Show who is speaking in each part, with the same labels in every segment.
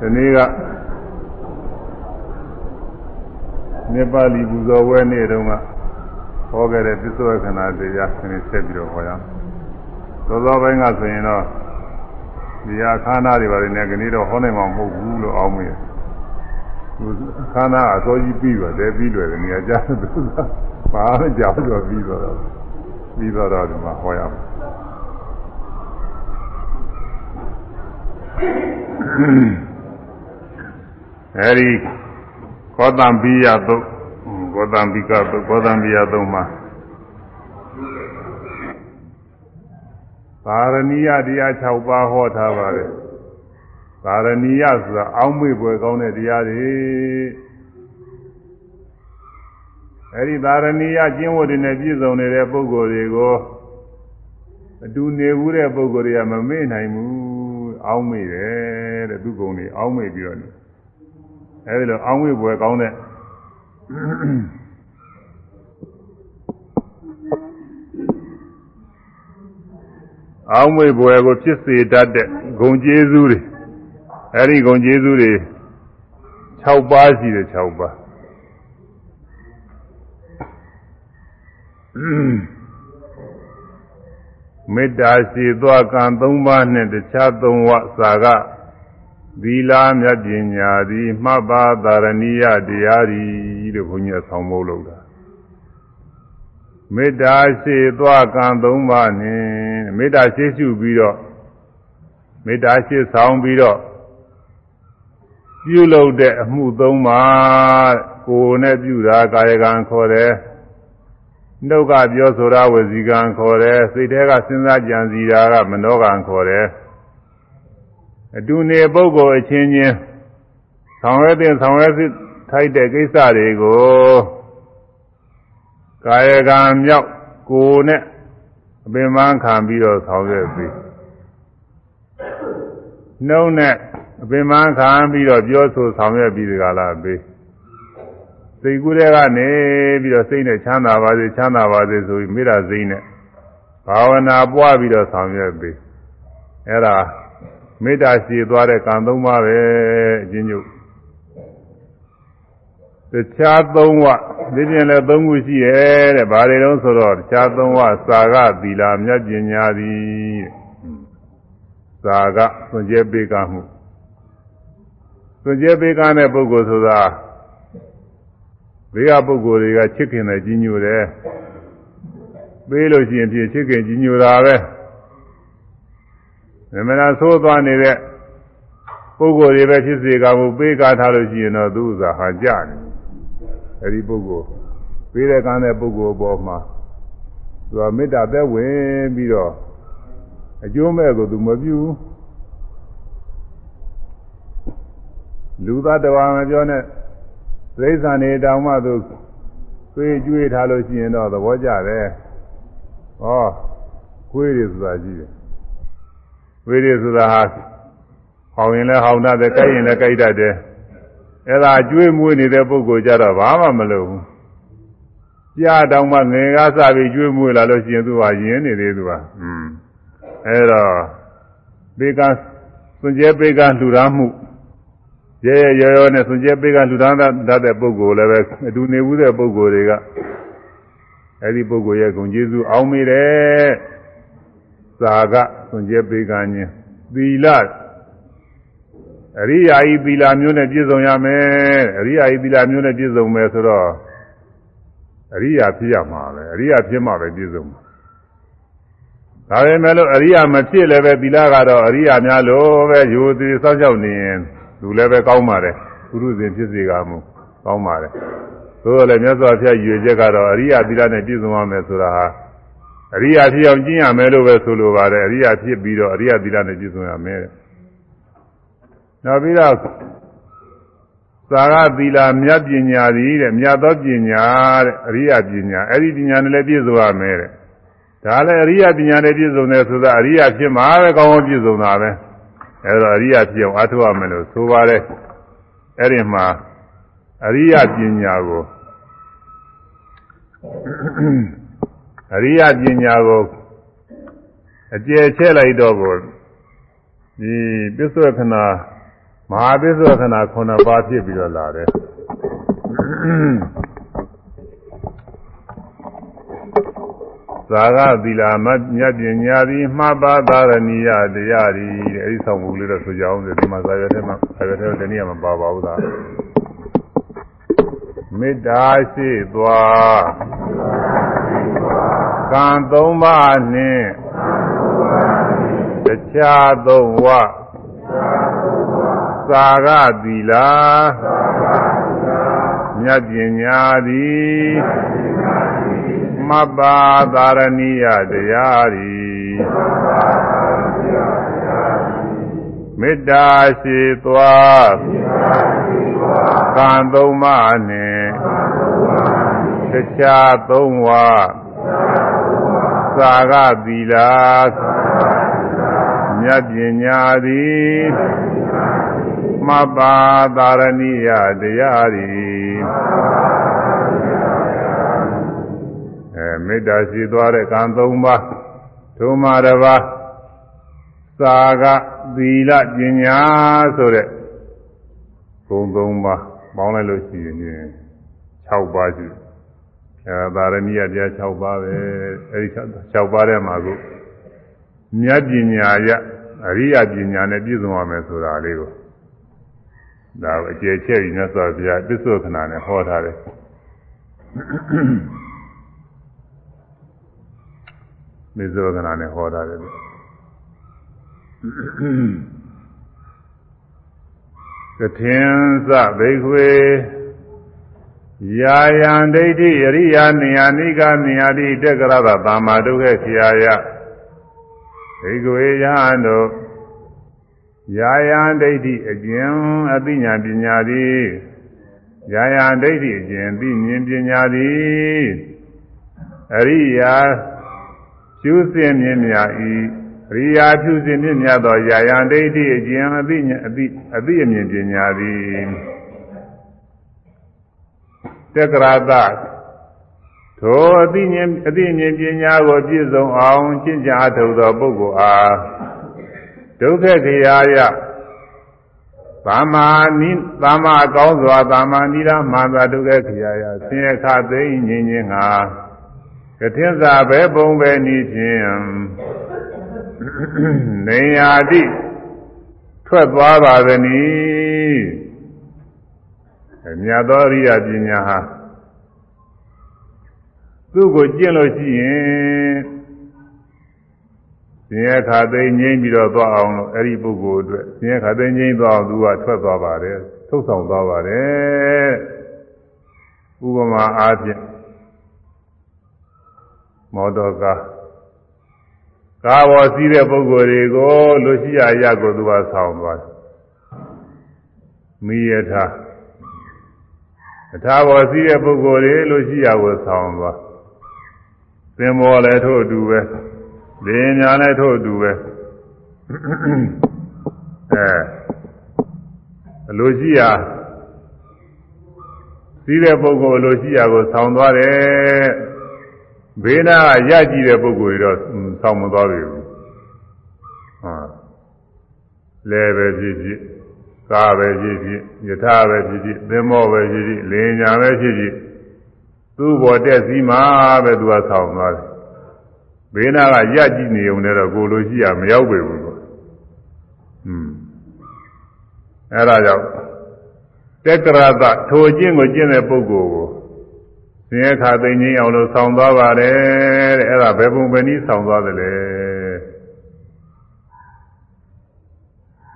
Speaker 1: ဒီနေ့ကနေပါဠိပူဇော်ဝဲနေ့တုန်းကဟောခဲ့တဲ့ပစ္စုပ္ပခဏတရားဆင်းဆက်ပြီးတော့ဟောရအောင်သောသောပိုင်းကဆိုရင်တော့ဒီအခါနာတွေပါနေကနေတော့ဟောနိုင်မှာမဟုတ်ဘူးလို့အောင်းမိတယ်ခန္ဓာအစောကြီးပြီးပါတယ်ပြီးတယ်နေရာကြသူကဘာမှကြောက်တော့ပြီးတော့ပြီးတော့တော့ဒီမှာဟောရမယ် အဲဒီကောတံပိယသုတ်ကောတံပိကသုတ်ကောတံပိယသုတ်မှာပါရဏီယတရား6ပါးဟောထားပါတယ်ပါရဏီယဆိုတာအောင်းမေ့ပွဲကောင်းတဲ့တရားတွေအဲဒီပါရဏီယကျင့်ဝတ်တွေနဲ့ပြည့်စုံနေတဲ့ပုဂ္ဂိုလ်တွေကိုအတူနေဘူးတဲ့ပုဂ္ဂိုလ်တွေကမမေ့နိုင်ဘူးအောင်းမေ့တယ်တဲ့သူကုံတွေအောင်းမေ့ပြီးတော့နေ အဲဒီလိုအောင်းမေ့ပွဲကောင်းတဲ့အောင်းမေ့ပွဲကိုဖြစ်စေတတ်တဲ့ဂုံကျေးဇူးတွေအဲဒီဂုံကျေးဇူးတွေ6ပါးရှိတယ်6ပါးမေတ္တာရှိသွားကံ3ပါးနဲ့တခြား3ဝစာက သီလမြတ်ပညာသည်မှတ်ပါသာရဏိယတရားသည်လို့ဘုန်းကြီးဆောင်းမိုးလို့တာမေတ္တာရှိသွားကံ3ပါးနဲ့မေတ္တာရှိရှုပြီးတော့မေတ္တာရှိဆောင်ပြီးတော့ပြုလုပ်တဲ့အမှုသုံးပါးကိုယ်နဲ့ပြုတာကာယကံခေါ်တယ်နှုတ်ကပြောဆိုတာဝစီကံခေါ်တယ်စိတ်ထဲကစဉ်းစားကြံစည်တာကမနောကံခေါ်တယ် အတူနေပုဂ္ဂိုလ်အချင်းချင်းဆောင်ရွက်တဲ့ဆောင်ရွက်ထိုက်တဲ့ကိစ္စတွေကိုကာယကံမြောက်ကိုယ်နဲ့အပင်ပန်းခံပြီးတော့ဆောင်ရွက်ပြီးနှုတ်နဲ့အပင်မခံပြီးတော့ပြောဆိုဆောင်ရွက်ပြီးဒီကလာပေးစိတ်ကူးတဲ့ကနေပြီးတော့စိတ်နဲ့ချမ်းသာပါစေချမ်းသာပါစေဆိုပြီးမေတ္တာစိတ်နဲ့ဘာဝနာပွားပြီးတော့ဆောင်ရွက်ပေးအဲ့ဒါ မေတ္တာရှိသွားတဲ့ကံသုံးပါးပဲအချင်းချုပ်တခြားသုံးဝဒီပြင်လည်းသုံးခုရှိရဲ့တဲ့ဘာတွေတုံးဆိုတော့တခြားသုံးဝစာကသီလာမြတ်ပညာသည်စာကသွန်ကျဲပေးကမှုသွန်ကျဲပေးကတဲ့ပုဂ္ဂိုလ်ဆိုတာဘေးကပုဂ္ဂိုလ်တွေကချစ်ခင်တယ်ကြီးညိုတယ်ပေးလို့ရှိရင်ဖြင့်ချစ်ခင်ကြီးညိုတာပဲ မမနာသိုးသွားနေတဲ့ပုဂ္ဂိုလ်တွေပဲဖြစ်စေကမူပေးကားထားလို့ရှိရင်တော့သူဥစ္စာဟာကြတယ်အဲဒီပုဂ္ဂိုလ်ပေးတဲ့ကံတဲ့ပုဂ္ဂိုလ်ပေါ်မှာသူကမေတ္တာသက်ဝင်ပြီးတော့အကျိုးမဲ့ကိုသူမပြုဘူးလူသားတော်မပြောနဲ့သိစ္စာနေတောင်မှသူသွေးကြွေးထားလို့ရှိရင်တော့သဘောကျတယ်ဟောခွေးတွေဆိုတာရှိတယ် ခွေးတွေဆိုတာဟာဟောင်ရင်လည်းဟောင်တတ်တယ်ကြိုက်ရင်လည်းကြိုက်တတ်တယ်အဲ့ဒါကြွေးမွေးနေတဲ့ပုဂ္ဂိုလ်ကြတော့ဘာမှမလုပ်ဘူးကြားတောင်မှငယ်ကားစပြီးကြွေးမွေးလာလို့ရှိရင်သူကယဉ်နေသေးသူကอืมအဲ့တော့ပေကစွန်ကျဲပေကလှူဒါန်းမှုရဲရဲရောရောနဲ့စွန်ကျဲပေကလှူဒါန်းတတ်တဲ့ပုဂ္ဂိုလ်လည်းပဲအတူနေဘူးတဲ့ပုဂ္ဂိုလ်တွေကအဲ့ဒီပုဂ္ဂိုလ်ရဲ့ဂုဏ်ကျေးဇူးအောင်းမိတယ်သာက စွန်ကျဲပေကခြင်းသီလအရိယာဤသီလမျိုးနဲ့ပြည့်စုံရမယ်အရိယာဤသီလမျိုးနဲ့ပြည့်စုံမယ်ဆိုတော့အရိယာဖြစ်ရမှာပဲအရိယာဖြစ်မှပဲပြည့်စုံမှာဒါပေမဲ့လို့အရိယာမဖြစ်လည်းပဲသီလကတော့အရိယာများလို့ပဲယူသည်စောင့်ကြောက်နေရင်လူလည်းပဲကောင်းပါတယ်ပုရုဇဉ်ဖြစ်စေကမူကောင်းပါတယ်သို့တော်လည်းမြတ်စွာဘုရားရွေချက်ကတော့အရိယာသီလနဲ့ပြည့်စုံရမယ်ဆိုတာဟာ အရိယာဖြစ်အောင်ကျင့်ရမယ်လို့ပဲဆိုလိုပါတယ်အရိယာဖြစ်ပြီးတော့အရိယာသီလနဲ့ပြည့်စုံရမယ်နောက်ပြီးတော့သာဂသီလာမြတ်ပညာသည်တဲ့မြတ်သောပညာတဲ့အရိယပညာအဲ့ဒီပညာနဲ့လည်းပြည့်စုံရမယ်တဲ့ဒါလည်းအရိယပညာနဲ့ပြည့်စုံတယ်ဆိုတာအရိယဖြစ်မှာပဲကောင်းကောင်းပြည့်စုံတာပဲအဲ့တော့အရိယဖြစ်အောင်အားထုတ်ရမယ်လို့ဆိုပါတယ်အဲ့ဒီမှာအရိယပညာကို အရိယပညာကိုအကျယ်ချဲ့လိုက်တော့ကိုဒီပစ္စုခဏမဟာသစ္စာခဏ9ပါးဖြစ်ပြီးတော့လာတယ်သာဂသီလာမမြတ်ပညာသည်မှားပါသာရဏီယတရားဤအဲဒီဆောင်မှုလေးတော့ဆိုကြအောင်ဒီမှာဇာရထဲမှာဇာရထဲတနည်းမပါပါဘူးသာမေတ္တာရှိသွား ကံသုံးပါးနှင့်တခြားသုံးဝသာဂသီလာမြတ်ပညာသည်မပ္ပါသာရဏိယတရားသည်မေတ္တာရှိသွားကံသုံးပါးနှင့်တခြားသုံးဝ သာဂသီလာမြတ်ပညာသည်မပ္ပါသာရဏိယတရားသည်အဲမေတ္တာရှိသွားတဲ့ကံ၃ပါးဒုမာတပါးသာကသီလပညာဆိုတဲ့ဂုဏ်၃ပါးပေါင်းလိုက်လို့ရှိရင်6ပါးရှိ အဲသာရဏိယတရား6ပါးပဲအဲဒီ6ပါးထဲမှာကိုမြတ်ပညာရအရိယပညာနဲ့ပြည့်စုံရမယ်ဆိုတာလေးကိုဒါအကျယ်ချဲ့ပြီးမြတ်စွာဘုရားပစ္စုခဏနဲ့ဟောထားတယ်ပစ္စုခဏနဲ့ဟောထားတယ်ကထင်သဘိခွေ ယာယံဒိဋ္ဌိအရိယာနေယာနိကနေယာတိတက္ကရသသမ္မာဒုက္ခခ ्या ယဘိခွေယဟန်တို့ယာယံဒိဋ္ဌိအကျဉ်အသိဉာဏ်ပညာသည်ယာယံဒိဋ္ဌိအကျဉ်သိမြင်ပညာသည်အရိယာကျူးစင်မြင်မြဤအရိယာဖြူစင်မြင့်မြတ်သောယာယံဒိဋ္ဌိအကျဉ်အသိဉာဏ်အသိအသိအမြင်ပညာသည် တက္ကရာတထိုအသိဉာဏ်အသိဉာဏ်ပညာကိုပြည့်စုံအောင်ကျင့်ကြအထောက်သောပုဂ္ဂိုလ်အားဒုက္ခခရာယသမ္မာနိသမ္မာကောင်းစွာသမ္မာနိရမာသာဒုက္ခခရာယဆင်းရဲခသိငြိမ်းခြင်းငါကထင်စာပဲပုံပဲဤဖြင့်နေယာတိထွက်သွားပါသည်။ မြတ်သောရိယပညာဟာသူ့ကိုကျင့်လို့ရှိရင်ဆင်းရဲခါသိငြိမ့်ပြီးတော့သွားအောင်လို့အဲ့ဒီပုဂ္ဂိုလ်အတွက်ဆင်းရဲခါသိငြိမ့်သွားအောင်သူကထွက်သွားပါတယ်ထုတ်ဆောင်သွားပါတယ်ဥပမာအားဖြင့်မော်တော်ကားကားပေါ်စီးတဲ့ပုဂ္ဂိုလ်တွေကိုလူရှိရရကိုသူကဆောင်းသွားတယ်မိယထာ အထာပေါ်စီးတဲ့ပုဂ္ဂိုလ်တွေလူရှိရကိုဆောင်းသွားသင်္ဘောလည်းထို့အတူပဲလင်းညာလည်းထို့အတူပဲအဲလူရှိရစီးတဲ့ပုဂ္ဂိုလ်လူရှိရကိုဆောင်းသွားတယ်ဘေးနာကရကြည့်တဲ့ပုဂ္ဂိုလ်တွေတော့ဆောင်းမသွားပြီဘူးဟာလဲပဲဖြစ်ဖြစ် ကားပဲဖြစ်ဖြစ်ယထာပဲဖြစ်ဖြစ်သင်္ဘောပဲဖြစ်ဖြစ်လင်းညာပဲဖြစ်ဖြစ်သူ့ဘောတက်စီမှာပဲသူကဆောင်းသွားတယ်ဘေးနာကရကြည့်နေုံနဲ့တော့ကိုလိုရှိရမရောက်ပေဘူးလို့อืมအဲ့ဒါကြောင့်တက္ကရာတထိုအကျင့်ကိုကျင့်တဲ့ပုဂ္ဂိုလ်ကိုဆင်းရဲခါသိငြိမ်းအောင်လို့ဆောင်းသွားပါတယ်တဲ့အဲ့ဒါဘယ်ပုံပဲနည်းဆောင်းသွားတယ်လဲ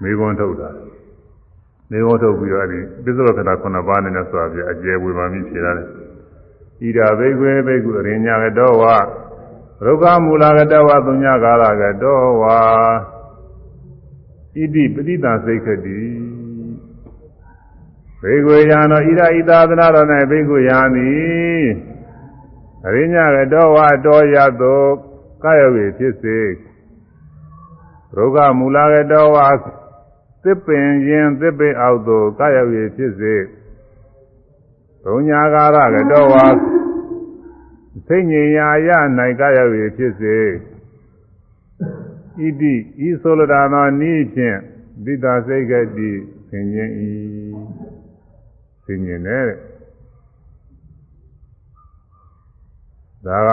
Speaker 1: မိဂွန်းထုတ်တာ မိဂွန်းထုတ်ပြီးတော့ဒီပစ္စုပ္ပခဏခုနှစ်ပါးနဲ့ဆိုပြအကျယ်ဝေပါမိဖြေရတယ်ဣဒာဘိကွေဘိက္ခုအရိညာကတောဝရုက္ခမူလကတဝသုညကာရကတောဝဣတိပဋိသစိတ်ခတိဘေကွေယံသောဣဒဣသာသနာတော်၌ဘေကွေယံသည်အရိညာကတောဝတော်ရသောကာယဝေဖြစ်စေရုက္ခမူလကတောဝ သစ်ပင်ရင်သစ်ပင်အောက်သို့ကာယဝေဖြစ်စေဘုံညာကာရကတောဝစိတ်ငြိမ်ရာရ၌ကာယဝေဖြစ်စေဣတိဤဆိုလတာသောဤဖြင့်ဒိတာစိတ်ကတိဆင်ញင်ဤဆင်ញင်တယ်ဒါက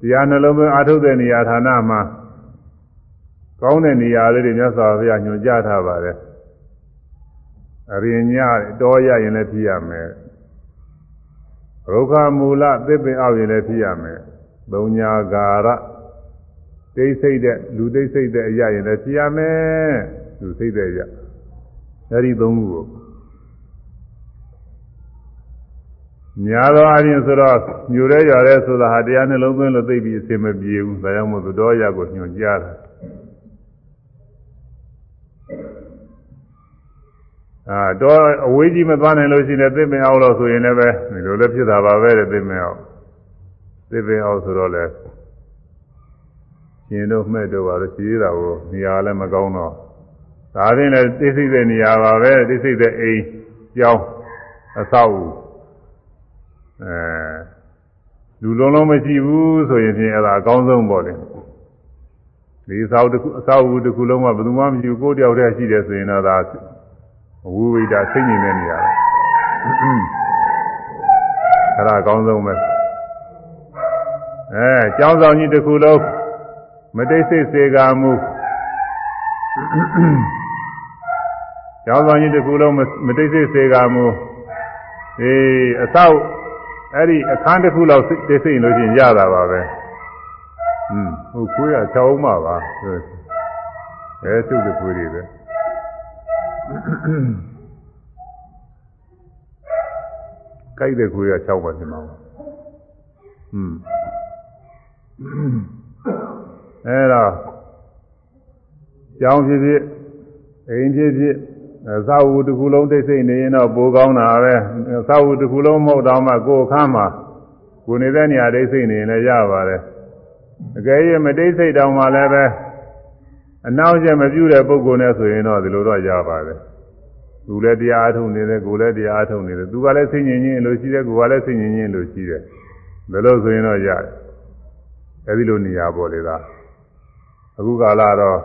Speaker 1: တရားနှလုံးသွင်းအာထုတ်တဲ့နေရာဌာနမှာ ကောင်းတဲ့နေရာလေးတွေမြတ်စွာဘုရားညွှန်ကြားထားပါတယ်အရင်ညတော်ရရင်လည်းဖြစ်ရမယ်ရုခမူလသစ်ပင်အောက်ရင်လည်းဖြစ်ရမယ်သုံးညာဂါရတိတ်ဆိတ်တဲ့လူတိတ်ဆိတ်တဲ့အရာရင်လည်းဖြစ်ရမယ်လူစိတ်တဲ့အရာအဲဒီသုံးခုကိုများသောအားဖြင့်ဆိုတော့ညိုရဲရရဲဆိုတာဟာတရားနှလုံးသွင်းလို့သိပြီးအစင်မပြေဘူးဒါကြောင့်မို့သူတော်ရကိုညွှန်ကြားတာ အာတော့အဝေးကြီးမသွားနိုင်လို့ရှိရင်သိပင်အောင်လို့ဆိုရင်လည်းပဲဒီလိုလည်းဖြစ်တာပါပဲတဲ့သိပင်အောင်သိပင်အောင်ဆိုတော့လေရှင်တို့မှဲ့တော့ပါလို့ရှိသေးတာကိုနေရာလည်းမကောင်းတော့ဒါဖြင့်လည်းသိစိတ်တဲ့နေရာပါပဲသိစိတ်တဲ့အိမ်ကျောင်းအဆောက်အဦအဲလူလုံးလုံးမရှိဘူးဆိုရင်ဖြင့်အဲ့ဒါအကောင်းဆုံးပေါ့လေဒီအဆောက်တစ်ခုအဆောက်အဦတစ်ခုလုံးကဘယ်သူမှမရှိဘူးကိုယ်တယောက်တည်းရှိတယ်ဆိုရင်တော့ဒါ ဝိဝိဒစိတ်ညင်တဲ့နေရာအဲ့ဒါအကောင်းဆုံးပဲအဲကျောင်းဆောင်ကြီးတစ်ခုလုံးမတိတ်ဆိတ်စေကမှုကျောင်းဆောင်ကြီးတစ်ခုလုံးမတိတ်ဆိတ်စေကမှုအေးအဆောက်အဲ့ဒီအခန်းတစ်ခုလောက်တိတ်ဆိတ်လို့ချင်းရတာပါပဲဟွန်းဟိုခွေးက6ဦးမှပါအဲသူ့တခွေးတွေပဲ ကြိုက်တဲ့ခွေးက6ပါတင်ပါဘူးဟွန်းအဲတော့ကြောင်းဖြစ်ဖြစ်အိမ်ဖြစ်ဖြစ်သာဝတခုလုံးတိတ်ဆိတ်နေရင်တော့ပိုကောင်းတာပဲသာဝတခုလုံးမဟုတ်တော့မှကိုယ်အခန်းမှာကိုယ်နေတဲ့နေရာတိတ်ဆိတ်နေရင်လည်းရပါတယ်အကယ်၍မတိတ်ဆိတ်တောင်မှလည်းပဲ အနောက်ကျမပြုတဲ့ပုဂ္ဂိုလ်နဲ့ဆိုရင်တော့ဒီလိုတော့ရပါတယ်သူလည်းတရားအထုတ်နေတယ်ကိုယ်လည်းတရားအထုတ်နေတယ်သူကလည်းစိတ်ငြိမ်ငြိမ်လို့ရှိတယ်ကိုယ်ကလည်းစိတ်ငြိမ်ငြိမ်လို့ရှိတယ်ဒါလို့ဆိုရင်တော့ရတယ်အဲဒီလိုနေရာပေါ်လေသားအခုကာလတော့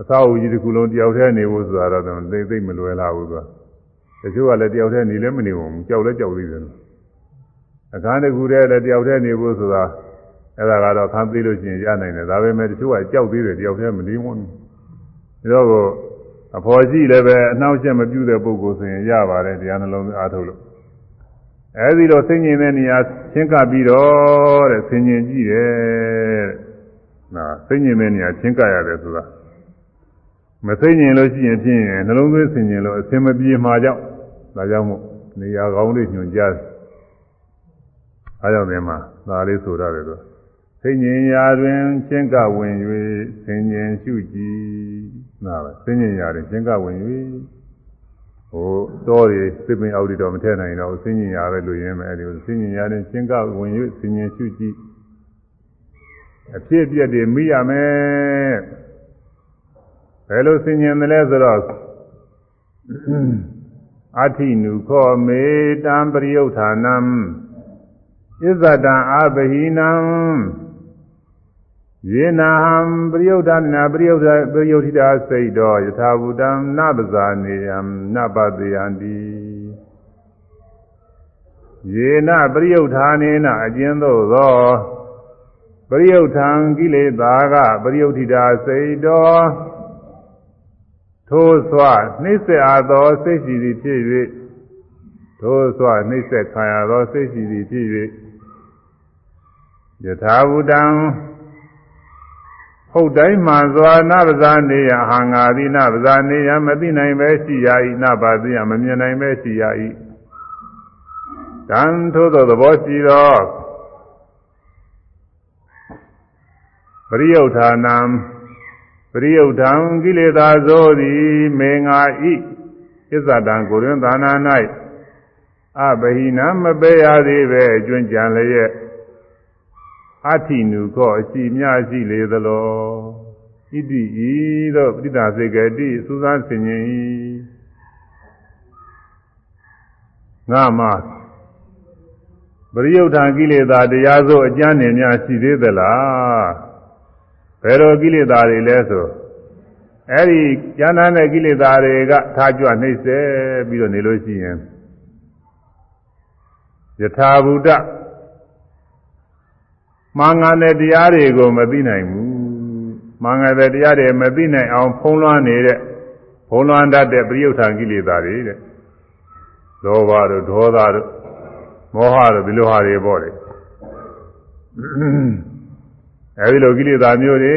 Speaker 1: အသာအုပ်ကြီးတစ်ခုလုံးတယောက်တည်းနေဖို့ဆိုတာတော့သိသိမလွယ်လာဘူးကွာတချို့ကလည်းတယောက်တည်းနေလည်းမနေဘူးကြောက်လည်းကြောက်သေးတယ်အခန်းတစ်ခုတည်းလည်းတယောက်တည်းနေဖို့ဆိုတာ အဲ့ဒါကတော့ခံသေးလို့ရှိရင်ရနိုင်တယ်ဒါပေမဲ့တချို့ကကြောက်သေးတယ်တယောက်တည်းမနေဘူးဒါတော့အဖော်ရှိလည်းပဲအနှောက်အယှက်မပြုတဲ့ပုဂ္ဂိုလ်ဆိုရင်ရပါတယ်တရားနှလုံးအားထုတ်လို့အဲဒီလိုဆင်ញင်တဲ့နေရာချင်းကပ်ပြီးတော့တဲ့ဆင်ញင်ကြည့်တယ်တဲ့နော်ဆင်ញင်တဲ့နေရာချင်းကပ်ရတယ်ဆိုတာမသိញင်လို့ရှိရင်ဖြင့်နှလုံးသွင်းဆင်ញင်လို့အစင်မပြေမှာကြောက်ဒါကြောင့်မို့နေရာကောင်းလေးညွှန်ကြားတယ်အားကြောင့်ဒီမှာဒါလေးဆိုရတယ်ဆို သိញင်ရာတွင်ချင်းကဝင်၍ဆင်ញင်ရှုကြည်နာပဲဆင်ញင်ရာတွင်ချင်းကဝင်၍ဟိုတော်ရီသစ်ပင်အောက်တွေတော့မထည့်နိုင်တော့ဆင်ញင်ရာပဲလို့ရင်းမယ်အဲဒီဆင်ញင်ရာတွင်ချင်းကဝင်၍ဆင်ញင်ရှုကြည်အဖြစ်အပျက်တွေမိရမယ်ဘယ်လိုဆင်ញင်တယ်လဲဆိုတော့အထိနုခောမေတံပရိယုဌာနံဣဇတံအဘဟိနံ ယေနဟံပရိယုဌာနာပရိယုဌပရိယုထိတာစိတ်တော်ယထာဘူတံနပဇာနေယံနပတိယံတိယေနပရိယုဌာနေနအကျဉ်သို့သောပရိယုထံကိလေသာကပရိယုထိတာစိတ်တော်ထိုးစွာနှိစ္စအားသောစိတ်ရှိသည်ဖြစ်၍ထိုးစွာနှိစ္စခံရသောစိတ်ရှိသည်ဖြစ်၍ယထာဘူတံ ဟုတ်တိုင်းမှန်စွာနဗဇာနေယဟံငါသည်နဗဇာနေယမသိနိုင်ပဲရှိရ၏နပါသိယမမြင်နိုင်ပဲရှိရ၏တန်ထိုးသောသဘောရှိသောပရိယုဌာနံပရိယုထံကိလေသာဇောသည်မေငါဤဣဇတံကိုရင်သာနာ၌အဘဟိနမပေရသေးပဲအကျွမ်းကြံလျက် အထိနုခောအစီမြရှိလေသလောဣတိဤသို့ပဋိဒါစေကတိစူးစမ်းဆင်ញင်ဤငါမပရိယုထံကိလေသာတရားစို့အကျမ်းနေများရှိသေးသလားဘယ်လိုကိလေသာတွေလဲဆိုအဲ့ဒီဉာဏ်နဲ့ကိလေသာတွေကထားကြွနှိမ့်ဆက်ပြီးတော့နေလို့ရှိရင်ယထာဘုဒ္ဓ မှန်ကန်တဲ့တရားတွေကိုမသိနိုင်ဘူးမှန်ကန်တဲ့တရားတွေမသိနိုင်အောင်ဖုံးလွှမ်းနေတဲ့ဖုံးလွှမ်းတတ်တဲ့ပရိယုဌာန်ကိလေသာတွေတဲ့လောဘတို့ဒေါသတို့မောဟတို့ဒီလိုဟာတွေပေါ့လေအဲဒီလိုကိလေသာမျိုးတွေ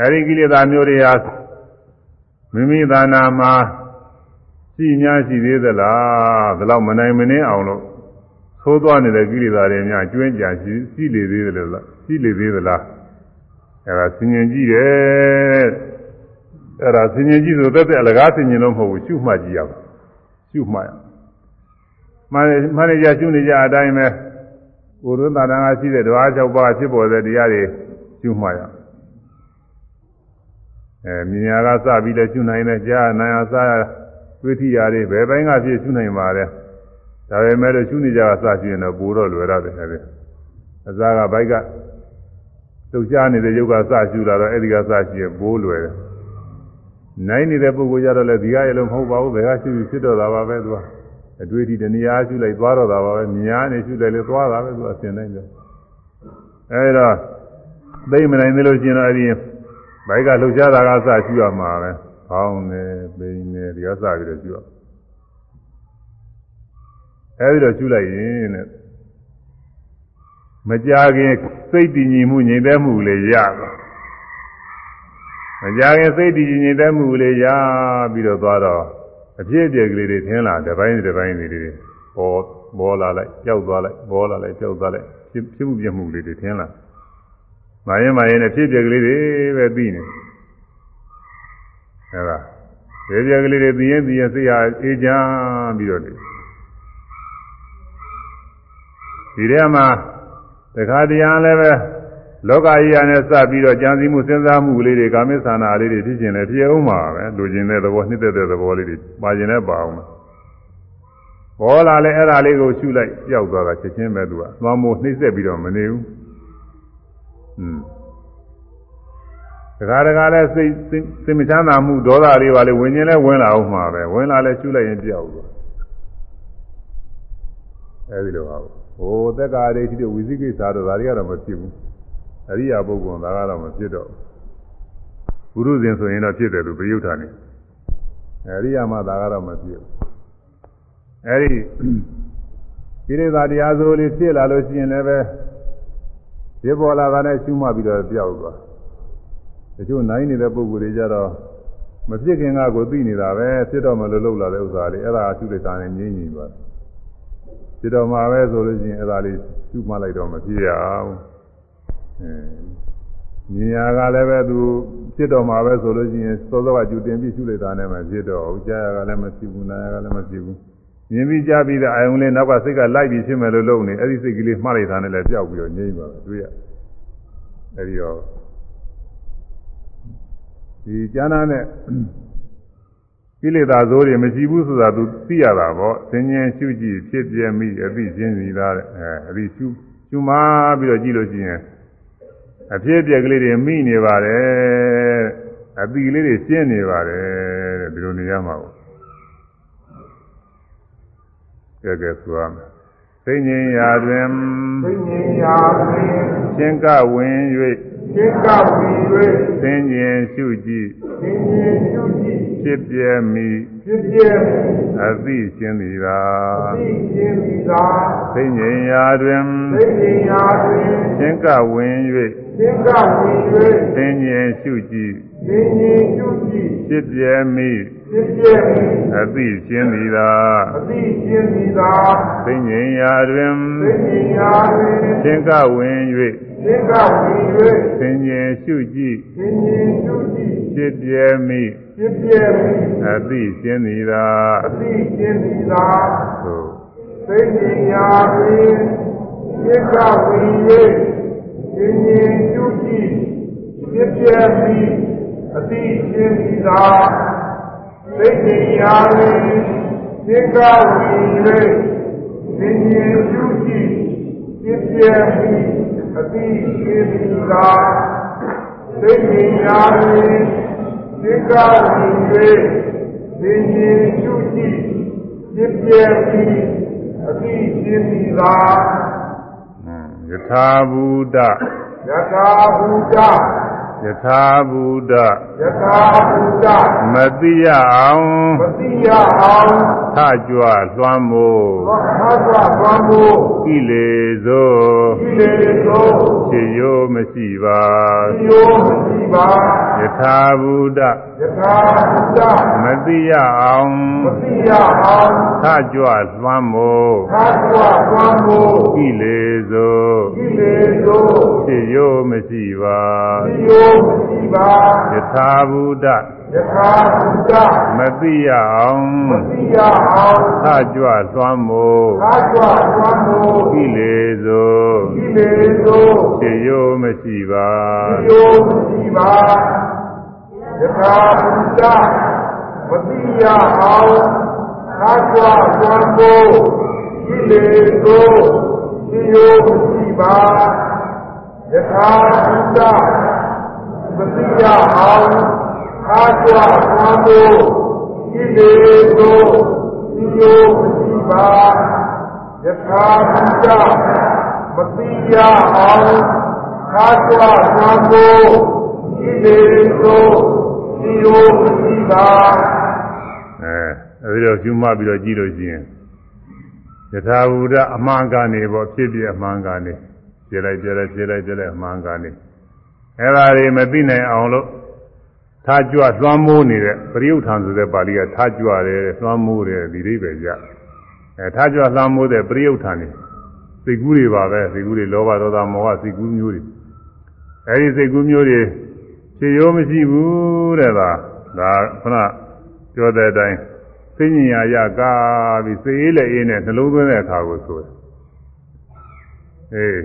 Speaker 1: အဲဒီကိလေသာမျိုးတွေဟာမိမိသာနာမှာရှိများရှိသေးသလားဒီလောက်မနိုင်မနှင်းအောင်လို့ သိုးသွားနေတဲ့ကိလေသာတွေများကျွင်းကြရှိရှိလေသေးတယ်လားရှိလေသေးသလားအဲဒါဆင်ញင်ကြည့်တယ်အဲဒါဆင်ញင်ကြည့်ဆိုသက်သက်အလကားဆင်ញင်လို့မဟုတ်ဘူးရှုမှတ်ကြည့်ရအောင်ရှုမှတ်ရမှန်မှန်နေကြရှုနေကြအတိုင်းပဲကိုယ်တို့သာသနာရှိတဲ့ဓဝါ၆ပါးဖြစ်ပေါ်တဲ့တရားတွေရှုမှတ်ရအဲမြညာကစပြီးလဲရှုနိုင်တယ်ကြားနာရစဝိသီယာတွေဘယ်ပိုင်းကဖြစ်ရှုနိုင်ပါလဲ ဒါပေမဲ့လို့ရှုနေကြတာစရှုရင်တော့ပိုတော့လွယ်ရတယ်အဲဒီအစားကဘိုက်ကလှုပ်ရှားနေတဲ့ယုတ်ကစရှုလာတော့အဲဒီကစရှုရင်ပိုးလွယ်တယ်နိုင်နေတဲ့ပုဂ္ဂိုလ်ကြတော့လေဒီကရေလုံးမဟုတ်ပါဘူးဘယ်ကရှုဖြစ်တော့တာပါပဲသူကအတွေ့အထိတဏှာရှုလိုက်သွားတော့တာပါပဲမြညာနေရှုလိုက်လေသွားတာပဲသူအစင်တိုင်းပဲအဲဒီတော့သိမနိုင်သေးလို့ရှိရင်တော့အဲဒီဘိုက်ကလှုပ်ရှားတာကစရှုရမှာပဲဖောင်းနေပိန်နေဒီကစပြီးတော့ရှုရ အဲဒီတော့ရှုလိုက်ရင်တဲ့မကြခင်စိတ်တည်ငြိမ်မှုငြိမ်သက်မှုလေးရတော့မကြခင်စိတ်တည်ငြိမ်သက်မှုလေးရပြီးတော့သွားတော့အဖြစ်အပျက်ကလေးတွေထင်းလာတစ်ပိုင်းတစ်ပိုင်းတွေပေါ်ပေါ်လာလိုက်ကြောက်သွားလိုက်ပေါ်လာလိုက်ကြောက်သွားလိုက်ဖြစ်ဖြစ်မှုပြမှုလေးတွေထင်းလာမရင်မရင်နဲ့ဖြစ်ပျက်ကလေးတွေပဲသိနေအဲဒါဖြစ်ပျက်ကလေးတွေသိရင်သိရင်စိတ်ဟာအေးချမ်းပြီးတော့ ဒီထဲမှာတခါတရားလည်းပဲလောကကြီးရနဲ့စပြီးတော့ကြံစည်မှုစဉ်းစားမှုလေးတွေကာမိသနာလေးတွေဖြစ်ကျင်လည်းဖြစ်အောင်ပါပဲလူကျင်တဲ့သဘောနှစ်သက်တဲ့သဘောလေးတွေပါကျင်လည်းပါအောင်ပေါ်လာလဲအဲ့ဒါလေးကိုရှုလိုက်ကြောက်သွားတာချက်ချင်းပဲသူကသွားမို့နှိမ့်ဆက်ပြီးတော့မနေဘူးอืมတခါတခါလဲစိတ်စိတ်မချမ်းသာမှုဒေါသလေးပါလေဝင်ရင်လဲဝင်လာအောင်မှာပဲဝင်လာလဲရှုလိုက်ရင်ကြောက်သွားအဲဒီလိုပါ ဟိုသက်္ကာရိဋ္ဌိဝိသိကိစ္စတော့ဒါတွေကတော့မဖြစ်ဘူးအရိယာပုဂ္ဂိုလ်ဒါကတော့မဖြစ်တော့ဘုရုဇဉ်ဆိုရင်တော့ဖြစ်တယ်သူပြယုထာနေအရိယာမဒါကတော့မဖြစ်ဘူးအဲဒီကိရိသာတရားစိုးလေးဖြစ်လာလို့ရှိရင်လည်းပဲဒီပေါ်လာတာနဲ့ရှုမှတ်ပြီးတော့ပြောက်သွားတချို့နိုင်နေတဲ့ပုဂ္ဂိုလ်တွေကြတော့မဖြစ်ခင်ကကိုသိနေတာပဲဖြစ်တော့မလို့လှုပ်လာတဲ့ဥစ္စာလေးအဲ့ဒါအရှုလိုက်တာနဲ့ငြင်းငြင်းသွား ဖြစ်တော့မှာပဲဆိုလို့ရှိရင်အဲ့ဒါလေးရှုမှတ်လိုက်တော့မဖြစ်ရအောင်အဲဉာဏ်ကလည်းပဲသူဖြစ်တော့မှာပဲဆိုလို့ရှိရင်စောစောကကျူတင်ပြီးရှုလိုက်တာနဲ့မှဖြစ်တော့ဘူးကြာရကလည်းမဖြစ်ဘူးနာရကလည်းမဖြစ်ဘူးမြင်ပြီးကြားပြီးတဲ့အာယုံလေးနောက်ကစိတ်ကလိုက်ပြီးဖြစ်မယ်လို့လုပ်နေအဲ့ဒီစိတ်ကလေးမှားလိုက်တာနဲ့လည်းပျောက်ပြီးတော့ငြိမ့်ပါပဲတွေ့ရအဲ့ဒီတော့ဒီကျမ်းနာနဲ့ ကိလေသာဇိုးတွေမရှိဘူးဆိုတာသူသိရတာပေါ့သင်ញင်ရှုကြည့်ဖြစ်ပြမိအသိရှင်းစီသားတဲ့အဲအသိရှုရှုမှပြီးတော့ကြည့်လို့ရှိရင်အဖြစ်အပျက်ကလေးတွေမိနေပါတယ်အပီလေးတွေရှင်းနေပါတယ်တဲ့ဒီလိုနေရမှာပေါ့ကဲကဲဆိုရမယ်သိဉ္ဇင်ရာတွင်
Speaker 2: သိဉ္ဇင်ရာတွင်
Speaker 1: ရှင်းကဝင်၍
Speaker 2: ရှင်းကဝင်၍
Speaker 1: သိဉ္ဇင်ရှုကြည့်
Speaker 2: သိဉ္ဇင်ရှုကြည့်
Speaker 1: ဖြစ်ပြဲမိ
Speaker 2: ဖြစ်ပြဲ
Speaker 1: အသိရှင်သည်သာ
Speaker 2: အသိရှင်သည်သာ
Speaker 1: သိဉ္ဉ္ရာတွင်
Speaker 2: သိဉ္ဉ္ရာတွင်
Speaker 1: သင်္ကဝင်၍
Speaker 2: သင်္ကဝင်၍
Speaker 1: သင်ဉ္ရှုကြည့်
Speaker 2: သင်ဉ္ရှုကြည့်
Speaker 1: ဖြစ်ပြဲမိ
Speaker 2: ဖြစ်ပြဲမိ
Speaker 1: အသိရှင်သည်သာ
Speaker 2: အသိရှင်သည်သာ
Speaker 1: သိဉ္ဉ္ရာတွင်
Speaker 2: သိဉ္ဉ္ရာတွင်
Speaker 1: သင်္ကဝင်၍
Speaker 2: သင်္ကဝင်၍
Speaker 1: သင်ဉ္ရှုကြည့်
Speaker 2: သင်ဉ္ရှုကြည့်
Speaker 1: ဖြစ်ပြဲမိ
Speaker 2: ဖြစ်ပြမိ
Speaker 1: အသိရှင်းသည်သာ
Speaker 2: အသိရှင်းသည်သာသို့သင်ញင်ရာတွင်သင်္ကဝိဝေဉာဏ်ဉာဏ်ကျွကြည့်ဖြစ်ပြပြီးအတိရှင်းပြီးသာသိဉ္ရာတွင်သင်္ကဝီ၍ဉာဏ်ဉာဏ်ကျွကြည့်ဖြစ်ပြပြီးအတိရှင်းပြီးသာသသိဉ္ညာတွင် သင်္ကာဝင်၍သင်္ကြင်ကျုကြည့်ဖြစ်ပြပြီးအတိဖြစ်ပြီးသာ
Speaker 1: ယထာဘူတ
Speaker 2: ယထာဘုဒ္ဓ
Speaker 1: ယထာဘူတ
Speaker 2: ယထာဘုဒ္ဓ
Speaker 1: မတိရအောင်
Speaker 2: မတိယအောင်
Speaker 1: ထကြွလွှမ်းမိုး
Speaker 2: ဘာသာသွမ်းဖို့
Speaker 1: ကိလေသော
Speaker 2: ဒီလေသော
Speaker 1: ခြေရိုးမရှိပါ
Speaker 2: ဒီယောမရှိပါ
Speaker 1: ယထာဘူတ
Speaker 2: ယထာဘုဒ္ဓ
Speaker 1: မတိရအောင်
Speaker 2: မတိယအောင်
Speaker 1: ထကြွလွှမ်းမိုး
Speaker 2: ဘာသာသွမ်းဖို့
Speaker 1: ကိလေ သော
Speaker 2: ဒီလေသော
Speaker 1: ခြေရိုးမရှိပါ
Speaker 2: ဒီယောမရှိပါ
Speaker 1: ယထာဘူတ
Speaker 2: ယထာဘုဒ္ဓ
Speaker 1: မတိရအောင်
Speaker 2: မတိယအောင်
Speaker 1: ထကြွလွှမ်းမိုး
Speaker 2: ဘာသာသွမ်းဖို့
Speaker 1: ကိလေသော
Speaker 2: ဒီလေသော
Speaker 1: ခြေရိုးမရှိပါ
Speaker 2: ဒီယောမရှိပါယထာဘုဒ္ဓမတိယအောင်ဘာသာသွမ်းဖို့ဒီလေသော ဒီယောမရှိပါယထာဘုဒ္ဓမတိယအောင်ဘာသာသွမ်းဖို့ဒီလေသောဒီယောမရှိပါယထာဘုဒ္ဓမတိယအောင်ဘာသာသွမ်းဖို့ဒီလေသောဒီယောမရှိပါ
Speaker 1: အဲအဲဒီတော့ကျူးမပြီးတော့ကြည့်လို့ရှိရင် ယထာဘူတအမှန်ကနေပေါ့ဖြစ်ပြအမှန်ကနေပြလိုက်ပြလိုက်ပြလိုက်ပြလိုက်အမှန်ကနေအဲဒါတွေမသိနိုင်အောင်လို့ထားကြွလွှမ်းမိုးနေတဲ့ပရိယုထံဆိုတဲ့ပါဠိကထားကြွတယ်လွှမ်းမိုးတယ်ဒီလေးပဲကြအဲထားကြွလွှမ်းမိုးတဲ့ပရိယုထံနေစိတ်ကူးတွေပါပဲစိတ်ကူးတွေလောဘဒေါသမောဟစိတ်ကူးမျိုးတွေအဲဒီစိတ်ကူးမျိုးတွေဖြေရိုးမရှိဘူးတဲ့ဒါဒါခုနပြောတဲ့အတိုင်း သိဉ္ညာရကားပြီးစိတ်အေးလက်အေးနဲ့နှလုံးသွင်းတဲ့အခါကိုဆိုတယ်အေး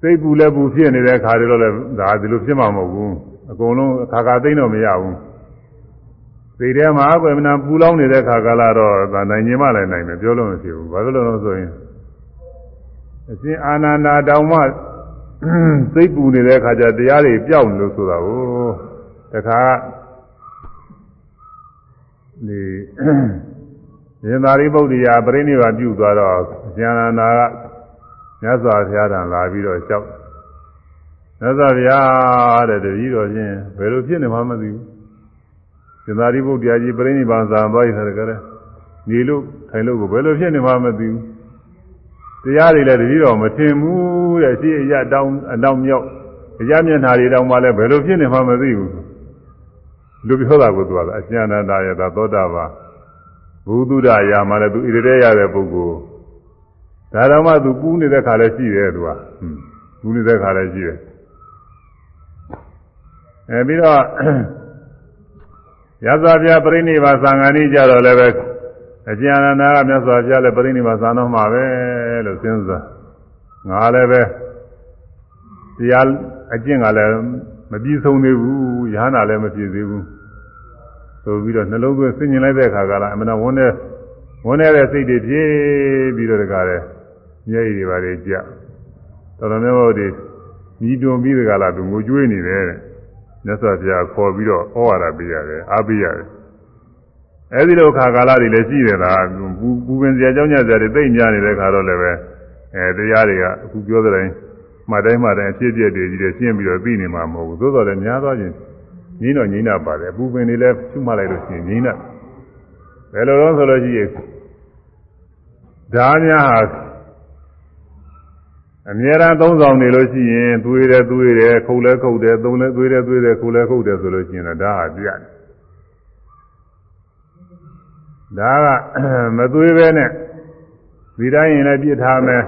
Speaker 1: စိတ်ပူလည်းပူဖြစ်နေတဲ့အခါတွေတော့လည်းဒါဒီလိုဖြစ်မှာမဟုတ်ဘူးအကုန်လုံးအခါခါသိမ့်တော့မရဘူးစိတ်ထဲမှာအကွယ်မနာပူလောင်နေတဲ့အခါကလာတော့ဒါနိုင်ញင်မလည်းနိုင်မယ်ပြောလို့မဖြစ်ဘူးဘာလို့လဲဆိုရင်အရှင်အာနန္ဒာတောင်မှစိတ်ပူနေတဲ့အခါကျတရားတွေပျောက်နေလို့ဆိုတာကိုတခါ ဒီရင်သာရိပုတ္တရာပြိဋိဘာပြုသွားတော့ဉာဏန္ဒာကမြတ်စွာဘုရားတန်လာပြီးတော့လျှောက်မြတ်စွာဘုရားတဲ့တပည့်တော်ချင်းဘယ်လိုဖြစ်နေမှမသိဘူးရင်သာရိပုတ္တရာကြီးပြိဋိဘာသာသွားရတဲ့ကြတဲ့နေလို့ထိုင်လို့ကိုဘယ်လိုဖြစ်နေမှမသိဘူးတရားတွေလည်းတပည့်တော်မထင်ဘူးတဲ့ရှိအရတောင်းအတောင်းမြောက်အရမျက်နှာတွေတောင်းမှလည်းဘယ်လိုဖြစ်နေမှမသိဘူး လူပြောတာကိုသူကအကျဉ်းနာရတာသောတာပန်ဘုသူဒ္ဓရာမှာလည်းသူဣရတဲ့ရတဲ့ပုဂ္ဂိုလ်ဒါတော့မှသူပူးနေတဲ့ခါလည်းရှိတယ်သူကပူးနေတဲ့ခါလည်းရှိတယ်အဲပြီးတော့ရသော်ပြပြိဋိဘာသံဃာနည်းကြတော့လည်းပဲအကျဉ်းနာကမြတ်စွာဘုရားလည်းပြိဋိဘာသံတော်မှာပဲလို့စဉ်းစားငါလည်းပဲတရားအကျင့်ကလည်းမပြည့်စုံသေးဘူးယဟနာလည်းမပြည့်သေးဘူး ဆိုပြီးတော့နှလုံးသွင်းဆင်ញင်လိုက်တဲ့အခါကလည်းအမှန်ဝန်းတဲ့ဝန်းတဲ့စိတ်တွေပြေးပြီးတော့တကားတယ်မျက်ရည်တွေပါလေကြတော်တော်များများတွေမြည်တွန်ပြီးတကားလားသူငိုကြွေးနေတယ်တဲ့မြတ်စွာဘုရားခေါ်ပြီးတော့ဩဝါဒပေးရတယ်အားပေးရတယ်အဲဒီလိုခါကာလတွေလည်းရှိတယ်လားပူပူပင်စရာကြောင်းကြစရာတွေသိမ့်များနေတဲ့ခါတော့လည်းပဲအဲတရားတွေကအခုပြောတဲ့တိုင်းမှတ်တိုင်းမှတ်တိုင်းအဖြစ်အပျက်တွေကြီးတွေရှင်းပြီးတော့သိနေမှာမဟုတ်ဘူးသို့တော်လည်းများသွားခြင်း ငင်းတော့ငင်းတာပါတယ်ပူပင်တွေလည်းရှုမှတ်လိုက်လို့ရှိရင်ငင်းတာဘယ်လိုလဲဆိုလို့ရှိရင်ဓာများဟာအမြဲတမ်းသုံးဆောင်နေလို့ရှိရင်သွေးတယ်သွေးတယ်ခုတ်လဲခုတ်တယ်သုံးလဲသွေးတယ်သွေးတယ်ခုတ်လဲခုတ်တယ်ဆိုလို့ရှိရင်တော့ဒါဟာပြရတယ်ဒါကမသွေးပဲနဲ့ဒီတိုင်းရင်လည်းပြစ်ထားမယ်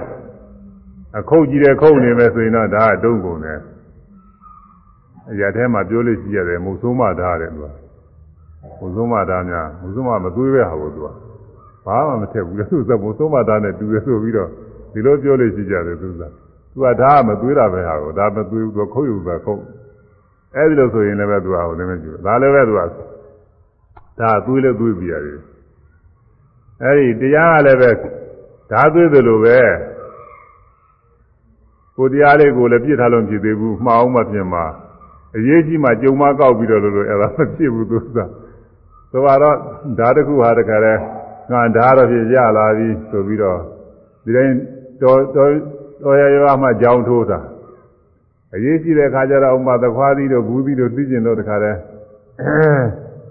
Speaker 1: အခုတ်ကြည့်တယ်ခုတ်နေမယ်ဆိုရင်တော့ဒါကတုံးကုန်တယ် အရာထဲမှာပြောလို့ရှိရတယ်မုတ်ဆိုးမဓာတ်တယ်သူကမုတ်ဆိုးမဓာတ်များမုတ်ဆိုးမမသွေးပဲဟာဘူးသူကဘာမှမထက်ဘူးလေသူကမုတ်ဆိုးမဓာတ်နဲ့တူရဆိုပြီးတော့ဒီလိုပြောလို့ရှိကြတယ်သူကသူကဓာတ်မသွေးတာပဲဟာကိုဒါမသွေးဘူးသူခုတ်ယူတာခုတ်အဲဒီလိုဆိုရင်လည်းပဲသူကဟိုလည်းမကြည့်ဘူးဒါလည်းပဲသူကဒါသွေးလည်းသွေးပြရတယ်အဲဒီတရားကလည်းပဲဓာတ်သွေးသလိုပဲကိုတရားလေးကိုလည်းပြစ်ထားလို့ဖြစ်သေးဘူးမှားအောင်မဖြစ်မှာ အရေးကြီးမှကြုံမကောက်ပြီးတော့လို့လို့အဲ့ဒါမဖြစ်ဘူးသူကဆိုတော့ဓာတ်တစ်ခုဟာတခါလဲငါဓာတ်တော့ဖြစ်ရလာပြီဆိုပြီးတော့ဒီတိုင်းတော်တော်တော်ရရမှကြောင်းထိုးတာအရေးကြီးတဲ့အခါကျတော့ဥပမာသခွားသီးတို့ဘူးသီးတို့သိကျင်တော့တခါလဲ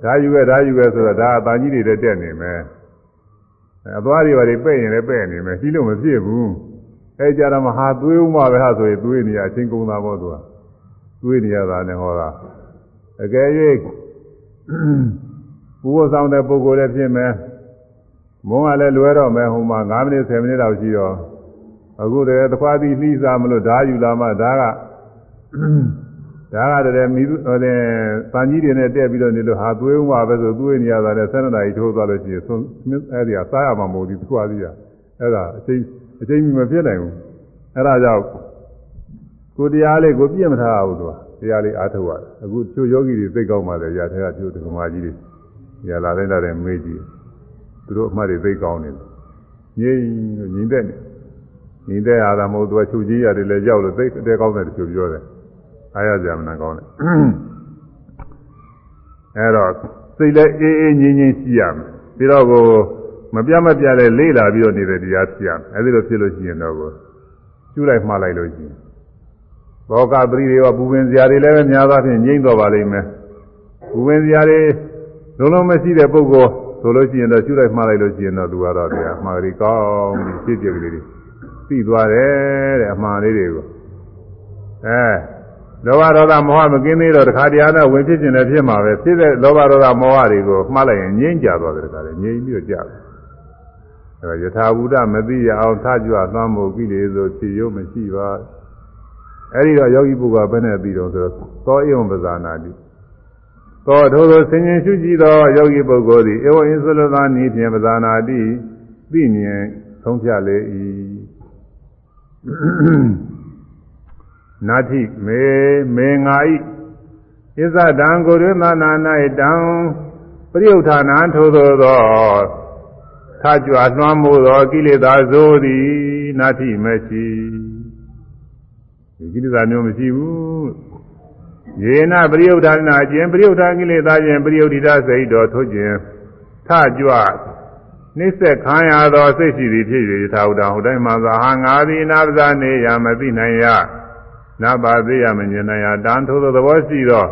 Speaker 1: ဓာယူခဲ့ဓာယူခဲ့ဆိုတော့ဒါအတန်ကြီးတွေတက်တက်နေမယ်အသွားတွေပါတွေပဲ့ရင်လည်းပဲ့နေမယ်ပြီးလို့မဖြစ်ဘူးအဲကြတော့မဟာသွေးဥမပဲဟာဆိုရင်သွေးနေရအချင်းကုန်တာပေါ့သူက သွေးနေရတာနဲ့ဟောတာအကယ်၍ဘူဝဆောင်တဲ့ပုဂ္ဂိုလ်လည်းဖြစ်မယ်မုန်းကလည်းလွဲတော့မယ်ဟိုမှာ9မိနစ်10မိနစ်လောက်ရှိတော့အခုတည်းသခွားပြီးနှီးစားမလို့ဓာယူလာမှဓာကဒါကတည်းကမိဟိုတဲ့တန်ကြီးတွေနဲ့တက်ပြီးတော့နေလို့ဟာသွေးဥမှာပဲဆိုသွေးနေရတာနဲ့ဆက်နေတာကြီးထိုးသွားလို့ရှိရင်ဆုံးအဲ့ဒီကစားရမှာမဟုတ်ဘူးသူကကြီးကအဲ့ဒါအချိန်အချိန်မဖြစ်နိုင်ဘူးအဲ့ဒါကြောင့် ကိုတရားလေးကိုပြည့်မထားဘူးသူကတရားလေးအားထုတ်ရတယ်အခုချို့ယောဂီတွေသိကောင်းပါလေရာထဲကချို့ဒကမာကြီးတွေရလာတိုင်းလာတိုင်းမေးကြည့်သူတို့အမှတ်တွေသိကောင်းနေတယ်ငြိမ်လို့ညီတဲ့နေညီတဲ့အားသာမဟုတ်သူကချုပ်ကြီးရတယ်လည်းရောက်လို့သိတဲ့ကောင်းတယ်တချို့ပြောတယ်အားရကြမနာကောင်းတယ်အဲ့တော့စိတ်လည်းအေးအေးငြိမ်ငြိမ်ရှိရမယ်ပြီးတော့ကိုမပြတ်မပြတ်လည်းလေးလာပြီးတော့နေတဲ့တရားဖြစ်ရမယ်အဲ့ဒီလိုဖြစ်လို့ရှိရင်တော့ကိုကျူးလိုက်မှားလိုက်လို့ရှိရင် ဘောကပရိတွေရောပူပင်စရာတွေလည်းပဲများသောအားဖြင့်ငြိမ့်တော့ပါလိမ့်မယ်ပူပင်စရာတွေလုံးလုံးမရှိတဲ့ပုဂ္ဂိုလ်ဆိုလို့ရှိရင်တော့ကျူးလိုက်မှားလိုက်လို့ရှိရင်တော့သူကတော့တရားမှားရီကောင်းပြီးဖြစ်ပြကလေးတွေသိသွားတယ်တဲ့အမှားလေးတွေကိုအဲလောဘဒေါသမောဟမကင်းသေးတော့တခါတရားနဲ့ဝင်ဖြစ်ခြင်းလည်းဖြစ်မှာပဲဖြစ်တဲ့လောဘဒေါသမောဟတွေကိုမှားလိုက်ရင်ငြိမ့်ကြသွားတယ်တခါလေငြိမ့်ပြီးတော့ကြာတယ်အဲယထာဘုဒ္ဓမသိရအောင်ထားကြွသွမ်းဖို့ကိလေသာဖြစ်ရုံမရှိပါ အဲဒီတော့ယောဂီပုဂ္ဂိုလ်ဘယ်နဲ့ပြီးတော့ဆိုတော့သောဧဝံပဇာနာတိသောထိုသောဆင်ញင်ရှုကြည့်သောယောဂီပုဂ္ဂိုလ်သည်ဧဝံဣသလသာနိဖြင့်ပဇာနာတိသိမြင်ဆုံးဖြတ်လေ၏နာတိမေမေငါဤဣဇဒံကိုရသနာ၌တံပရိယုဌာနာထိုသောသောထကြွလွှမ်းမိုးသောကိလေသာဇိုးသည်နာတိမရှိ ဒီကိလေသာမျိုးမရှိဘူးယေနပရိယုဌာနာကျင်ပရိယုဌာကိလေသာကျင်ပရိယုဒိတာစိတ်တော်ထုတ်ခြင်းထကြွနှိစ္စခံရသောစိတ်ရှိသည်ဖြစ်၍သာဝတ္တဟိုတိုင်းမှာသာဟာငါသည်နာပဇာနေရမသိနိုင်ရနဘာသေးရမမြင်နိုင်ရတန်ထိုးသောသဘောရှိသော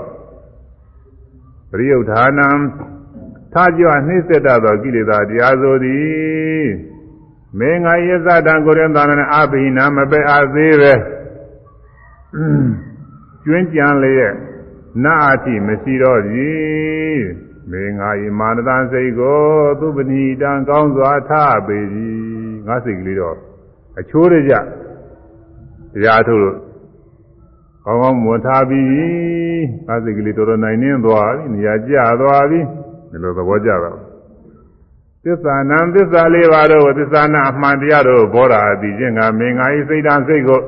Speaker 1: ပရိယုဌာနံထားကြွနှိစ္စတသောကိလေသာတရားဆိုသည်မေငါယသတံကိုရင်သာနအဘိနာမပဲအားသေးပဲ ကျွင်းကြံလျက်နာအတိမရှိတော့ပြီမေငါဤမာနတစိတ်ကိုသူပဏိတံကောင်းစွာထားပေပြီငါစိတ်ကလေးတော့အချိုးရကြတရားထုတ်လို့ကောင်းကောင်းမွန်ထားပြီငါစိတ်ကလေးတော်တော်နိုင်နှင်းသွားပြီနေရာကျသွားပြီဒီလိုသဘောကျတော့ သစ္စာနံသစ္စာလေးပါတော့သစ္စာနာအမှန်တရားတို့ဘောဓာအတိချင်းကမင်္ဂါဤစိတ်ဓာတ်စိတ်ကို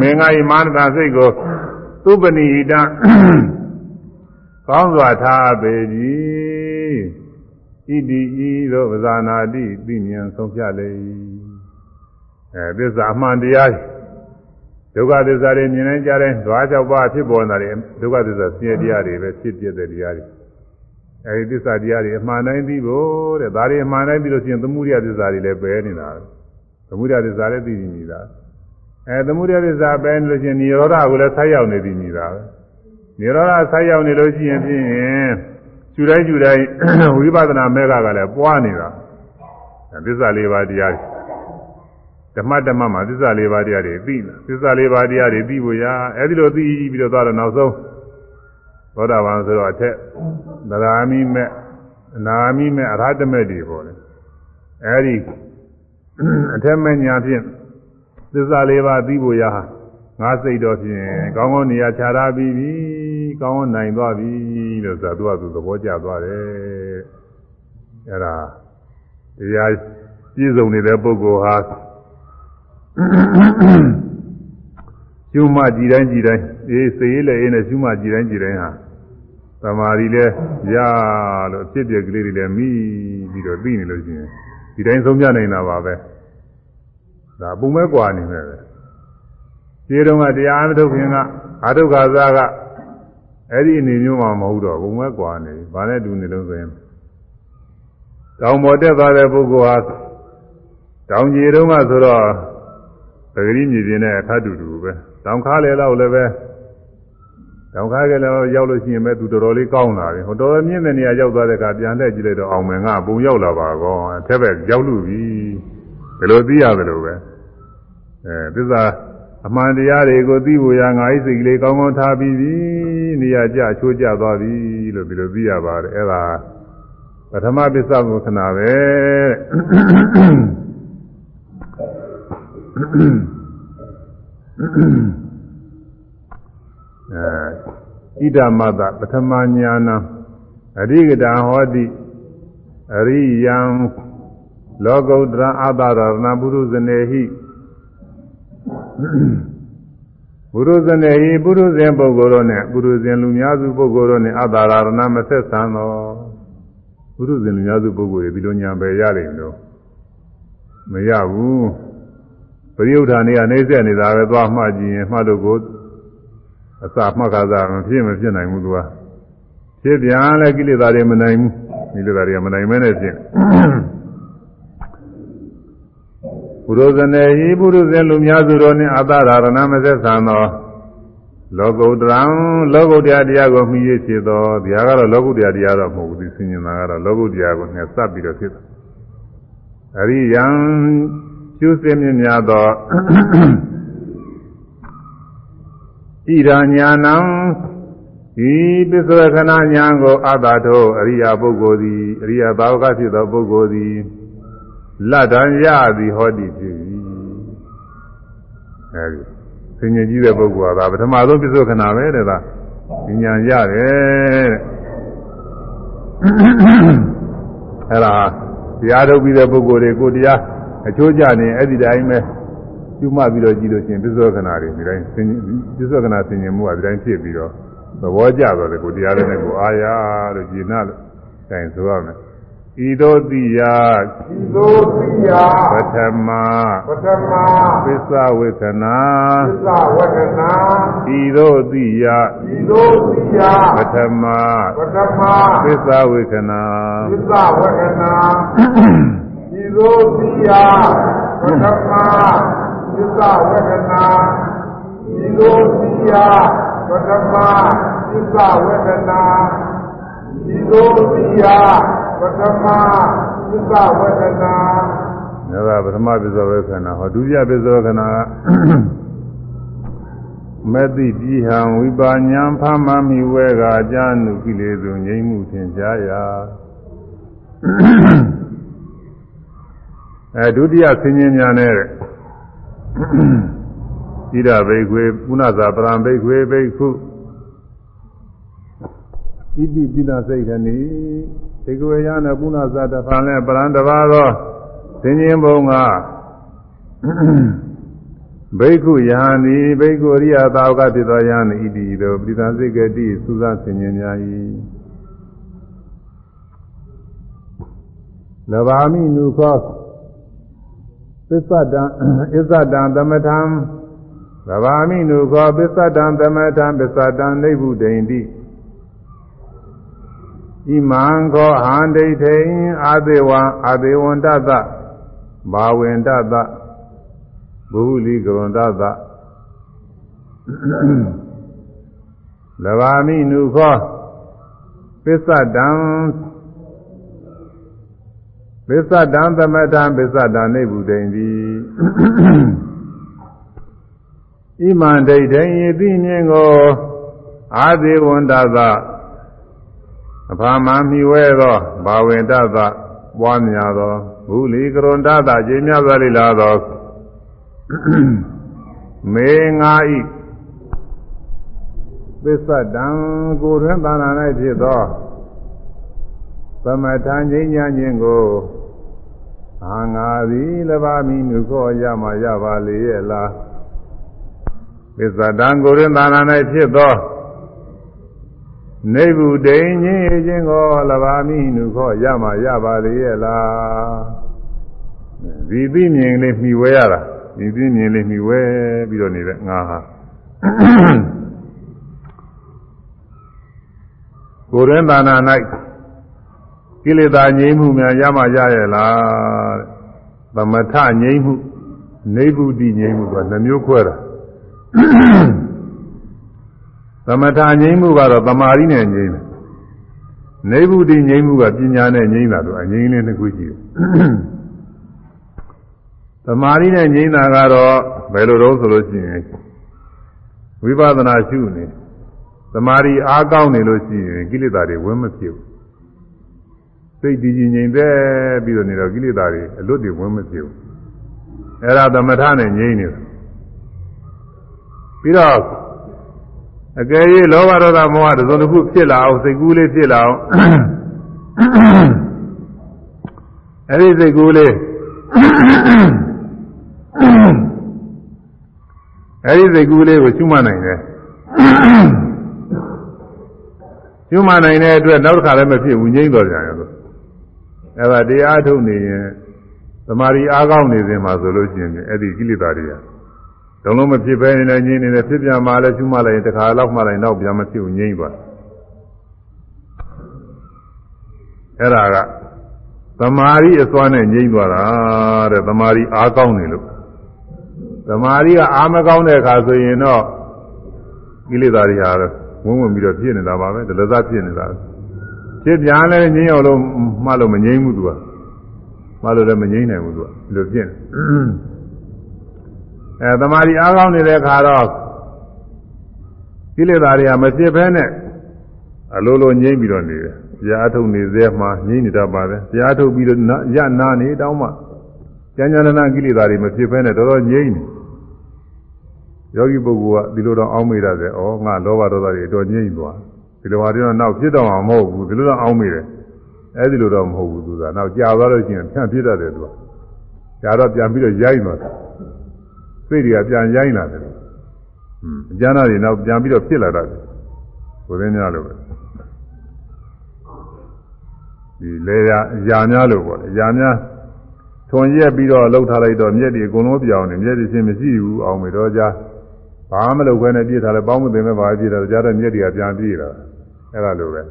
Speaker 1: မင်္ဂါဤမာနတာစိတ်ကိုသူပဏိတံကောင်းစွာထားပေပြီဣတိဤသို့ဝဇာနာတိသိမြင်ဆုံးဖြတ်လေအဲသစ္စာအမှန်တရားဒုက္ခသစ္စာတွေမြင်နိုင်ကြတဲ့ဓဝါ၆ပါးဖြစ်ပေါ်လာတဲ့ဒုက္ခသစ္စာဆင်းရဲတရားတွေပဲဖြစ်ပြတဲ့တရားတွေ အဲဒီသစ္စာတရားတွေအမှန်တိုင်းသိဖို့တဲ့ဒါတွေအမှန်တိုင်းသိလို့ရှိရင်သမှုရိယသစ္စာတွေလည်းပဲနေတာသမှုရိယသစ္စာလည်းသိနေနေတာအဲသမှုရိယသစ္စာပဲနေလို့ရှိရင်និရောဓကိုလည်းဆိုက်ရောက်နေပြီနေတာပဲនិရောဓဆိုက်ရောက်နေလို့ရှိရင်ဖြင့်ကျူတိုင်းကျူတိုင်းဝိပဿနာမဲကကလည်းပွားနေတာသစ္စာလေးပါးတရားတွေဓမ္မဓမ္မမှာသစ္စာလေးပါးတရားတွေသိတယ်သစ္စာလေးပါးတရားတွေသိဖို့ရအဲဒီလိုသိပြီးတော့သွားတော့နောက်ဆုံး သောတာပန်ဆိုတော့အထက်သရမီမဲ့အနာမီမဲ့အရဟတမဲ့တွေပေါ့လေအဲဒီအထက်မဲ့ညာဖြင့်သစ္စာလေးပါးသိဖို့ရငါစိတ်တော်ဖြင့်ကောင်းကောင်းနေရာခြားထားပြီးပြီကောင်းကောင်းနိုင်သွားပြီလို့ဆိုတော့သူကသူသဘောကျသွားတယ်အဲဒါတရားပြည့်စုံနေတဲ့ပုဂ္ဂိုလ်ဟာ ရှုမှကြည်တိုင်းကြည်တိုင်းအေးစေးလည်းအေးနဲ့ရှုမှကြည်တိုင်းကြည်တိုင်းဟာသမာဓိလည်းရလို့အဖြစ်ပြက်ကလေးတွေလည်းမိပြီးတော့သိနေလို့ရှိရင်ဒီတိုင်းဆုံးပြနိုင်တာပါပဲဒါပုံမဲ့กว่าနေမယ်ပဲဒီတုန်းကတရားမထုတ်ခင်ကအာဒုက္ခသာက အဲ့ဒီအနေမျိုးမှမဟုတ်တော့ဘုံမဲ့ကွာနေဘာနဲ့တူနေလို့ဆိုရင်တောင်ပေါ်တက်သွားတဲ့ပုဂ္ဂိုလ်ဟာတောင်ကြီးတုန်းကဆိုတော့ပဂရိမြေပြင်နဲ့အခါတူတူပဲ တောင်ခါလေတော့လည်းပဲတောင်ခါကလည်းရောက်လို့ရှိရင်ပဲသူတော်တော်လေးကောင်းလာပြီဟိုတော်တော်မြင့်တဲ့နေရာရောက်သွားတဲ့အခါပြန်လှည့်ကြည့်လိုက်တော့အောင်မင်ကပုံရောက်လာပါကောအထက်ဘက်ရောက်လို့ပြီဘယ်လိုသိရတယ်လို့ပဲအဲသစ္စာအမှန်တရားတွေကိုသိဖို့ရငါ့စိတ်ကလေးကောင်းကောင်းထားပြီးပြီနေရာကျချိုးကျသွားပြီလို့ဒီလိုသိရပါတယ်အဲ့ဒါပထမပစ္စဝခဏပဲ အဲဣဒမတပထမညာနံအရိကတံဟောတိအရိယံလောကုတ္တရအာသာရဏပုရုဇနေဟိပုရုဇနေဟိပုရုဇဉ်ပုဂ္ဂိုလ်တို့နဲ့ပုရုဇဉ်လူများစုပုဂ္ဂိုလ်တို့နဲ့အာသာရဏမဆက်ဆံသောပုရုဇဉ်လူများစုပုဂ္ဂိုလ်တွေဒီလိုညာပဲရလိမ့်လို့မရဘူးပ ရိယုဌာနေကနေဆက်နေတာပဲသွားမှကြည့်ရင်မှတ်လို့ကိုအစာမှတ်ခါစားမဖြစ်မဖြစ်နိုင်ဘူးသူကဖြစ်ပြန်လဲကိလေသာတွေမနိုင်ဘူးကိလေသာတွေကမနိုင်မဲနဲ့ဖြစ်ပုရုဇနေဟိပုရုဇဉ်လူများစုတို့နှင့်အတ္တရာရဏမဆက်ဆံသောလောကုတ္တရံလောကုတ္တရာတရားကိုမှီရဖြစ်သောတရားကတော့လောကုတ္တရာတရားတော့မဟုတ်ဘူးဒီဆင်ញင်တာကတော့လောကုတ္တရာကိုနဲ့စပ်ပြီးတော့ဖြစ်တယ်အရိယံ ကျုစင်းမြင့်များသောဣရာညာနံဒီပစ္စဝခဏညာကိုအတ္တထိုအရိယာပုဂ္ဂိုလ်သည်အရိယာဘာဝကဖြစ်သောပုဂ္ဂိုလ်သည်လတ်တန်ရသည်ဟောတိဖြစ်၏အဲဒီဆင်ញင်ကြီးတဲ့ပုဂ္ဂိုလ်ကဒါပထမဆုံးပစ္စုခဏပဲတဲ့ဒါဉာဏ်ရတယ်တဲ့အဲဒါတရားထုတ်ပြီးတဲ့ပုဂ္ဂိုလ်တွေကိုတရား အချိုးကျနေအဲ့ဒီတိုင်းပဲကျွမှတ်ပြီးတော့ကြည့်လို့ရှိရင်ပစ္စုခဏတွေဒီတိုင်းဆင်ပစ္စုခဏဆင်ញင်မှုကဒီတိုင်းဖြစ်ပြီးတော့သဘောကျတော့တယ်ကိုတရားလေးနဲ့ကိုအာရလို့ကြည်နာလို့တိုင်ဆိုရမယ်ဤသို့တိယ
Speaker 2: ဤသို့တိယ
Speaker 1: ပထမ
Speaker 2: ပထမ
Speaker 1: ပစ္စဝေခဏ
Speaker 2: ပစ္စဝေခဏ
Speaker 1: ဤသို့တိယ
Speaker 2: ဤသို့တိယ
Speaker 1: ပထမ
Speaker 2: ပထမ
Speaker 1: ပစ္စဝေခဏ
Speaker 2: ပစ္စဝေခဏဤ သို့တိယပထမပစ္စဝေခဏဤသို့တိယပထမပစ္စဝေခဏဤသို့တိယပထမသစ္စာဝေဒနာ
Speaker 1: ဒါကပထမပစ္စောဝေခဏဟောဒုတိယပစ္စောဝေခဏမသိတိဟံဝိပါညာဖမမိဝဲကအကြနုကိလေသာငြိမ့်မှုသင်ကြားရာ အဲဒုတိယဆင်းခြင်းများနဲ့ဣဒဘိခွေပုဏ္ဏသာပရံဘိခွေဘိက္ခုဣတိပိဏစိတ်ခဏီဒီကွေရနဲ့ပုဏ္ဏဇာတဖန်လဲပရံတပါသောသင်္ခြင်းဘုံကဘိက္ခုယဟန်ဤဘိက္ခုရိယသာဝကဖြစ်သောယဟန်ဤတည်သောပိဋကစိတ်ကတိသုသဆင်ញင်များ၏လဘာမိနုခော ပစ္စတံအစ္ဆတံသမထံလဘာမိနုခောပစ္စတံသမထံပစ္စတံနိဗ္ဗုဒိန္တိဣမံခောဟန္ဒိဋ္ဌိအာသေဝံအာသေဝန္တသဘာဝန္တသဘုဟုလိကဝန္တသလဘာမိနုခောပစ္စတံ ပစ္စတံသမထံပစ္စတံနေဗုဒိန်သည်ဣမံဒိဋ္ဌိယတိမြင်ကိုအာသေဝန္တသအဖာမမိဝဲသောဘာဝင်တသပွားများသောဘုလီကရွန်တသခြေမြတ်စွာလိလာသောမေငါဤသစ္ဆတံကိုယ်တွင်သာနာ၌ဖြစ်သောသမထံငြိမ်းချမ်းခြင်းကို အာငါသည်လဘာမိနုခောရမှရပါလေရဲ့လားသစ္ဆတံကိုယ်တွင်သာနာ၌ဖြစ်သောနေဘူးတိန်ကြီးခြင်းကိုလဘာမိနုခောရမှာရပါလေရဲ့လားဒီသိမြင်လေးမှီဝဲရတာဒီသိမြင်လေးမှီဝဲပြီးတော့နေတဲ့ငါဟာကိုယ်ရင်းသာနာ၌ ကိလေသာငြိမ်းမှုများရမှရရဲ့လားတဲ့သမထငြိမ်းမှုနေဗုဒ္ဓငြိမ်းမှုကနှမျိုးခွဲတာသမထငြိမ်းမှုကတော့တမာရီနဲ့ငြိမ်းတယ်နေဗုဒ္ဓငြိမ်းမှုကပညာနဲ့ငြိမ်းတာတော့အငြိမ်းလေးတစ်ခုရှိတယ်သမာဓိနဲ့ငြိမ်းတာကတော့ဘယ်လိုတော့ဆိုလို့ရှိရင်ဝိပဿနာရှုနေသမာဓိအားကောင်းနေလို့ရှိရင်ကိလေသာတွေဝင်မဖြစ်ဘူး စိတ်တည်ကြည်ငြိမ်သက်ပြီးတော့နေတော့ကိလေသာတွေအလွတ်တွေဝင်မဖြစ်ဘူးအဲ့ဒါသမထနဲ့ငြိမ်းနေတာပြီးတော့အကယ်၍လောဘဒေါသမောဟတစ်စုံတစ်ခုဖြစ်လာအောင်စိတ်ကူးလေးဖြစ်လာအောင်အဲ့ဒီစိတ်ကူးလေးအဲ့ဒီစိတ်ကူးလေးကိုရှုမှတ်နိုင်တယ်ရှုမှတ်နိုင်တဲ့အတွက်နောက်တစ်ခါလည်းမဖြစ်ဘူးငြိမ့်တော်ကြတယ်လို့ အဲ့ဒါတရားထုတ်နေရင်သမာဓိအားကောင်းနေစဉ်မှာဆိုလို့ရှိရင်အဲ့ဒီကိလေသာတွေကလုံးလုံးမဖြစ်ဘဲနေနေငြိမ့်နေတယ်ဖြစ်ပြန်မှလည်းရှုမှတ်လိုက်ရင်တစ်ခါလောက်မှလိုက်နောက်ပြန်မဖြစ်ဘူးငြိမ့်သွားအဲ့ဒါကသမာဓိအစွမ်းနဲ့ငြိမ့်သွားတာတဲ့သမာဓိအားကောင်းနေလို့သမာဓိကအားမကောင်းတဲ့အခါဆိုရင်တော့ကိလေသာတွေဟာဝုန်းဝင်ပြီးတော့ဖြစ်နေတာပါပဲဒလသဖြစ်နေတာ ဖြစ်ပြန်လဲငြိမ့်အောင်လို့မှလို့မငြိမ့်ဘူးသူကမှလို့လည်းမငြိမ့်နိုင်ဘူးသူကဒီလိုဖြစ်နေအဲသမာဓိအားကောင်းနေတဲ့အခါတော့ကိလေသာတွေကမဖြစ်ဘဲနဲ့အလိုလိုငြိမ့်ပြီးတော့နေတယ်တရားထုတ်နေသေးမှငြိမ့်နေတတ်ပါတယ်တရားထုတ်ပြီးတော့ရနာနေတောင်းမှကျမ်းညာနာကိလေသာတွေမဖြစ်ဘဲနဲ့တော်တော်ငြိမ့်နေယောဂီပုဂ္ဂိုလ်ကဒီလိုတော့အောင်းမိရတယ်ဩငါလောဘဒေါသတွေတော်ငြိမ့်သွား ဒီလိုဟာတွေတော့နောက်ဖြစ်တော့မှာမဟုတ်ဘူးဒီလိုတော့အောင်းမိတယ်အဲဒီလိုတော့မဟုတ်ဘူးသူကနောက်ကြာသွားလို့ရှိရင်ဖြန့်ဖြစ်တတ်တယ်သူကကြာတော့ပြန်ပြီးတော့ရိုက်သွားတယ်စိတ်တွေကပြန်ရိုက်လာတယ်ဟွန်းအကျမ်းသားတွေနောက်ပြန်ပြီးတော့ဖြစ်လာတတ်တယ်ကိုယ်ရင်းများလို့ပဲဒီလေရာရာများလို့ပေါ့လေရာများထွန်ရက်ပြီးတော့လှုပ်ထားလိုက်တော့မျက်တွေအကုန်လုံးပြောင်းနေမျက်တွေချင်းမရှိဘူးအောင်မေတော့ကြဘာမလုပ်ခွဲနဲ့ပြည့်ထားလဲပေါင်းမသိမဲ့ဘာပြည့်တာကြားတော့မျက်တွေကပြန်ပြည့်တာ အဲ့ဒါလိုပဲ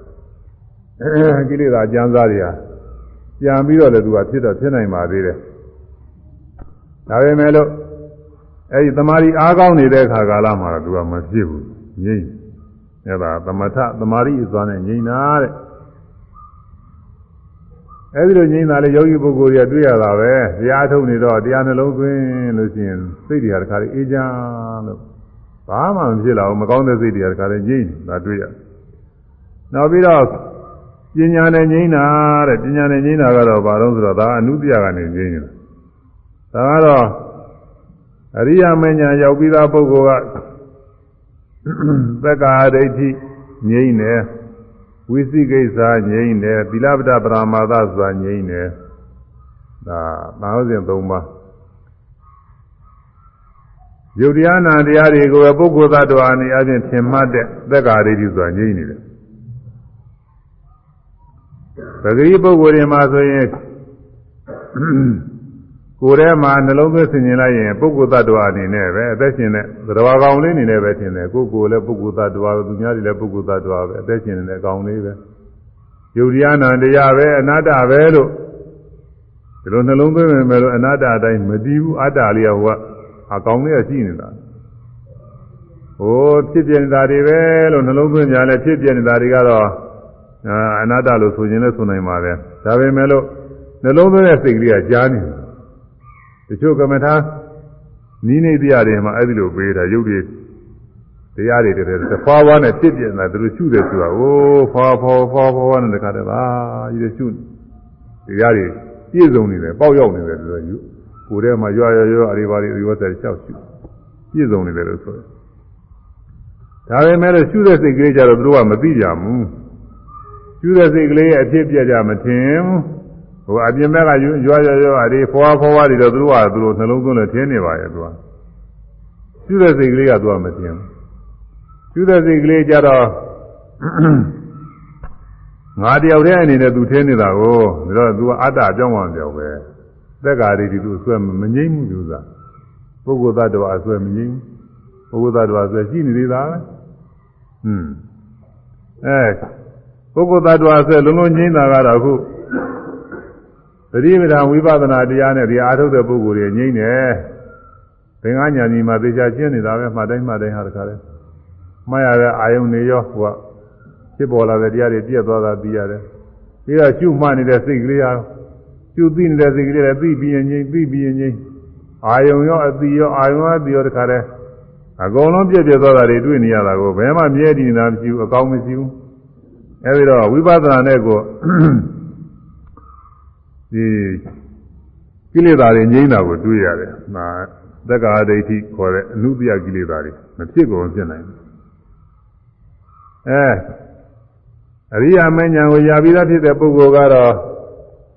Speaker 1: ကိလေသာအကျမ်းစားတွေကပြန်ပြီးတော့လည်းသူကဖြစ်တော့ဖြစ်နိုင်ပါသေးတယ်ဒါပေမဲ့လို့အဲ့ဒီတမာရီအားကောင်းနေတဲ့ခါကာလမှာတော့သူကမဖြစ်ဘူးငြိမ့်အဲ့ဒါသမထတမာရီအစွမ်းနဲ့ငြိမ့်တာတဲ့အဲဒီလိုငြိမ်းတာလေယောဂီပုဂ္ဂိုလ်တွေကတွေ့ရတာပဲတရားထုတ်နေတော့တရားနှလုံးသွင်းလို့ရှိရင်စိတ်တွေကတခါလေးအေးချမ်းလို့ဘာမှမဖြစ်လာဘူးမကောင်းတဲ့စိတ်တွေကတခါလေးငြိမ်းတာတွေ့ရ နောက်ပြီးတော့ပညာနဲ့ငြိမ်းတာတဲ့ပညာနဲ့ငြိမ်းတာကတော့ဘာလို့ဆိုတော့ဒါအနုတ္တိယကနေငြိမ်းနေတာဒါကတော့အရိယာမဉ္ဇဉ်ရောက်ပြီးသားပုဂ္ဂိုလ်ကသက္ကာဒိဋ္ဌိငြိမ်းတယ်ဝိသိကိစ္စငြိမ့်တယ်သီလပဒပရမာသဆိုတာငြိမ့်တယ်ဒါသာဝစဉ်၃ပါးယုတ်တရားနာတရားတွေကိုပုဂ္ဂိုလ်သတ္တဝါအနေအချင်းထင်မှတ်တဲ့သက်္ကာရိတိဆိုတာငြိမ့်နေတယ် ပဂရိပုဂ္ဂိုလ်တွေမှာဆိုရင်ကိုယ်ထဲမှာနှလုံးသွင်းဆင်ခြင်လိုက်ရင်ပုဂ္ဂိုလ်သတ္တဝါအနေနဲ့ပဲအသက်ရှင်တဲ့သတ္တဝါကောင်လေးအနေနဲ့ပဲထင်တယ်ကိုယ်ကိုယ်လည်းပုဂ္ဂိုလ်သတ္တဝါပဲသူများတွေလည်းပုဂ္ဂိုလ်သတ္တဝါပဲအသက်ရှင်နေတဲ့ကောင်လေးပဲယုတ်တရားနာတရားပဲအနတ္တပဲလို့ဒီလိုနှလုံးသွင်းမယ်လို့အနတ္တအတိုင်းမတည်ဘူးအတ္တလေးကဟိုကအကောင်လေးကရှိနေတာဟိုဖြစ်ပြနေတာတွေပဲလို့နှလုံးသွင်းကြလဲဖြစ်ပြနေတာတွေကတော့ အနတ္တလို့ဆိုရင်လည်းဆိုနိုင်ပါတယ်ဒါပေမဲ့လို့နှလုံးသွင်းတဲ့စိတ်ကလေးကကြားနေတယ်တချို့ကမ္မထာနီးနေတရားတွေမှာအဲ့ဒီလိုပေးတာရုပ်တွေတရားတွေတည်းတဖွာဖွာနဲ့ဖြစ်ပြနေတာသူတို့ရှုတယ်ဆိုတာအိုးဖွာဖွာဖွာဖွာနဲ့တခါတည်းပါကြီးရှုတရားတွေပြည့်စုံနေတယ်ပေါက်ရောက်နေတယ်ဆိုတော့ကိုယ်ထဲမှာရွာရွာရွာအရိပါတွေအရိဝတ်တွေရှောက်ရှုပြည့်စုံနေတယ်လို့ဆိုတယ်ဒါပေမဲ့လို့ရှုတဲ့စိတ်ကလေးကြတော့သူတို့ကမသိကြဘူး ရှုတဲ့စိတ်ကလေးရဲ့အဖြစ်ပြကြမထင်ဘူးဟိုအပြင်ဘက်ကရွရွရွရွအဒီဖွာဖွာတွေတော့သူတို့ကသူတို့နှလုံးသွင်းလို့ထင်းနေပါရဲ့သူကကျူးတဲ့စိတ်ကလေးကသူကမထင်ဘူးကျူးတဲ့စိတ်ကလေးကြတော့ငါတယောက်တည်းအနေနဲ့သူထင်းနေတာကိုဒါတော့သူကအတ္တအကြောင်းအောင်ပြောပဲသက်္ကာရီဒီသူအစွဲမငြိမ့်ဘူးသူကပုဂ္ဂိုလ်သတ္တဝါအစွဲမငြိမ့်ဘူးပုဂ္ဂိုလ်သတ္တဝါအစွဲရှိနေသေးတာပဲဟွန်းအဲ ပုဂ္ဂိုလ်သတ္တဝါဆိုလုံးလုံးငြိမ်းတာကတော့အခုသတိပဋ္ဌာန်ဝိပဿနာတရားနဲ့ဒီအာထုတ်တဲ့ပုဂ္ဂိုလ်တွေငြိမ်းတယ်သင်္ကညာညီမှာသေချာရှင်းနေတာပဲမှတ်တိုင်းမှတ်တိုင်းဟာတခါလဲမှားရတဲ့အာယုန်တွေရောဟိုကဖြစ်ပေါ်လာတဲ့တရားတွေပြည့်သွားတာသိရတယ်ပြီးတော့ရှုမှတ်နေတဲ့စိတ်ကလေးဟာရှုသိနေတဲ့စိတ်ကလေးလည်းသိပြီးရင်ငြိမ်းသိပြီးရင်ငြိမ်းအာယုံရောအတိရောအာယုံအတိရောတခါလဲအကုန်လုံးပြည့်ပြည့်သွားတာတွေတွေ့နေရတာကိုဘယ်မှမြဲတည်နေတာမရှိဘူးအကောင်းမရှိဘူး အဲဒီတော့ဝိပဿနာနဲ့ကိုဒီကိလေသာတွေငြိမ်းတာကိုတွေ့ရတယ်။ဒါသက္ကာဒိဋ္ဌိခေါ်တဲ့အနုတ္တိယကိလေသာတွေမဖြစ်ကုန်ဖြစ်နိုင်ဘူး။အဲအရိယာမဉ္ဇဉ်ကိုရပြီးသားဖြစ်တဲ့ပုဂ္ဂိုလ်ကတော့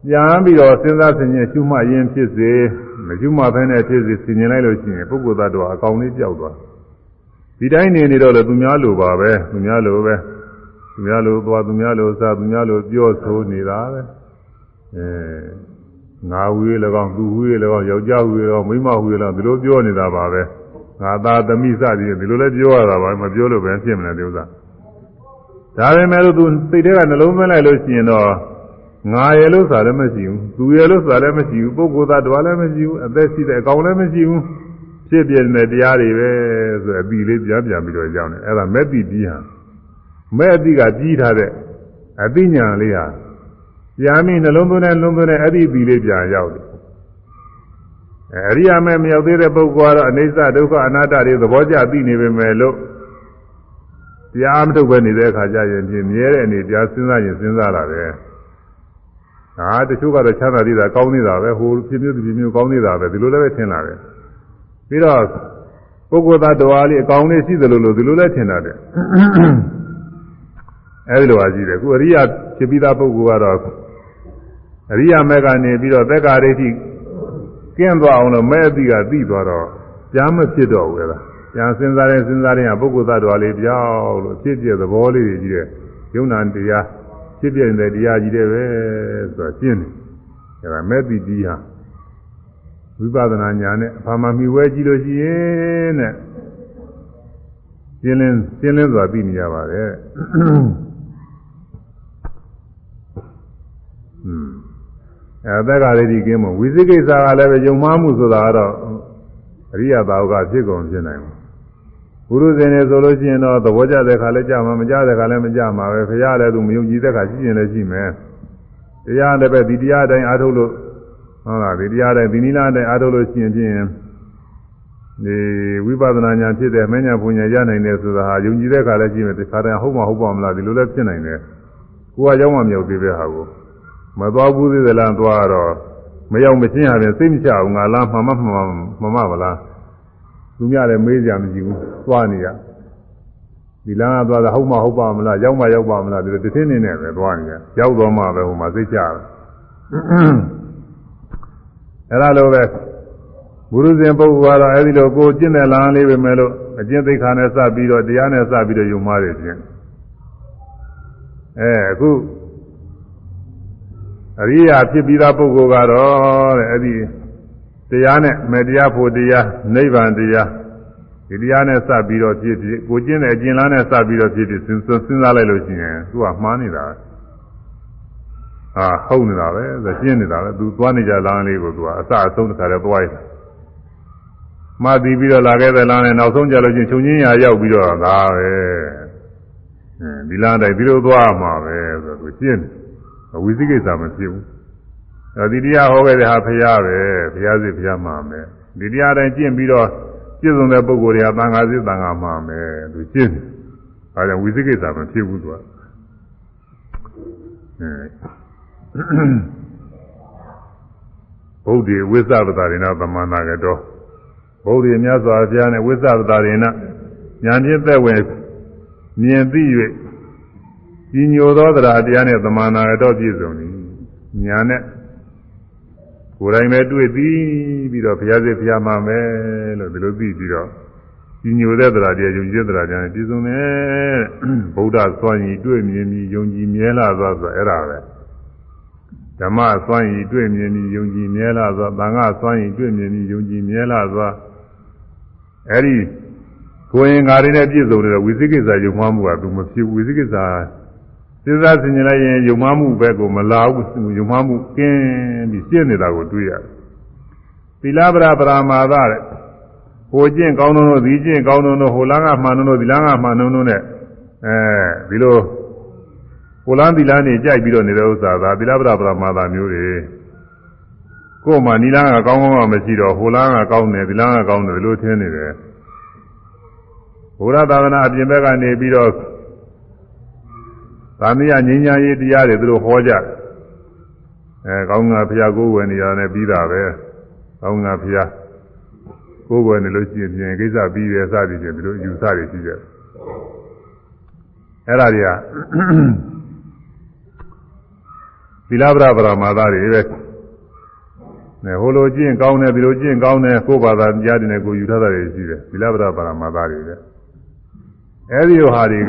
Speaker 1: ပြန်ပြီးတော့စဉ်းစားဆင်ခြင်ရှုမှတ်ရင်ဖြစ်စေမရှုမှတ်ဘဲနဲ့ဖြစ်စေဆင်ခြင်လိုက်လို့ရှိရင်ပုဂ္ဂိုလ်သတ္တဝါအကောင်လေးပြောက်သွားဒီတိုင်းနေနေတော့လေသူများလိုပါပဲသူများလိုပဲ သူများလိုသွားသူများလိုစားသူများလိုပြောဆိုနေတာပဲအဲငါဝေး၎င်းသူဝေး၎င်းယောက်ျားဝေး၎င်းမိန်းမဝေး၎င်းဒီလိုပြောနေတာပါပဲငါသားသမီးစသည်ဒီလိုလဲပြောရတာပါမပြောလို့ပဲဖြစ်မလဲဒီဥစ္စာဒါပေမဲ့လို့သူစိတ်ထဲကနှလုံးသွင်းလိုက်လို့ရှိရင်တော့ငါရဲ့လို့ဆိုတာလည်းမရှိဘူးသူရဲ့လို့ဆိုတာလည်းမရှိဘူးပုဂ္ဂိုလ်သားတော်လည်းမရှိဘူးအသက်ရှိတဲ့အကောင်လည်းမရှိဘူးဖြစ်ပြတဲ့တရားတွေပဲဆိုအပြီးလေးပြန်ပြန်ပြီးတော့ကြောင်းတယ်အဲ့ဒါမဲ့တိပြီးဟာ မဲ့အတိကကြီးထားတဲ့အသိဉာဏ်လေးဟာပြန်ပြီးနှလုံးသွင်းတဲ့လုံးသွင်းတဲ့အတိပြီးလေးပြန်ရောက်တယ်အရိယာမဲ့မရောက်သေးတဲ့ပုဂ္ဂိုလ်ကတော့အနိစ္စဒုက္ခအနတ္တတွေသဘောကျသိနေပေမဲ့လို့တရားမထုတ်ပဲနေတဲ့အခါကျရင်ပြင်းမြဲတဲ့အနေတရားစဉ်းစားရင်စဉ်းစားလာတယ်။ဒါတချို့ကတော့ချမ်းသာသေးတာကောင်းနေတာပဲဟိုဖြစ်မျိုးဖြစ်မျိုးကောင်းနေတာပဲဒီလိုလည်းပဲထင်လာတယ်။ပြီးတော့ပုဂ္ဂိုလ်သားတော်လေးအကောင်းလေးရှိသလိုလိုဒီလိုလည်းထင်တာတယ်။ အဲဒီလိုပါရှိတယ်။ခုအရိယာဖြစ်ပြီးသားပုဂ္ဂိုလ်ကတော့အရိယာမဲကနေပြီးတော့သက်္ကာဒိဋ္ဌိကင်းသွားအောင်လို့မဲအတိကသိသွားတော့ကြားမဖြစ်တော့ဘူးလား။ညာစဉ်းစားရင်စဉ်းစားရင်ပုဂ္ဂိုလ်သားတော်လေးပြောက်လို့ဖြစ်ပြသဘောလေးကြီးတဲ့ယုံနာတရားဖြစ်ပြနေတဲ့တရားကြီးတဲ့ပဲဆိုတော့ရှင်းတယ်အဲဒါမဲ့တိတိဟာဝိပဿနာညာနဲ့အဖာမမီဝဲကြည့်လို့ရှိရင်တဲ့ရှင်းလင်းရှင်းလင်းစွာသိနေရပါတယ်อืม အဲသက်ကလေးဒီကင်းမဝိသိကိစ္စကလည်းပဲယုံမှားမှုဆိုတာကတော့အရိယသာဝကဖြစ်ကုန်ဖြစ်နိုင်ဘူးဘုရုဇင်နေဆိုလို့ရှိရင်တော့သဘောကျတဲ့ခါလည်းကြမှာမကြတဲ့ခါလည်းမကြမှာပဲခရလည်းသူမယုံကြည်တဲ့ခါရှိရင်လည်းရှိမယ်တရားလည်းပဲဒီတရားတိုင်းအားထုတ်လို့ဟုတ်လားဒီတရားတိုင်းဒီနိလားတိုင်းအားထုတ်လို့ရှိရင်ဖြင့်ဒီဝိပဿနာဉာဏ်ဖြစ်တဲ့မဉ္ဇဉ်ဘုံဉာဏ်ရနိုင်တယ်ဆိုတာဟာယုံကြည်တဲ့ခါလည်းရှိမယ်ဒီခါတိုင်းဟုတ်မှာဟုတ်ပါမလားဒီလိုလည်းဖြစ်နိုင်တယ်ကိုယ်ကရောက်မှမရောက်သေးတဲ့ဟာကို မသွားဘူးသေးသလားသွားတော့မရောက်မချင်းဟာပြန်စိတ်မချဘူးငါလားမှမမှမမမလားသူများလည်းမေးကြမရှိဘူးသွားနေရဒီလမ်းကသွားတာဟုတ်မှဟုတ်ပါမလားရောက်မှရောက်ပါမလားဒီလိုတစ်ထင်းနေနဲ့ပဲသွားနေရရောက်တော့မှပဲဟိုမှာသိကြတယ်အဲ့ဒါလိုပဲဘုရုဇင်ပုဂ္ဂိုလ်ကတော့အဲ့ဒီလိုကိုကျင့်တဲ့လမ်းလေးပဲမဲ့လို့အကျင့်သိက္ခာနဲ့စပြီးတော့တရားနဲ့စပြီးတော့ယုံမှားတယ်ချင်းအဲအခု အရိယာဖြစ်ပြီးသားပုဂ္ဂိုလ်ကတော့တဲ့အဲ့ဒီတရားနဲ့မေတရားဖို့တရားနိဗ္ဗာန်တရားဒီတရားနဲ့စပ်ပြီးတော့ဖြစ်ဖြစ်ကိုကျင့်တဲ့အကျင့်လားနဲ့စပ်ပြီးတော့ဖြစ်ဖြစ်စဉ်းစားလိုက်လို့ရှိရင်သူကမှားနေတာပဲဟာဟုတ်နေတာပဲဆိုရှင်းနေတာပဲသူသွားနေကြလမ်းလေးကိုသူကအစအဆုံးတစ်ခါတည်းသွားရတယ်မှတ်ပြီးပြီးတော့လာခဲ့တဲ့လမ်းနဲ့နောက်ဆုံးကြလို့ချင်းခြုံချင်းရာရောက်ပြီးတော့ဒါပဲဒီလမ်းတိုင်းဒီလိုသွားမှာပဲဆိုသူရှင်းတယ် ဝိသိကိစ္စမဖြစ်ဘူးဒီတရားဟောခဲ့တဲ့ဟာဖရားပဲဖရားစီဖရားမှာမယ်ဒီတရားတိုင်းကျင့်ပြီးတော့ပြည့်စုံတဲ့ပုဂ္ဂိုလ်တွေကသံဃာစီသံဃာမှာမယ်သူကျင့်တယ်။အဲဒါဝိသိကိစ္စမဖြစ်ဘူးသူက။ဗုဒ္ဓေဝိသဗတာရိနာသမန္နာကတော်ဗုဒ္ဓေမြတ်စွာဘုရားနဲ့ဝိသဗတာရိနာညာဖြင့်သက်ဝင်မြင်သိ၍ ကြီးညိုသောတရားတရားနဲ့သမန္နာကတော်ပြည့်စုံသည်ညာနဲ့ကိုယ်တိုင်ပဲတွေ့ပြီးပြီးတော့ဘုရားစစ်ဘုရားမှာမယ်လို့ဒီလိုပြီးပြီးတော့ကြီးညိုတဲ့တရားတရားယုံကြည်တဲ့တရားတရားပြည့်စုံတယ်ဗုဒ္ဓစွမ်းရည်တွေ့မြင်ပြီးယုံကြည်မြဲလာသွားဆိုအဲ့ဒါပဲဓမ္မစွမ်းရည်တွေ့မြင်ပြီးယုံကြည်မြဲလာသွားသံဃာစွမ်းရည်တွေ့မြင်ပြီးယုံကြည်မြဲလာသွားအဲ့ဒီကိုယ်ရင်ငါတွေနဲ့ပြည့်စုံတဲ့ဝိသိကိစ္စယုံမှမှုကသူမဖြစ်ဝိသိကိစ္စ စဉ်းစားဆင်ခြင်လိုက်ရင်ယုံမှမှုပဲကိုမလာဘူးယုံမှမှုကင်းပြီးရှင်းနေတာကိုတွေ့ရတယ်သီလပရပရာမာသတဲ့ဟိုကျင့်ကောင်းတို့ဒီကျင့်ကောင်းတို့ဟိုလမ်းကမှန်တို့ဒီလမ်းကမှန်တို့နဲ့အဲဒီလိုဟိုလမ်းဒီလမ်းနေကြိုက်ပြီးတော့နေတဲ့ဥစ္စာသာသီလပရပရာမာသမျိုးတွေကိုယ်မှနီလန်းကကောင်းကောင်းမှမရှိတော့ဟိုလမ်းကကောင်းတယ်ဒီလမ်းကကောင်းတယ်လို့ထင်နေတယ်ဘုရားသာသနာအပြင်ဘက်ကနေပြီးတော့ သာမယငြိမ်းချမ်းရေးတရားတွေသူတို့ဟောကြတယ်အဲကောင်းငါဖျားကိုယ်ဝယ်နေရတယ်ပြီးတာပဲကောင်းငါဖျားကိုယ်ဝယ်နေလို့ရှိရင်ပြင်ကိစ္စပြီးရစသည်ဖြင့်ဒီလိုယူဆတွေရှိကြတယ်အဲ့ဒါတွေကသီလပရပရမာသတွေပဲနဲ့ဟိုလိုကျင့်ကောင်းတယ်ဒီလိုကျင့်ကောင်းတယ်ကိုယ်ဘာသာကြားတယ်နဲ့ကိုယူထားတာတွေရှိတယ်သီလပရပရမာသတွေပဲအဲဒီလိုဟာတွေ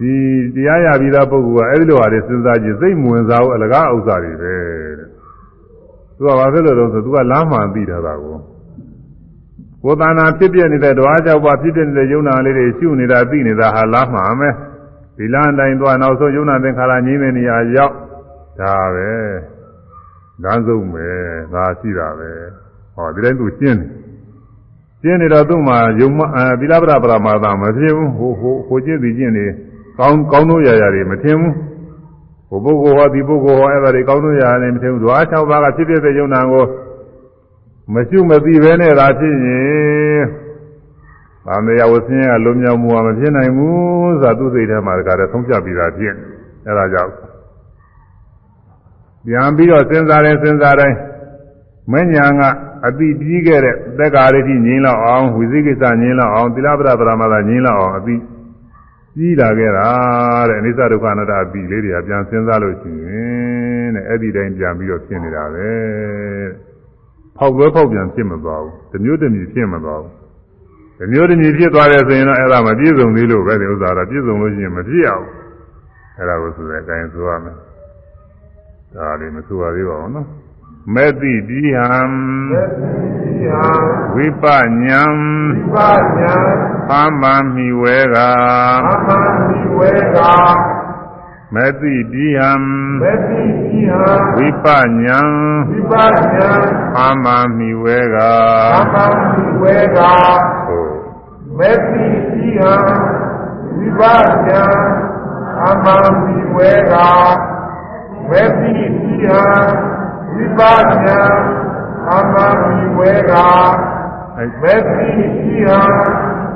Speaker 1: ဒီတရားရပြီးသားပုဂ္ဂိုလ်ကအဲဒီလိုဟာတွေစဉ်းစားကြည့်စိတ်မဝင်စားဘူးအလကားဥစ္စာတွေပဲတဲ့သူကဘာဖြစ်လို့လဲဆိုသူကလမ်းမှန်သိထားတာကိုကိုယ်တဏ္ဍာဖြစ်ပြနေတဲ့ဓဝါကြောက်ပါဖြစ်ပြနေတဲ့ယုံနာလေးတွေရှုနေတာသိနေတာဟာလမ်းမှန်မယ်ဒီလမ်းတိုင်းသွားနောက်ဆုံးယုံနာသင်္ခါရငြိမ်းတဲ့နေရာရောက်ဒါပဲလမ်းဆုံးပဲဒါရှိတာပဲဟောဒီတိုင်းသူရှင်းတယ်ရှင်းနေတော့သူ့မှာယုံမအဲသီလပရပရမာသမဖြစ်ဘူးဟိုဟိုဟိုကျင့်စီကျင့်နေ ကောင်းကောင်းတို့ရာရာတွေမထင်ဘူးဟိုပုဂ္ဂိုလ်ဟောဒီပုဂ္ဂိုလ်ဟောအဲ့ဒါတွေကောင်းတို့ရာရာတွေမထင်ဘူးဓဝါ၆ပါးကဖြစ်ဖြစ်တဲ့ယုံနာကိုမရှိမသိပဲနဲ့သာဖြစ်ရင်ဗာမေယဝဆင်းရဲကလုံးမြောက်မှုကမဖြစ်နိုင်ဘူးဆိုတာသူ့စိတ်ထဲမှာတခါတည်းဆုံးဖြတ်ပြီးသားဖြစ်အဲ့ဒါကြောင့်ပြန်ပြီးတော့စဉ်းစားတယ်စဉ်းစားတိုင်းမဉ္ဇဏ်ကအတိပြီးခဲ့တဲ့သက်္ကာရတိငြိမ်းလောက်အောင်ဝိသိကိစ္စငြိမ်းလောက်အောင်သီလပဒပရမသာငြိမ်းလောက်အောင်အတိ ပြီးလာခဲ့တာတဲ့အနိစ္စဒုက္ခအနတ္တအပြီးလေးတွေကပြန်စဉ်းစားလို့ရှိရင်တဲ့အဲ့ဒီတိုင်းပြန်ပြီးတော့ဖြစ်နေတာပဲဖောက်လွဲဖောက်ပြန်ဖြစ်မသွားဘူးတမျိုးတမျိုးဖြစ်မသွားဘူးတမျိုးတမျိုးဖြစ်သွားတယ်ဆိုရင်တော့အဲ့ဒါမပြည့်စုံသေးလို့ပဲဒီဥစ္စာတော့ပြည့်စုံလို့ရှိရင်မဖြစ်ရဘူးအဲ့ဒါကိုဆိုတဲ့အတိုင်းဆိုရမယ်ဒါလေးမဆိုရသေးပါဘူးနော် မေတိတိဟံဝိပညာဝိပညာသမ္မာမိဝေကသမ္မာမိဝေကမေတိတိဟံမေတိတိဟံဝိပညာဝိပညာသမ္မာမိဝေကသမ္မာမိဝေကမေတိတိဟံဝိပညာသမ္မာမိဝေကမေတိတိဟံ ဝိပါဒံအမမိဝေကမေတိရှိဟံ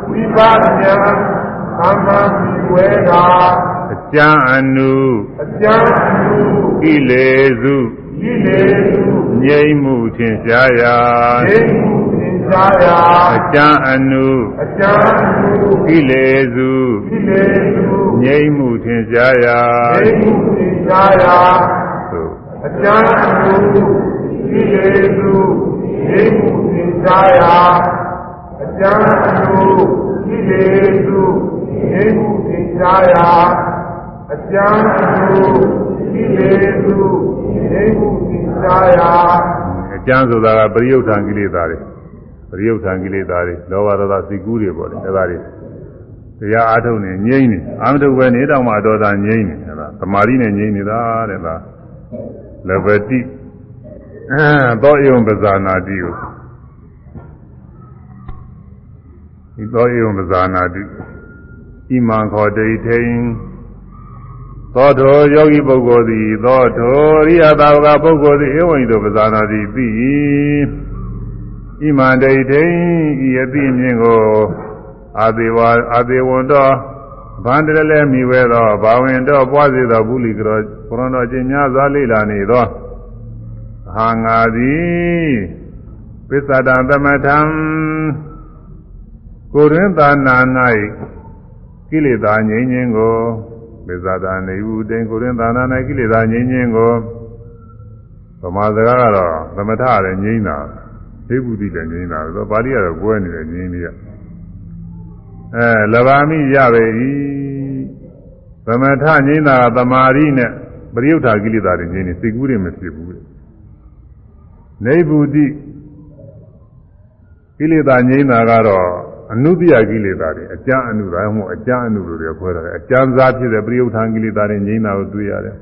Speaker 1: ဝိပါဒံအမမိဝေကအကျံအနုအကျံအနုကိလေစုကိလေစုငြိမ့်မှုထင်ရှားရာငြိမ့်မှုထင်ရှားရာအကျံအနုအကျံအနုကိလေစုကိလေစုငြိမ့်မှုထင်ရှားရာငြိမ့်မှုထင်ရှားရာ အကျဉ်းအမှုဒီလေသူနေမှုသင်ကြားရာအကျဉ်းအမှုဒီလေသူနေမှုသင်ကြားရာအကျဉ်းအမှုဒီလေသူနေမှုသင်ကြားရာအကျဉ်းဆိုတာကပရိယုထံကိလေသာတွေပရိယုထံကိလေသာတွေလောဘဒေါသစိတ်ကူးတွေပေါ့လေအဲဒါတွေတရားအားထုတ်နေငြိမ့်နေအာမထုတ်ပဲနေတော့မှဒေါသငြိမ့်နေအဲဒါသမာဓိနဲ့ငြိမ့်နေတာတဲ့လား လဘတိအဲသောယုံပဇာနာတိကိုဒီသောယုံပဇာနာတိဣမံခောဒိဋ္ဌိသောတောယောဂီပုဂ္ဂိုလ်သည်သောတောရိယသာဝကပုဂ္ဂိုလ်သည်ဧဝံဤသို့ပဇာနာတိသိဣမံဒိဋ္ဌိဤအသိမြင်ကိုအာသေဝအာသေဝံတော်ဗန္တရလည်းမိဝဲသောဘာဝင်တော့ပွားစေသောပုလိကရော ဘုရတော်ကျင်များစွာလိလာနေသောဟာငါသည်ပစ္စဒံသမထံကိုရင်းသာနာ၌ကိလေသာငြိမ်းခြင်းကိုပစ္စဒံနေဟုတိန်ကိုရင်းသာနာ၌ကိလေသာငြိမ်းခြင်းကိုဗမာစကားကတော့သမထလည်းငြိမ်းတာသိဗုဒ္ဓလည်းငြိမ်းတာဆိုပါဠိကတော့ကွဲနေတယ်ငြိမ်းနေရအဲလဘာမိရပဲဤသမထငိမ့်တာသမာဓိနဲ့ ပရိယုဒ္ဓကိလေသာတွေငြိမ့်နေစိတ်ကူးတွေမဖြစ်ဘူးနေဗုဒိကိလေသာငြိမ့်တာကတော့အနုတ္တိယကိလေသာတွေအကျမ်းအနုဒါမှမဟုတ်အကျမ်းအနုလို့တွေခွဲထားတယ်အကျမ်းစားဖြစ်တဲ့ပရိယုဌာန်ကိလေသာတွေငြိမ်းတာကိုတွေ့ရတယ်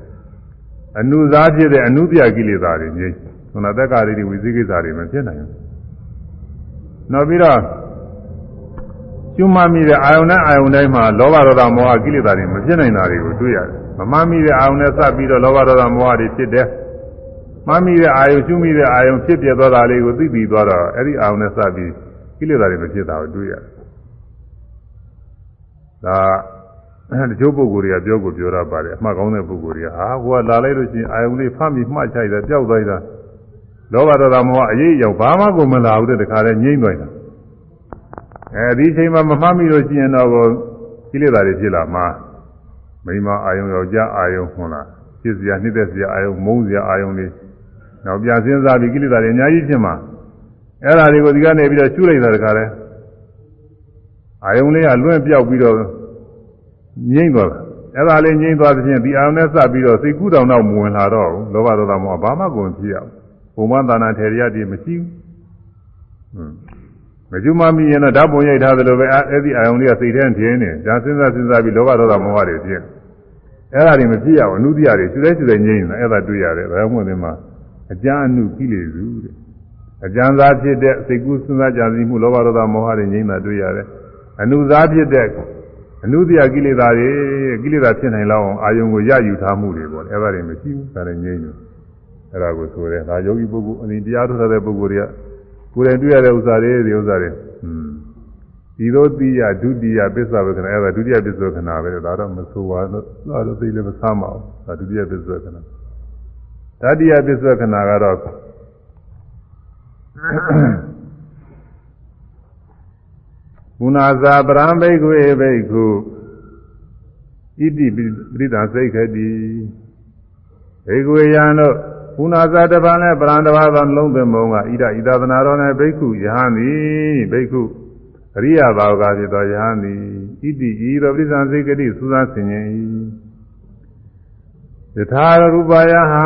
Speaker 1: အနုစားဖြစ်တဲ့အနုတ္တိယကိလေသာတွေငြိမ်းခုနတက္ကရီတွေဝိသိကိစ္စတွေမဖြစ်နိုင်ဘူးနောက်ပြီးတော့ကျွမ်းမမိတဲ့အာယုန်နဲ့အာယုန်တိုင်းမှာလောဘဒေါသမောဟကိလေသာတွေမဖြစ်နိုင်တာတွေကိုတွေ့ရတယ် မမမိတဲ့အာယုန်နဲ့စပ်ပြီးတော့လောဘဒေါသမောဟတွေဖြစ်တယ်မမိတဲ့အာယုန်ကျွမ်းမိတဲ့အာယုန်ဖြစ်ပြသွားတာလေးကိုသိပြီးသွားတော့အဲ့ဒီအာယုန်နဲ့စပ်ပြီးကိလေသာတွေမဖြစ်တာကိုတွေ့ရတယ်ဒါတချို့ပုဂ္ဂိုလ်တွေကပြောကိုပြောရပါတယ်အမှတ်ကောင်းတဲ့ပုဂ္ဂိုလ်တွေကဟာကိုကလာလိုက်လို့ရှိရင်အာယုန်လေးဖမ်းပြီးမှတ်ချိုက်တယ်ပျောက်သွားတာလောဘဒေါသမောဟအရေးရောက်ဘာမှကိုမလာဘူးတဲ့တခါလဲငြိမ့်သွားတာအဲဒီအချိန်မှာမမှတ်မိလို့ရှိရင်တော့ကိလေသာတွေဖြစ်လာမှာ မိမအာယုံယောက်ျားအာယုံဟုတ်လားဖြစ်စရာနှိမ့်သက်စရာအာယုံမုန်းစရာအာယုံတွေနောက်ပြန်စဉ်းစားပြီးကိလေသာတွေအများကြီးဖြစ်မှာအဲ့ဒါတွေကိုဒီကနေပြီးတော့ရှုလိုက်တာတခါလဲအာယုံလေးကလွင့်ပြောက်ပြီးတော့ငြိမ့်သွားတာအဲ့ဒါလေးငြိမ့်သွားသဖြင့်ဒီအာယုံနဲ့စပ်ပြီးတော့စိတ်ကူးတောင်တော့မဝင်လာတော့ဘူးလောဘဒေါသမောဟဘာမှကိုမဖြစ်ရဘူးဘုံမသာနာထေရရတည်မရှိဘူးဟွန်း မကျွမမိရင်တော့ဓာတ်ပုံရိုက်ထားသလိုပဲအဲ့ဒီအာယုံလေးကစိတ်ထဲထင်းနေဒါစဉ်းစားစဉ်းစားပြီးလောဘဒေါသမောဟတွေဖြစ်အဲ့ဒါတွေမဖြစ်ရဘူးအနုတ္တိယတွေကျွဲကျွဲငြိမ့်နေတာအဲ့ဒါတွေ့ရတယ်ဘယ်မှမသိမှာအကျမ်းအနုကိလေစုတဲ့အကျမ်းသာဖြစ်တဲ့စိတ်ကူးစဉ်းစားကြသိမှုလောဘဒေါသမောဟတွေငြိမ့်တာတွေ့ရတယ်အနုသာဖြစ်တဲ့အနုတ္တိယကိလေသာတွေကိလေသာဖြစ်နိုင်လောက်အောင်အာယုံကိုရယူထားမှုတွေပေါ့အဲ့ဒါတွေမရှိဘူးဒါလည်းငြိမ့်တယ်အဲ့ဒါကိုဆိုရဲဒါယောဂီပုဂ္ဂိုလ်အရင်တရားထုတ်တဲ့ပုဂ္ဂိုလ်တွေက ကိုယ်တိုင်တွေ့ရတဲ့ဥစ္စာတွေဒီဥစ္စာတွေอืมဒီလိုတိယဒုတိယပစ္စုပ္ပခဏအဲ့ဒါဒုတိယပစ္စုပ္ပခဏပဲဒါတော့မဆိုပါဘူးဒါတော့သိလည်းမဆမ်းပါဘူးဒါဒုတိယပစ္စုပ္ပခဏတတိယပစ္စုပ္ပခဏကတော့ကုဏဇာပရံဘိက္ခွေဘိက္ခုဣတိပိဋ္ဌစိတ်ခတိဘိက္ခွေယံတို့ ကုဏဇာတပံနဲ့ပရံတပါးသောလုံးပင်မုံကဣဒဣဒသနာတော်နဲ့ဘိက္ခုယဟန်သည်ဘိက္ခုအရိယဘာဝကဖြစ်သောယဟန်သည်ဣတိဤသောပိဋ္ဌစိတ်ခတိသုသဆင်ញင်၏ယထာရူပယဟံ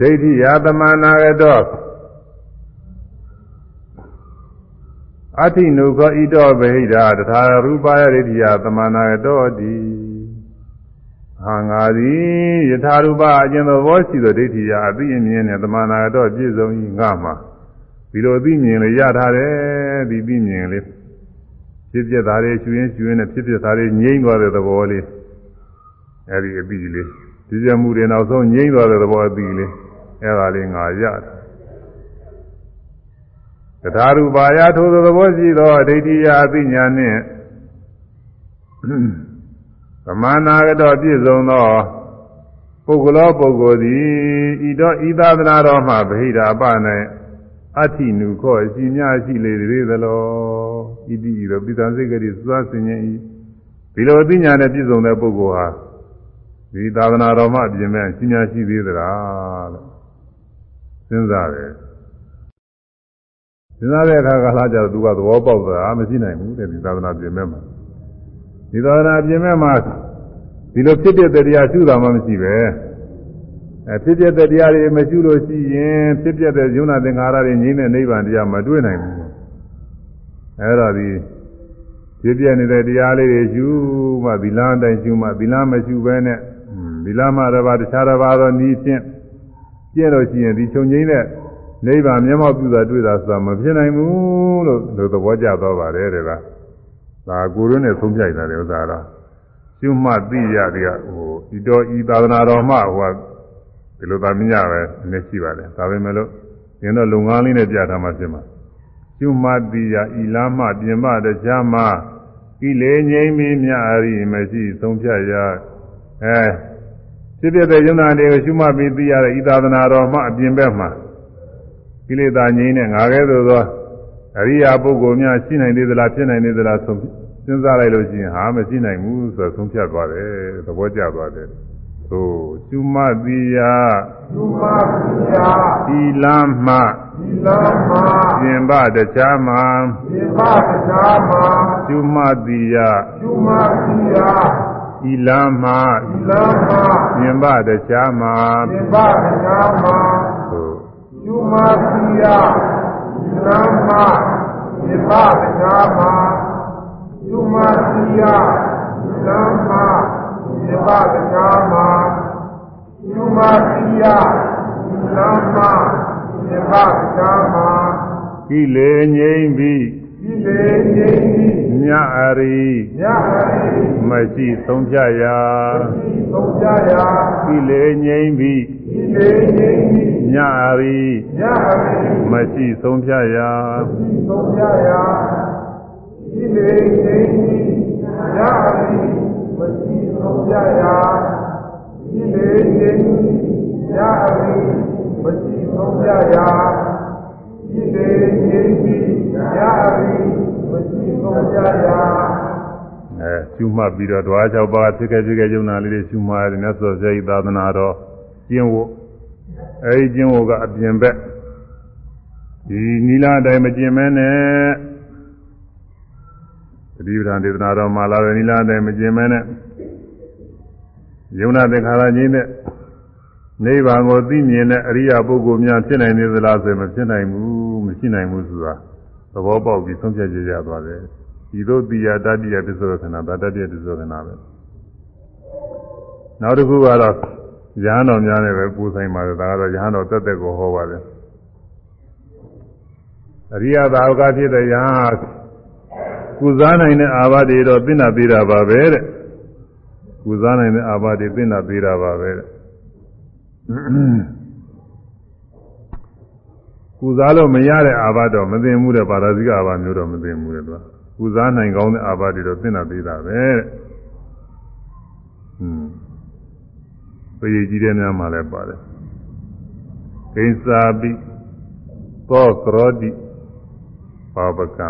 Speaker 1: ဒိဋ္ဌိယသမနာရတောအထိနုခောဣတောဗဟိတာတထာရူပယရိတိယသမနာရတောတိ ဟာငါသည်ယထာရူပအကျဉ်းသောဘောရှိသောဒိဋ္ဌိယအသိအမြင်နဲ့သမနာရတောပြည့်စုံ၏ငါမှာဒီလိုအသိမြင်လေးရထားတယ်ဒီသိမြင်လေးဖြစ်ပြတာလေးကျွင်းကျွင်းနဲ့ဖြစ်ပြတာလေးငြိမ့်သွားတဲ့သဘောလေးအဲဒီအသိလေးဒီကြမှုတွေနောက်ဆုံးငြိမ့်သွားတဲ့သဘောအသိလေးအဲဒါလေးငါရတယ်တထာရူပါယထိုသဘောရှိသောဒိဋ္ဌိယအသိဉာဏ်နှင့် သမနာကတော့ပြည့်စုံသောပုဂ္ဂလောပုဂ္ဂိုလ်သည်ဤတော့ဤသာသနာတော်မှာဗဟိတာပ၌အဋ္ဌိနုခောအရှိများရှိလေသေးသလောဤတိဤတော့ပိသံစိတ်ကတိစွာဆင်ញင်ဤဒီလိုအသိဉာဏ်နဲ့ပြည့်စုံတဲ့ပုဂ္ဂိုလ်ဟာဒီသာသနာတော်မှာပြင်မဲ့ရှိများရှိသေးသလားလို့စဉ်းစားတယ်စဉ်းစားတဲ့အခါကလာကြတော့သူကသဘောပေါက်တာမရှိနိုင်ဘူးတဲ့ဒီသာသနာပြင်မဲ့မှာ ဒီသာသနာပြင်မဲ့မှာဒီလိုဖြစ်တဲ့တရားရှုတာမှမရှိပဲအဲဖြစ်တဲ့တရားတွေမရှုလို့ရှိရင်ဖြစ်ပြတဲ့ယုံနာသင်္ခါရတွေငြိမ်းတဲ့နိဗ္ဗာန်တရားမတွေ့နိုင်ဘူးအဲဒါဒီဖြစ်ပြနေတဲ့တရားလေးတွေရှုမှသီလအတိုင်းရှုမှသီလမရှုဘဲနဲ့သီလမှတစ်ပါးတခြားတစ်ပါးသောနည်းဖြင့်ပြည့်လို့ရှိရင်ဒီချုပ်ငိမ့်တဲ့နိဗ္ဗာန်မျက်မှောက်ပြုတာတွေ့တာဆိုတာမဖြစ်နိုင်ဘူးလို့လို့သဘောကျတော့ပါတယ်တဲ့က ဒါကိုရုံးနဲ့ဆုံးဖြတ်တာလေဥစ္စာတော့ကျွမှသိရတဲ့ဟိုဤတော်ဤသာသနာတော်မှဟိုဒီလိုသာမညပဲနည်းရှိပါတယ်ဒါပေမဲ့လို့ဒီတော့လုံငန်းလေးနဲ့ပြထားမှဖြစ်မှာကျွမှသိရဤလားမှပြင်မတရားမှကိလေငြိမ်းမင်းမြအရိမရှိဆုံးဖြတ်ရအဲဖြစ်ဖြစ်တဲ့ယုံနာတွေကိုရှုမှတ်ပြီးသိရတဲ့ဤသာသနာတော်မှအပြင်ဘက်မှာကိလေသာငြိမ်းတဲ့ငါကဲသို့သော အရိယာပုဂ္ဂိုလ်များရှိနိုင်သေးသလားဖြစ်နိုင်သေးသလားဆုံးစဉ်းစားလိုက်လို့ရှိရင်ဟာမရှိနိုင်ဘူးဆိုဆုံးဖြတ်သွားတယ်သဘောကျသွားတယ်သို့ရှုမှတ်သိရ
Speaker 2: ရှုမှတ်သိရ
Speaker 1: ဤလမ်းမှ
Speaker 2: ဤလမ်းမှ
Speaker 1: ပြင်ပတရားမှ
Speaker 2: ပြင်ပတရားမှ
Speaker 1: ရှုမှတ်သိရ
Speaker 2: ရှုမှတ်သိရ
Speaker 1: ဤလမ်းမှ
Speaker 2: ဤလမ်းမှ
Speaker 1: ပြင်ပတရားမှ
Speaker 2: ပြင်ပတရားမှ
Speaker 1: သို့
Speaker 2: ရှုမှတ် သိရဤလမ်းမှမြေပတရားမှာယူမစီယလမ်းမှာမြေပတရားမှာယူမစီယလမ်းမှာမြေပတရားမှာ
Speaker 1: ကိလေငြိမ့်ပြီး
Speaker 2: ဒီ လေငြိမ်းကြီး
Speaker 1: မြအရိ
Speaker 2: ညရီ
Speaker 1: မရှိဆုံးဖြရာ
Speaker 2: ဒီသုံးကြရာ
Speaker 1: ကိလေငြိမ့်ပြီး
Speaker 2: ဒီလေငြိမ်းကြီး
Speaker 1: မြအရိ
Speaker 2: ညရီ
Speaker 1: မရှိဆုံးဖြရာ
Speaker 2: ဒီသုံးကြရာဒီလေငြိမ်းကြီးညရီမရှိသုံးကြရာဒီလေငြိမ်းကြီးညရီမရှိသုံးကြရာ ဒီလေငြိမ်းကြီးညရီမရှိသုံးကြရာ
Speaker 1: အဲရှုမှတ်ပြီးတော့ဓဝါ၆ပါးဖြစ်ခဲ့ဖြစ်ခဲ့ယုံနာလေးတွေရှုမှတ်ရတယ်မြတ်စွာဘုရားဤသာသနာတော်ကျင့်ဝတ်အဲဒီကျင့်ဝတ်ကအပြင်ဘက်ဒီနီလာအတိုင်းမကျင့်မဲနဲ့တတိပဌာန်ဒေသနာတော်မှာလာတဲ့နီလာအတိုင်းမကျင့်မဲနဲ့ယုံနာသင်္ခါရကြီးနဲ့နိဗ္ဗာန်ကိုသိမြင်တဲ့အရိယာပုဂ္ဂိုလ်များဖြစ်နိုင်နေသလားဆိုရင်မဖြစ်နိုင်ဘူး မရှိနိုင်ဘူးဆိုတာသဘောပေါက်ပြီးဆုံးဖြတ်ကြရသွားတယ်ဒီသို့တိယတတ္တိယပစ္စောခဏဗတ္တတ္တိယပစ္စောခဏပဲနောက်တစ်ခုကတော့ရဟန်းတော်များနဲ့ပဲကိုယ်ဆိုင်ပါတယ်ဒါကတော့ရဟန်းတော်တက်တက်ကိုဟောပါတယ်အရိယသာဝကဖြစ်တဲ့ယဟန်ဟာကုစားနိုင်တဲ့အာဘတွေတော့သိနာသေးတာပါပဲတဲ့ကုစားနိုင်တဲ့အာဘတွေသိနာသေးတာပါပဲတဲ့ ကုစားလို့မရတဲ့အာဘတော့မသိမှုတဲ့ပါရဇိကအာဘမျိုးတော့မသိမှုတဲ့သူကကုစားနိုင်ကောင်းတဲ့အာဘတွေတော့သိနာသေးတာပဲတဲ့ဟွန်းပြေကြီးတဲ့များမှလည်းပါတယ်ကိစ္စာပိသောကရောတိပါပကံ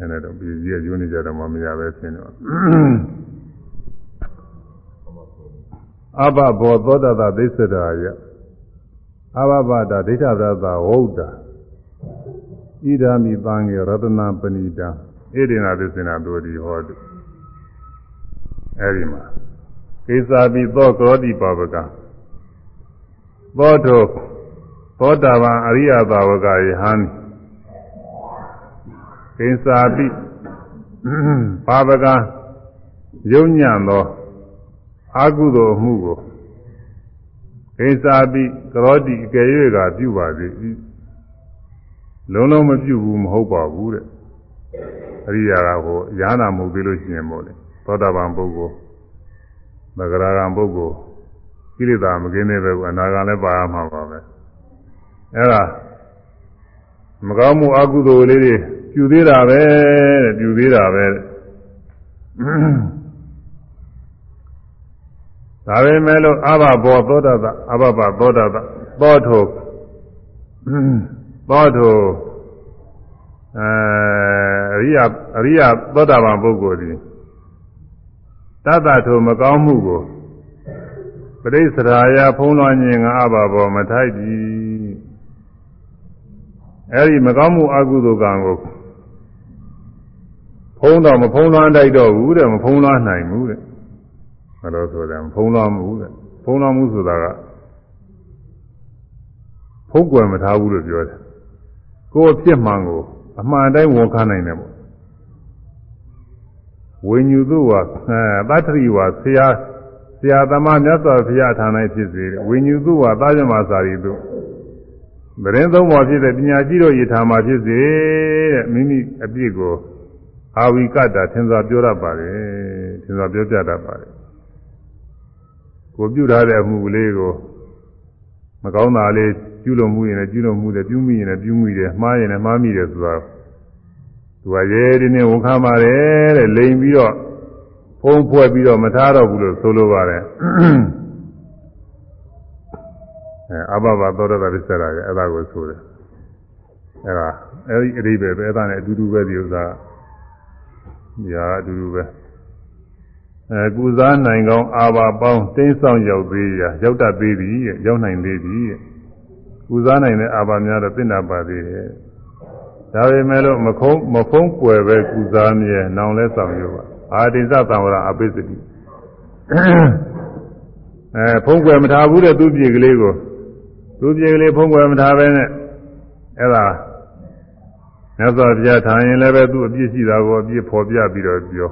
Speaker 1: အဲအဲ့ဒါတော့ပြည်ကြီးကယူနေကြတော့မှမရပဲဆင်းတော့ အဘဘောသောတတသိစ္စရာယအဘဘတာဒိဋ္ဌရတဝုဒ္ဓဣဒာမိသံဃေရတနာပဏိတာဣဒိနာသစ္စေနာတို့ဒီဟောတုအဲ့ဒီမှာကိစ္စာပိသောကရောတိပါဝကသောတောသောတာပန်အရိယသာဝကယဟန်ကိစ္စာပိပါဝကယုံညံ့သော အာကုသိုလ်အမှုကိုကိစ္စာပိကရောတိအကယ်၍ကပြုပါစေ၏လုံးလုံးမပြုဘူးမဟုတ်ပါဘူးတဲ့အရိယာကဟိုရဟနာမဟုတ်သေးလို့ရှိရင်မို့လေသောတာပန်ပုဂ္ဂိုလ်မဂရာဂံပုဂ္ဂိုလ်ကိလေသာမကင်းတဲ့ဘက်ကအနာဂံလည်းပါရမှာပါပဲအဲ့ဒါမကောင်းမှုအကုသိုလ်လေးတွေပြုသေးတာပဲတဲ့ပြုသေးတာပဲတဲ့ ဒါပဲမဲ့လို့အဘဘောသောတတအဘဘသောတတသောထုသောထုအဲအရိယအရိယသောတာပန်ပုဂ္ဂိုလ်ဒီတတ္တထုမကောင်းမှုကိုပရိစ္ဆရာယဖုံးလွှမ်းခြင်းငါအဘဘောမထိုက်ပြီအဲဒီမကောင်းမှုအကုသိုလ်ကံကိုဖုံးတော့မဖုံးလွှမ်းတိုက်တော့ဘူးတဲ့မဖုံးလွှမ်းနိုင်ဘူးတဲ့ဘယ် လိုဆိုလဲမဖုံးလွှမ်းဘူးတဲ့ဖုံးလွှမ်းမှုဆိုတာကဖုံးကွယ်မထားဘူးလို့ပြောတယ်ကိုယ်အဖြစ်မှန်ကိုအမှန်တိုင်းဝန်ခံနိုင်တယ်ပေါ့ဝိညာဉ်သူဟာအဲတတ္ထရိဝါဆရာဆရာသမားမြတ်စွာဘုရားဌာနဖြစ်စေဝိညာဉ်သူဟာသာဇမစာရီသူဗရင်သုံးပေါ်ဖြစ်တဲ့ပညာရှိတို့ယထာမှာဖြစ်စေတဲ့မိမိအပြစ်ကိုအာဝိကတာသင်္သာပြောရပါတယ်သင်္သာပြောပြတတ်ပါတယ် ကိုပြုထားတဲ့အမှုလေးကိုမကောင်းတာလေးပြုလို့မှုရင်လည်းပြုလို့မှုတယ်ပြုမိရင်လည်းပြုမိတယ်မှားရင်လည်းမှားမိတယ်ဆိုတာသူကရဲဒီနေ့ဝန်ခံပါတယ်တဲ့လိန်ပြီးတော့ဖုံးဖွဲ့ပြီးတော့မထားတော့ဘူးလို့ဆိုလိုပါတယ်အဲအဘဘသောတတာပစ္စရာရဲ့အဲ့ဒါကိုဆိုတယ်အဲ့ဒါအဲ့ဒီအရိပဲပဲအဲ့ဒါနဲ့အတူတူပဲဒီဥစ္စာညာအတူတူပဲ အဲကုစားနိုင်ကောင်းအာဘာပေါင်းတင်းဆောင်ရောက်သေးရရောက်တတ်သေးပြီရောက်နိုင်သေးပြီကုစားနိုင်တဲ့အာဘာများတော့သိဏပါသေးတယ်ဒါပေမဲ့လို့မခုံးမဖုံးကွယ်ပဲကုစားမြဲနောင်လဲဆောင်ရပါအာတိဇသံဝရအပိစတိအဲဖုံးကွယ်မထားဘူးတဲ့သူ့ပြေကလေးကိုသူ့ပြေကလေးဖုံးကွယ်မထားပဲနဲ့အဲ့ဒါမြတ်စွာဘုရားထားရင်လည်းပဲသူ့အပြစ်ရှိတာကိုအပြစ်ဖော်ပြပြီးတော့ပြော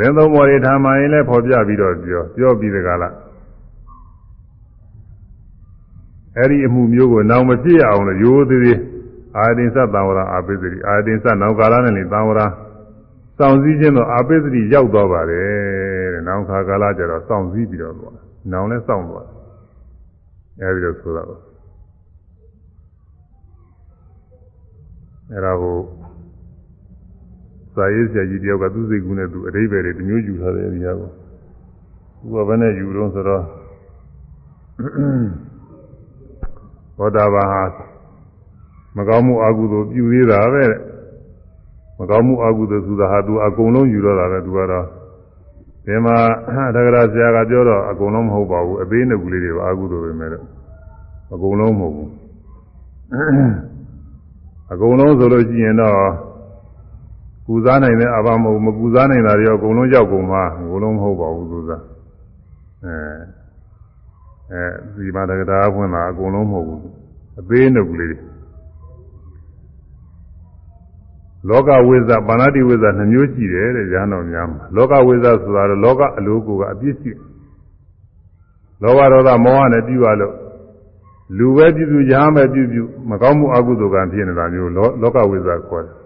Speaker 1: ရင်သုံးပေါ်တွေထားမှရင်လည်းဖော်ပြပြီးတော့ပြောပြောပြီးတကလားအဲ့ဒီအမှုမျိုးကိုနောင်မဖြစ်ရအောင်လို့ရိုးသေးသေးအာတိသသံဝရအာပိသတိအာတိသနောက်ကာလနဲ့လေသံဝရစောင့်စည်းခြင်းတော့အာပိသတိရောက်သွားပါတယ်တဲ့နောက်ခါကာလကျတော့စောင့်စည်းပြီးတော့သွားနောင်လည်းစောင့်သွားအဲဒီလိုဆိုတာပါအဲ့ဒါကို စာရေးဆရာကြီးတယောက်ကသူ့စိတ်ကူးနဲ့သူအတိပ္ပယ်တွေတမျိုးယူထားတဲ့အရာကိုသူကဘယ်နဲ့ယူတော့ဆိုတော့ဘောဓဘာဟာမကောင်းမှုအကုသိုလ်ပြုသေးတာပဲမကောင်းမှုအကုသိုလ်ဆိုတာဟာသူအကုန်လုံးယူတော့တာပဲသူကတော့ဒီမှာတက္ကရာဆရာကပြောတော့အကုန်လုံးမဟုတ်ပါဘူးအသေးနှစ်ခုလေးတွေပါအကုသိုလ်ပဲမဲ့တော့အကုန်လုံးမဟုတ်ဘူးအကုန်လုံးဆိုလို့ရှိရင်တော့ကူ စားနိုင်တဲ့အဘမဟုတ်မကူစားနိုင်တာတွေအကုန်လုံးရောက်ကုန်မှာအကုန်လုံးမဟုတ်ပါဘူးသူစားအဲအဲဒီမှာတက္ကရာဖွင့်တာအကုန်လုံးမဟုတ်ဘူးအသေးနှစ်ခုလေးတွေလောကဝိဇ္ဇပါဏာတိဝိဇ္ဇနှမျိုးရှိတယ်တဲ့ဉာဏ်တော်များမှာလောကဝိဇ္ဇဆိုတာတော့လောကအလိုကိုကအပြစ်ရှိလောဘဒေါသမောဟနဲ့ပြီးပါလို့လူပဲပြုပြုရားပဲပြုပြုမကောင်းမှုအကုသိုလ်ကံဖြစ်နေတာမျိုးလောကဝိဇ္ဇခေါ်တယ်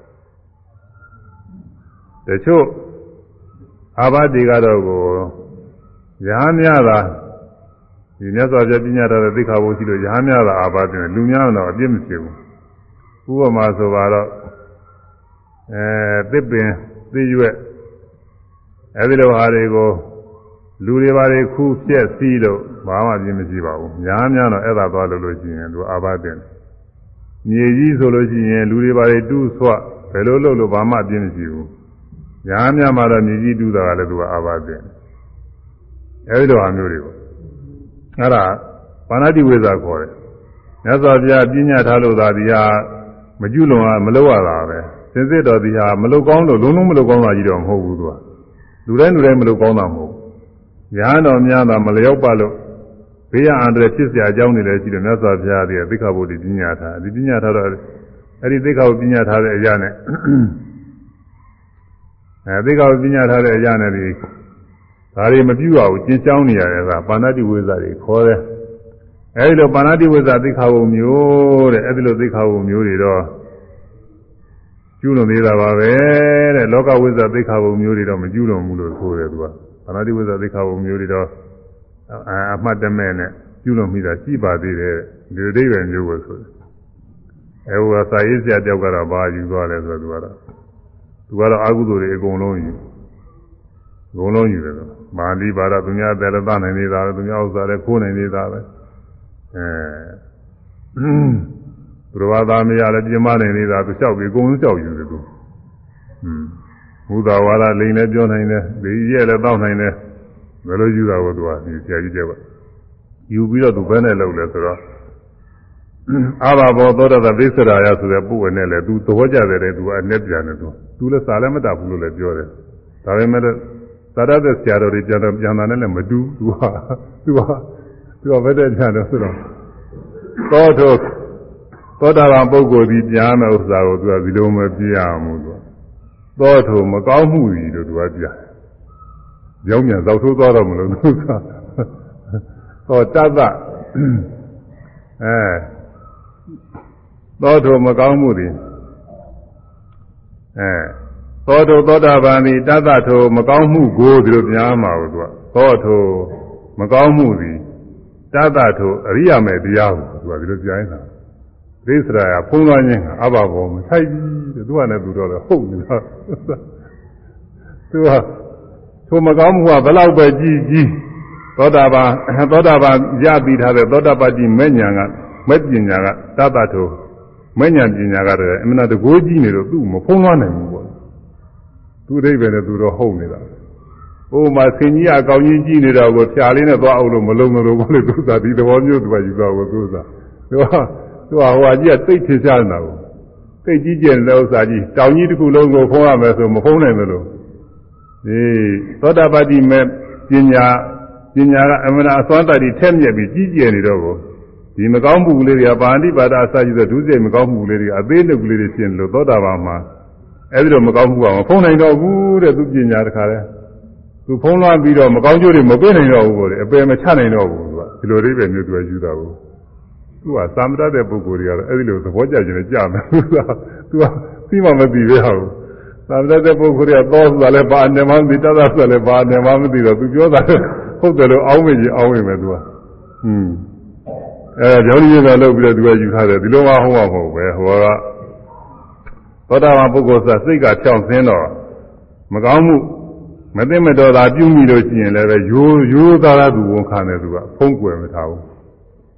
Speaker 1: တချို့အာဘတိကတော့ကိုရာများတာဒီမြတ်စွာဘုရားပြညာတော်တဲ့သိက္ခာပုဒ်ရှိလို့ရာများတာအာဘတိလူများတော့အပြစ်မဖြစ်ဘူးဥပမာဆိုပါတော့အဲသစ်ပင်သိရွက်အဲဒီလိုဟာတွေကိုလူတွေဘာတွေခူးပြက်စီးလို့ဘာမှပြင်းမရှိပါဘူးညားများတော့အဲ့ဒါသွားလို့လို့ရှိရင်သူအာဘတင်မြေကြီးဆိုလို့ရှိရင်လူတွေဘာတွေတူးဆွဘယ်လိုလုပ်လို့ဘာမှပြင်းမရှိဘူး ညားများမှာတော့မြေကြီးတူးတာကလည်းသူကအာဘတင်အဲဒီလိုဟာမျိုးတွေပေါ့အဲ့ဒါပါဏတိဝိဇ္ဇာခေါ်တယ်မြတ်စွာဘုရားပြညာထားလို့သာဒီဟာမကျွလွန်ကမလုပ်ရတာပဲစင်စစ်တော်ဒီဟာမလုကောင်းလို့လုံးလုံးမလုကောင်းတာကြီးတော့မဟုတ်ဘူးသူကလူတိုင်းလူတိုင်းမလုကောင်းတာမဟုတ်ဘူးညာတော်များတာမလျောက်ပါလို့ဘေးရအန္တရာယ်ဖြစ်เสียအကြောင်းတွေလည်းရှိတယ်မြတ်စွာဘုရားရဲ့သိက္ခာပုဒ်ဒီပညာထားဒီပညာထားတော့အဲ့ဒီသိက္ခာပုဒ်ပညာထားတဲ့အရာနဲ့ အဲသိက္ခာပုဒ်ပညာထားတဲ့အရာနဲ့ဒီဒါတွေမပြုရဘူးကျင်းချောင်းနေရတယ်ကပါဏတိဝိဇ္ဇာတွေခေါ်တယ်အဲဒီလိုပါဏတိဝိဇ္ဇာသိက္ခာပုဒ်မျိုးတဲ့အဲဒီလိုသိက္ခာပုဒ်မျိုးတွေတော့ကျူးလွန်သေးတာပါပဲတဲ့လောကဝိဇ္ဇာသိက္ခာပုံမျိုးတွေတော့မကျူးလွန်ဘူးလို့ဆိုတယ်သူကဘာနာတိဝိဇ္ဇာသိက္ခာပုံမျိုးတွေတော့အမှတ်တမဲ့နဲ့ကျူးလွန်မိတာရှိပါသေးတယ်ဒီအဓိပ္ပာယ်မျိုးကိုဆိုတယ်အဲဟိုကစာရေးဆရာတယောက်ကတော့ဘာယူသွားလဲဆိုတော့သူကတော့ သူကတော့အာဟုသူတွေအကုန်လုံးယူအကုန်လုံးယူတယ်တော့မာလီဘာသာသူများတယ်လည်းသနိုင်နေတာပဲသူများဥစ္စာလည်းခိုးနိုင်နေတာပဲအဲသူတော်ဘာသာမရလည်းပြမနိုင်နေတာသူလျှောက်ပြီးအကုန်လုံးလျှောက်ယူတယ်သူอืมဘုဒ္ဓဝါဒလိန်လည်းပြောနိုင်တယ်ဒီရဲ့လည်းတောက်နိုင်တယ်ဘယ်လိုယူတာကိုသူကဒီဆရာကြီးကျတော့ယူပြီးတော့သူဘယ်နဲ့လုပ်လဲဆိုတော့အာဘာဘောသောတသသိစရာယဆိုတဲ့ပုဝနဲ့လည်းသူသဘောကျတယ်တဲ့သူကအနဲ့ပြန်တယ်သူ သူလည်းစာလည်းမတတ်ဘူးလို့လည်းပြောတယ်ဒါပေမဲ့သာရတဲ့ဆရာတော်တွေပြန်တော့ပြန်တာနဲ့လည်းမတူသူကသူကသူကဘယ်တဲ့ပြန်တော့ဆိုတော့သောထုတ်သောတာပန်ပုဂ္ဂိုလ်ဒီကြားမဲ့ဥစ္စာကိုသူကဒီလိုမပြရမှုသူသောထုံမကောင်းမှုကြီးလို့သူကပြရောင်းမြန်သောက်ထိုးသွားတော့မလို့သူကဟောတတ္တအဲသောထုံမကောင်းမှုသည် အဲသောထုသောတာပန်သည်တတ္တထုံမကောင်းမှုကိုဒီလိုပြားမှာကိုသူကသောထုံမကောင်းမှုသည်တတ္တထုံအရိယာမေတရားကိုသူကဒီလိုပြားနေတာဒိသရာကဖုံးသွားခြင်းအဘဘောမထိုက်ဘူးတဲ့သူကလည်းသူတော့လည်းဟုတ်နေတာသူကသူမကောင်းမှုကဘလောက်ပဲကြီးကြီးသောတာပန်သောတာပန်ရပြီးထားတဲ့သောတာပတိမဲ့ညာကမဲ့ပညာကတတထု မဲ့ညာပညာကတော့အမှန်တကိုးကြီးနေတော့သူ့မဖုံးသွားနိုင်ဘူးပေါ့သူအိဗယ်နဲ့သူတော့ဟုတ်နေတာဟိုမှာဆင်ကြီးအကောင်ကြီးကြီးနေတော့ကိုဖြာလေးနဲ့သွားအောင်လို့မလုံးမလို့ဘာလို့သူသာဒီသဘောမျိုးသူကယူသွားကိုသူသာသူကသူကဟိုဟာကြီးကသိထင်ရှားနေတာကိုသိကြီးကျယ်တဲ့ဥစ္စာကြီးတောင်ကြီးတစ်ခုလုံးကိုဖုံးရမယ်ဆိုမဖုံးနိုင်ဘူးလို့ဒီသောတာပတိမဲ့ပညာပပညာကအမှန်အစွမ်းတတ်ပြီးထက်မြက်ပြီးကြီးကျယ်နေတော့ကို ဒီမကောင်းမှုလေးတွေကပါဠိပါဒအစရှိသောဒုစရိုက်မကောင်းမှုလေးတွေအသေးနှုတ်ကလေးတွေဖြစ်လို့သောတာပန်မှာအဲဒီတော့မကောင်းမှုကမဖုံးနိုင်တော့ဘူးတဲ့သူပညာတခါလဲသူဖုံးလွှမ်းပြီးတော့မကောင်းကျိုးတွေမပေးနိုင်တော့ဘူးပေါ့လေအပယ်မချနိုင်တော့ဘူးသူကဒီလိုလေးပဲမျိုးသူကယူတာဘူးသူကသာမတတ်တဲ့ပုဂ္ဂိုလ်တွေကတော့အဲဒီလိုသဘောကျခြင်းနဲ့ကြာမယ်သူကသူကသိမှမသိပဲဟာဘူးသာမတတ်တဲ့ပုဂ္ဂိုလ်တွေကသောဆိုတာလည်းဘာအနေမှမသိတတ်တာဆိုတာလည်းဘာအနေမှမသိတော့သူပြောတာဟုတ်တယ်လို့အောင်းမိကြီးအောင်းမိမယ်သူကဟွန်း အဲကြောင့်ဒီလိုလုပ်ပြီးတော့သူကယူထားတယ်ဒီလိုမှဟုတ်မှာမဟုတ်ပဲဟိုကသောတာပန်ပုဂ္ဂိုလ်ဆိုစိတ်ကဖြောင်းစင်းတော့မကောင်းမှုမသိမတော်တာပြုမိလို့ရှိရင်လည်းပဲရိုးရိုးသားသားသူဝန်ခံတယ်သူကဖုံးကွယ်မထားဘူး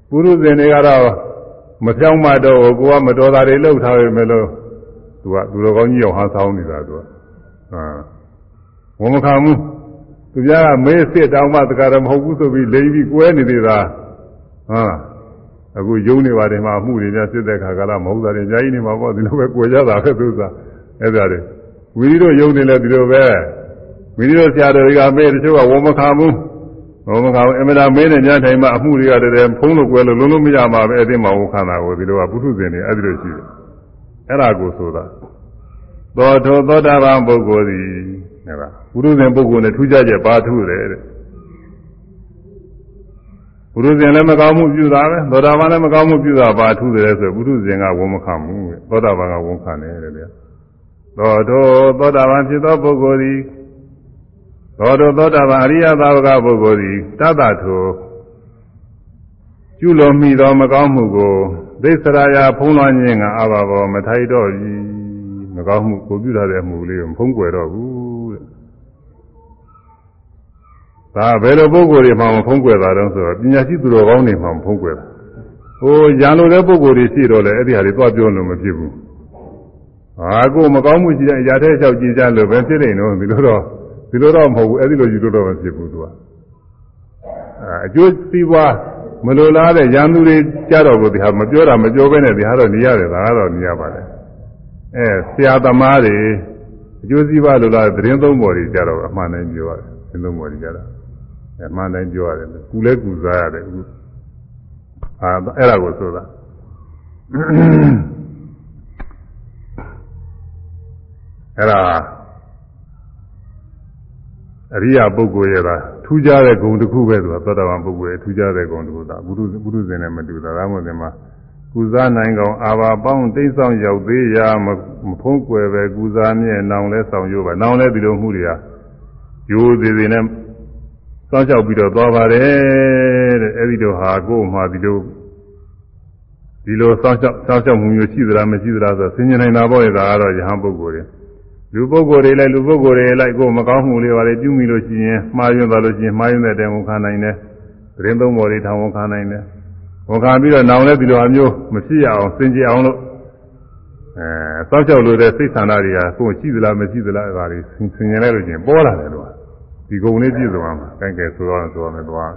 Speaker 1: ပုရုဇဉ်တွေကတော့မဖြောင်းမတော့ကိုကမတော်တာတွေလုပ်ထားရမယ်လို့သူကသူတော်ကောင်းကြီးအောင်ဟန်ဆောင်နေတာသူကအာဝန်မခံဘူးသူများကမေးစစ်တောင်းမှတကားတော့မဟုတ်ဘူးဆိုပြီးလိမ့်ပြီးကွဲနေသေးတာဟာ အခုယုံနေပါတယ်မှာအမှုတွေများစစ်တဲ့ခါကလာမဟုတ်တာတွေအများကြီးနေမှာပေါ့ဒီလိုပဲကွယ်ကြတာပဲသူကအဲ့ဒါတွေဝီရီတို့ယုံနေလဲဒီလိုပဲဝီရီတို့ဆရာတော်တွေကမေးတချို့ကဝန်မခံဘူးဝန်မခံဘူးအမတာမေးနေကြတိုင်းမှာအမှုတွေကတည်းကဖုံးလို့ကွယ်လို့လုံးလုံးမရမှာပဲအဲ့ဒီမှာဝန်ခံတာကိုဒီလိုကပုထုဇဉ်တွေအဲ့ဒီလိုရှိတယ်အဲ့ဒါကိုဆိုတာသောထောသောတာပန်ပုဂ္ဂိုလ်သည်ဟဲ့လားပုထုဇဉ်ပုဂ္ဂိုလ်နဲ့ထူးခြားချက်ဘာထူးတယ်တဲ့ ပုထုဇဉ်လည်းမကောင်းမှုပြုတာပဲသောတာပန်လည်းမကောင်းမှုပြုတာဘာထူးတယ်ဆိုပုထုဇဉ်ကဝန်မခံဘူးသောတာပန်ကဝန်ခံတယ်တဲ့သောထောသောတာပန်ဖြစ်သောပုဂ္ဂိုလ်သည်သောတောသောတာပန်အရိယသာဝကပုဂ္ဂိုလ်သည်တတ္တထိုကျွလိုမိသောမကောင်းမှုကိုသိစရာယာဖုံးလွှမ်းခြင်းကအဘဘောမထိုက်တော့ဘူးမကောင်းမှုကိုပြုထားတဲ့မှုလေးကိုဖုံးကွယ်တော့ဘူးတဲ့ ဒါဘယ်လိုပုဂ္ဂိုလ်တွေမှမဖုံးကွယ်တာတော့ဆိုတော့ပညာရှိသူတော်ကောင်းတွေမှမဖုံးကွယ်တာဟိုရံလို့တဲ့ပုဂ္ဂိုလ်တွေရှိတော့လေအဲ့ဒီဟာတွေသွားပြောလို့မဖြစ်ဘူးဟာကိုမကောင်းမှုရှိတဲ့အရာထဲလျှောက်ကြည့်ကြလို့ပဲဖြစ်နေတော့ဒီလိုတော့ဒီလိုတော့မဟုတ်ဘူးအဲ့ဒီလိုယူလို့တော့မဖြစ်ဘူးသူကအဲအကျိုးစီးပွားမလိုလားတဲ့ရန်သူတွေကြတော့ကိုဒီဟာမပြောတာမပြောဘဲနဲ့ဒီဟာတော့နေရတယ်ဒါကတော့နေရပါတယ်အဲဆရာသမားတွေအကျိုးစီးပွားလိုလားသတင်းသုံးပေါ်တွေကြတော့အမှန်တိုင်းပြောရတယ်သတင်းသုံးပေါ်တွေကြတော့ အမှန်တိုင်းပြောရတယ်ကူလဲကူစားရတယ်အခုအာအဲ့ဒါကိုဆိုတာအဲ့ဒါအရိယာပုဂ္ဂိုလ်ရဲ့ကထူးခြားတဲ့ဂုဏ်တစ်ခုပဲသူကသောတာပန်ပုဂ္ဂိုလ်ရဲ့ထူးခြားတဲ့ဂုဏ်တစ်ခုဒါဘုရုဘုရုဇင်နဲ့မတူတာဒါမှမဟုတ်မှာကုစားနိုင်ကောင်အာဘာပေါင်းတိတ်ဆောင်ရောက်သေးရာမဖုံးကွယ်ပဲကုစားမြဲနောင်လဲဆောင်ရိုးပါနောင်လဲဒီလိုမှုတွေကရိုးသေးသေးနဲ့ စောင့်ရှောက်ပြီးတော့သွားပါတယ်တဲ့အဲ့ဒီတော့ဟာကိုယ်မှဒီလိုဒီလိုစောင့်ရှောက်စောင့်ရှောက်မှုမျိုးရှိသလားမရှိသလားဆိုဆင်ញင်နေတာပေါ့လေဒါကတော့ယဟန်ပုဂ္ဂိုလ်တွေလူပုဂ္ဂိုလ်တွေလည်းလူပုဂ္ဂိုလ်တွေလိုက်ကိုမကောင်းမှုတွေပါလေပြုမိလို့ရှိရင်မှားယွင်းသွားလို့ရှိရင်မှားယွင်းတဲ့တိုင်ဝန်ခံနိုင်တယ်။သတင်းသုံးပေါ်တွေထောင်ဝန်ခံနိုင်တယ်။ဝန်ခံပြီးတော့နောင်လည်းဒီလိုအမျိုးမဖြစ်ရအောင်စင်ကြယ်အောင်လို့အဲစောင့်ကြောက်လို့တဲ့စိတ်ဆန္ဒတွေကကိုယ်ရှိသလားမရှိသလားအဲဒါတွေဆင်ញင်လိုက်လို့ရှိရင်ပေါ်လာတယ်လို့ ဒီကုံလေးပြည့်စုံအောင်ကဲကဲဆိုတော့ဆိုရမယ်တော့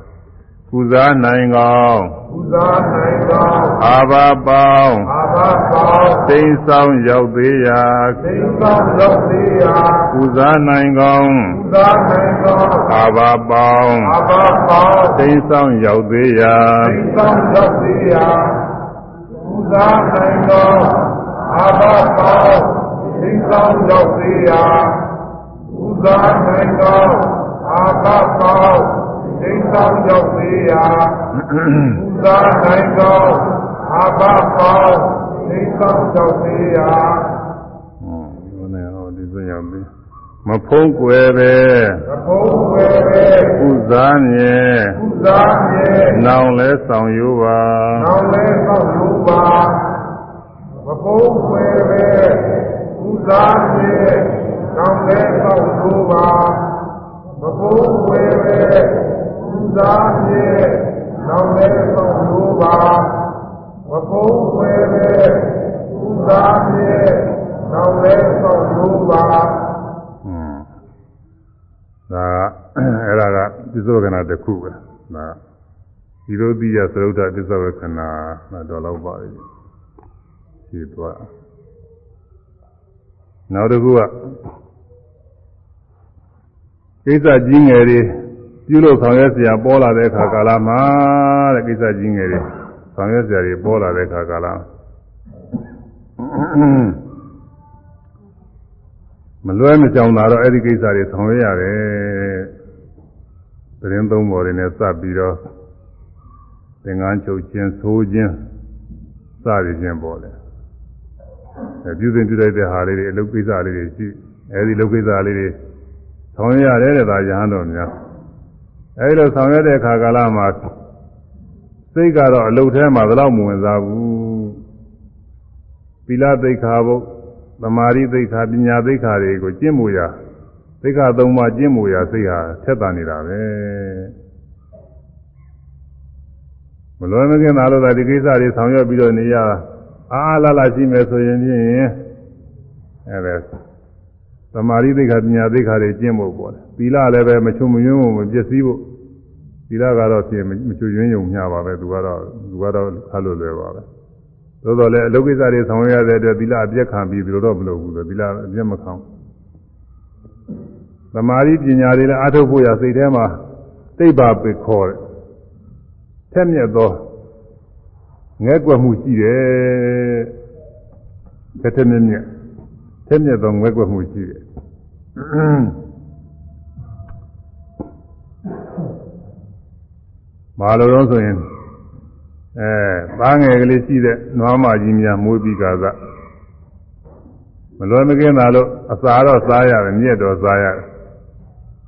Speaker 1: ကုစားနိုင်ကောင်း
Speaker 2: ကုစားနိုင်ကောင်း
Speaker 1: အာဘာပေါင်း
Speaker 2: အာဘာပေါင်း
Speaker 1: သိဆောင်ရောက်သေးရာ
Speaker 2: သိဆောင်ရောက်သေးရာ
Speaker 1: ကုစားနိုင်ကောင်း
Speaker 2: ကုစားနိုင်ကောင်း
Speaker 1: အာဘာပေါင်း
Speaker 2: အာဘာပေါင်း
Speaker 1: သိဆောင်ရောက်သေးရာ
Speaker 2: သိဆောင်ရောက်သေးရာကုစားနိုင်ကောင်းအာဘာပေါင်းသိဆောင်ရောက်သေးရာကုစားနိုင်ကောင်း အာဘာပေါင်းဒိဋ္ဌောင်းရောက်သေးရာဥသာနိုင်သောအာဘပေါင်းဒိဋ္ဌောင်းရောက်သေးရာ
Speaker 1: ဟောနေဟောဒီစရပြီမဖုံးကွယ်ပဲ
Speaker 2: မဖုံးကွယ်ပဲ
Speaker 1: ဥစားမြဲ
Speaker 2: ဥစားမြဲ
Speaker 1: နောင်လဲဆောင်ရိုးပါ
Speaker 2: နောင်လဲဆောင်ရိုးပါမဖုံးကွယ်ပဲဥစားမြဲနောင်လဲဆောင်ရိုးပါ မဖုံးကွယ်ပဲစားဖြင့်နောက်လည်းဆောင်လို့ပါမကုန်းွယ်ပဲဥစားဖြင့်နောက်လည်းဆောင်လို့ပါ
Speaker 1: ဒါအဲ့ဒါကပြစ္ဆုတ်ကနာတစ်ခုပဲဒါဒီလိုသိရသရုတ်တပြစ္ဆုတ်ကနာတော့တော့ပါပြီရှိသွားနောက်တစ်ခုက ကိစ္စကြီးငယ်တွေပြုလုပ်ဆောင်ရွက်စရာပေါ်လာတဲ့အခါကာလမှာတဲ့ကိစ္စကြီးငယ်တွေဆောင်ရွက်စရာတွေပေါ်လာတဲ့အခါကာလမလွဲမကြောင်တာတော့အဲ့ဒီကိစ္စတွေဆောင်ရွက်ရတယ်သတင်းသုံးပေါ်တွေနဲ့စပ်ပြီးတော့သင်္ကန်းချုပ်ခြင်းဆိုးခြင်းစရခြင်းပေါ်တယ်အပြုစဉ်ပြုလိုက်တဲ့ဟာလေးတွေအလုပ်ကိစ္စလေးတွေရှိအဲဒီလုပ်ကိစ္စလေးတွေ ဆောင်ရွက်ရတယ်တဲ့ဒါရဟန်းတော်များအဲဒီလိုဆောင်ရွက်တဲ့အခါကာလမှာစိတ်ကတော့အလုပ်ထဲမှာဘယ်တော့မဝင်စားဘူးသီလသိက္ခာဘုသမာဓိသိက္ခာပညာသိက္ခာတွေကိုကျင့်မှုရသိက္ခာသုံးပါးကျင့်မှုရစိတ်ဟာထက်သန်နေတာပဲမလွယ်မကင်းတာလို့သာဒီကိစ္စတွေဆောင်ရွက်ပြီးတော့နေရအာလာလာရှိမယ်ဆိုရင်ဖြင့်အဲဒါ သမာဓိသိက္ခာပညာသိက္ခာတွေကျင့်ဖို့ပေါ့လေသီလလည်းပဲမချုံမယွင်းဖို့မပျက်စီးဖို့သီလကတော့ဖြင့်မချုံယွင်းယုံမျှပါပဲသူကတော့သူကတော့ခါလို့လွယ်ပါပဲသို့တော်လည်းအလုပ်ကိစ္စတွေဆောင်ရွက်ရတဲ့အတွက်သီလအပြည့်ခံပြီးဒီလိုတော့မလုပ်ဘူးလို့သီလအပြည့်မခံသမာဓိပညာတွေလည်းအထုတ်ဖို့ရစိတ်ထဲမှာသိပ္ပပိခေါ်တယ်ထက်မြက်သောငဲကွက်မှုရှိတယ်ထက်ထက်မြက် မြက်ထက်မြက်သောငဲကွက်မှုရှိတယ်မာလိုတော့ဆိုရင်အဲသားငယ်ကလေးရှိတဲ့နွားမကြီးများမွေးပြီးကာသမလွယ်မကင်းတာလို့အစာတော့စားရတယ်မြက်တော့စားရတယ်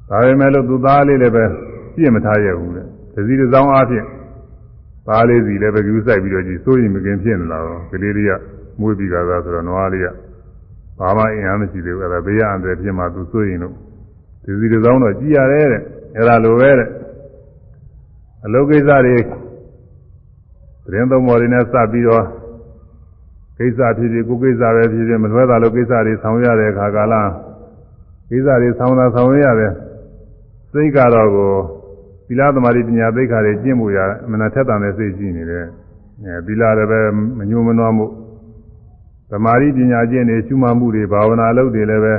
Speaker 1: ဒါပေမဲ့လို့သူသားလေးလည်းပဲပြည့်မထားရဘူးလေတစည်းတစ်စောင်းအားဖြင့်သားလေးစီလည်းပဲယူဆိုင်ပြီးတော့ကြည့်စိုးရင်မကင်ဖြစ်နေလာတော့ကလေးလေးကမွေးပြီးကာသဆိုတော့နွားလေးက ဘာမှအင်အားမရှိသေးဘူးအဲ့ဒါဘေးရအန္တရာယ်ဖြစ်မှသူစိုးရင်လို့တစည်းတစ်စောင်းတော့ကြည်ရတယ်တဲ့အဲ့ဒါလိုပဲတဲ့အလုပ်ကိစ္စတွေသတင်းသုံးပေါ်တွေနဲ့စပ်ပြီးတော့ကိစ္စဖြစ်ဖြစ်ကိုကိစ္စပဲဖြစ်ဖြစ်မလွဲတာလို့ကိစ္စတွေဆောင်ရတဲ့အခါကာလကိစ္စတွေဆောင်တာဆောင်ရတယ်စိတ်ကတော့ကိုသီလသမာဓိပညာသိက္ခာတွေကျင့်မှုရအမှန်ထက်တန်တဲ့စိတ်ရှိနေတယ်အဲသီလလည်းပဲမညှိုးမနှောမှု သမာဓိပညာကျင့်နေရှုမှတ်မှုတွေဘာဝနာလုပ်တွေလည်းပဲ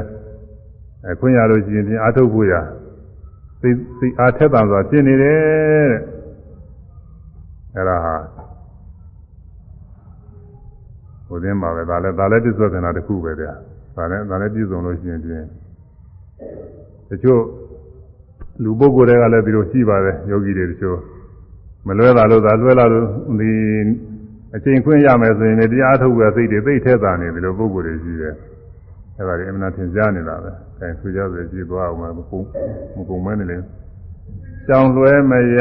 Speaker 1: အခွင့်ရလို့ရှိရင်ပြင်အားထုတ်ဖို့ရစိတ်စိတ်အားထက်တန်စွာဖြစ်နေတယ်တဲ့အဲ့ဒါဟာဟိုတင်းပါပဲဒါလည်းဒါလည်းပြစ္ဆုတ်ခဏတစ်ခုပဲဗျာဒါလည်းဒါလည်းပြည့်စုံလို့ရှိရင်ပြင်တချို့လူပုဂ္ဂိုလ်တွေကလည်းဒီလိုရှိပါတယ်ယောဂီတွေတချို့မလွဲတာလို့သာလွဲလာလို့ဒီ အချိန်ခွင့်ရမယ်ဆိုရင်လည်းတရားထုတ်ရစိတ်တွေသိထဲတာနေဒီလိုပုဂ္ဂိုလ်တွေရှိတယ်အဲ့ဒါတွေအမှန်ထင်ရှားနေတာပဲအဲဆိုကြဆိုကြည့်သွားအောင်မကုန်မကုန်မဲနေလေကြောင်လွဲမရ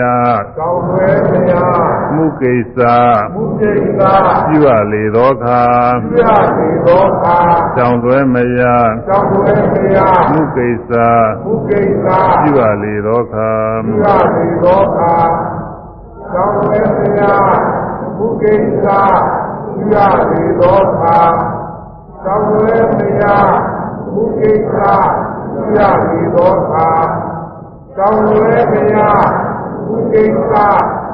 Speaker 2: ကြောင်လွဲမရ
Speaker 1: မှုကိစ္စ
Speaker 2: မှုကိစ္စ
Speaker 1: ပြုရလေသောခါ
Speaker 2: ပြုရလေသောခါ
Speaker 1: ကြောင်လွဲမရ
Speaker 2: ကြောင်လွဲမရ
Speaker 1: မှုကိစ္စ
Speaker 2: မှုကိစ္စ
Speaker 1: ပြုရလေသောခါ
Speaker 2: ပြုရလေသောခါကြောင်လွဲမရ မှုကိစ္စပြုရလေသောခါကြောင်လွဲမရမှုကိစ္စပြုရလေသောခါကောင်းလွယ်ခရာဥကိစ္စ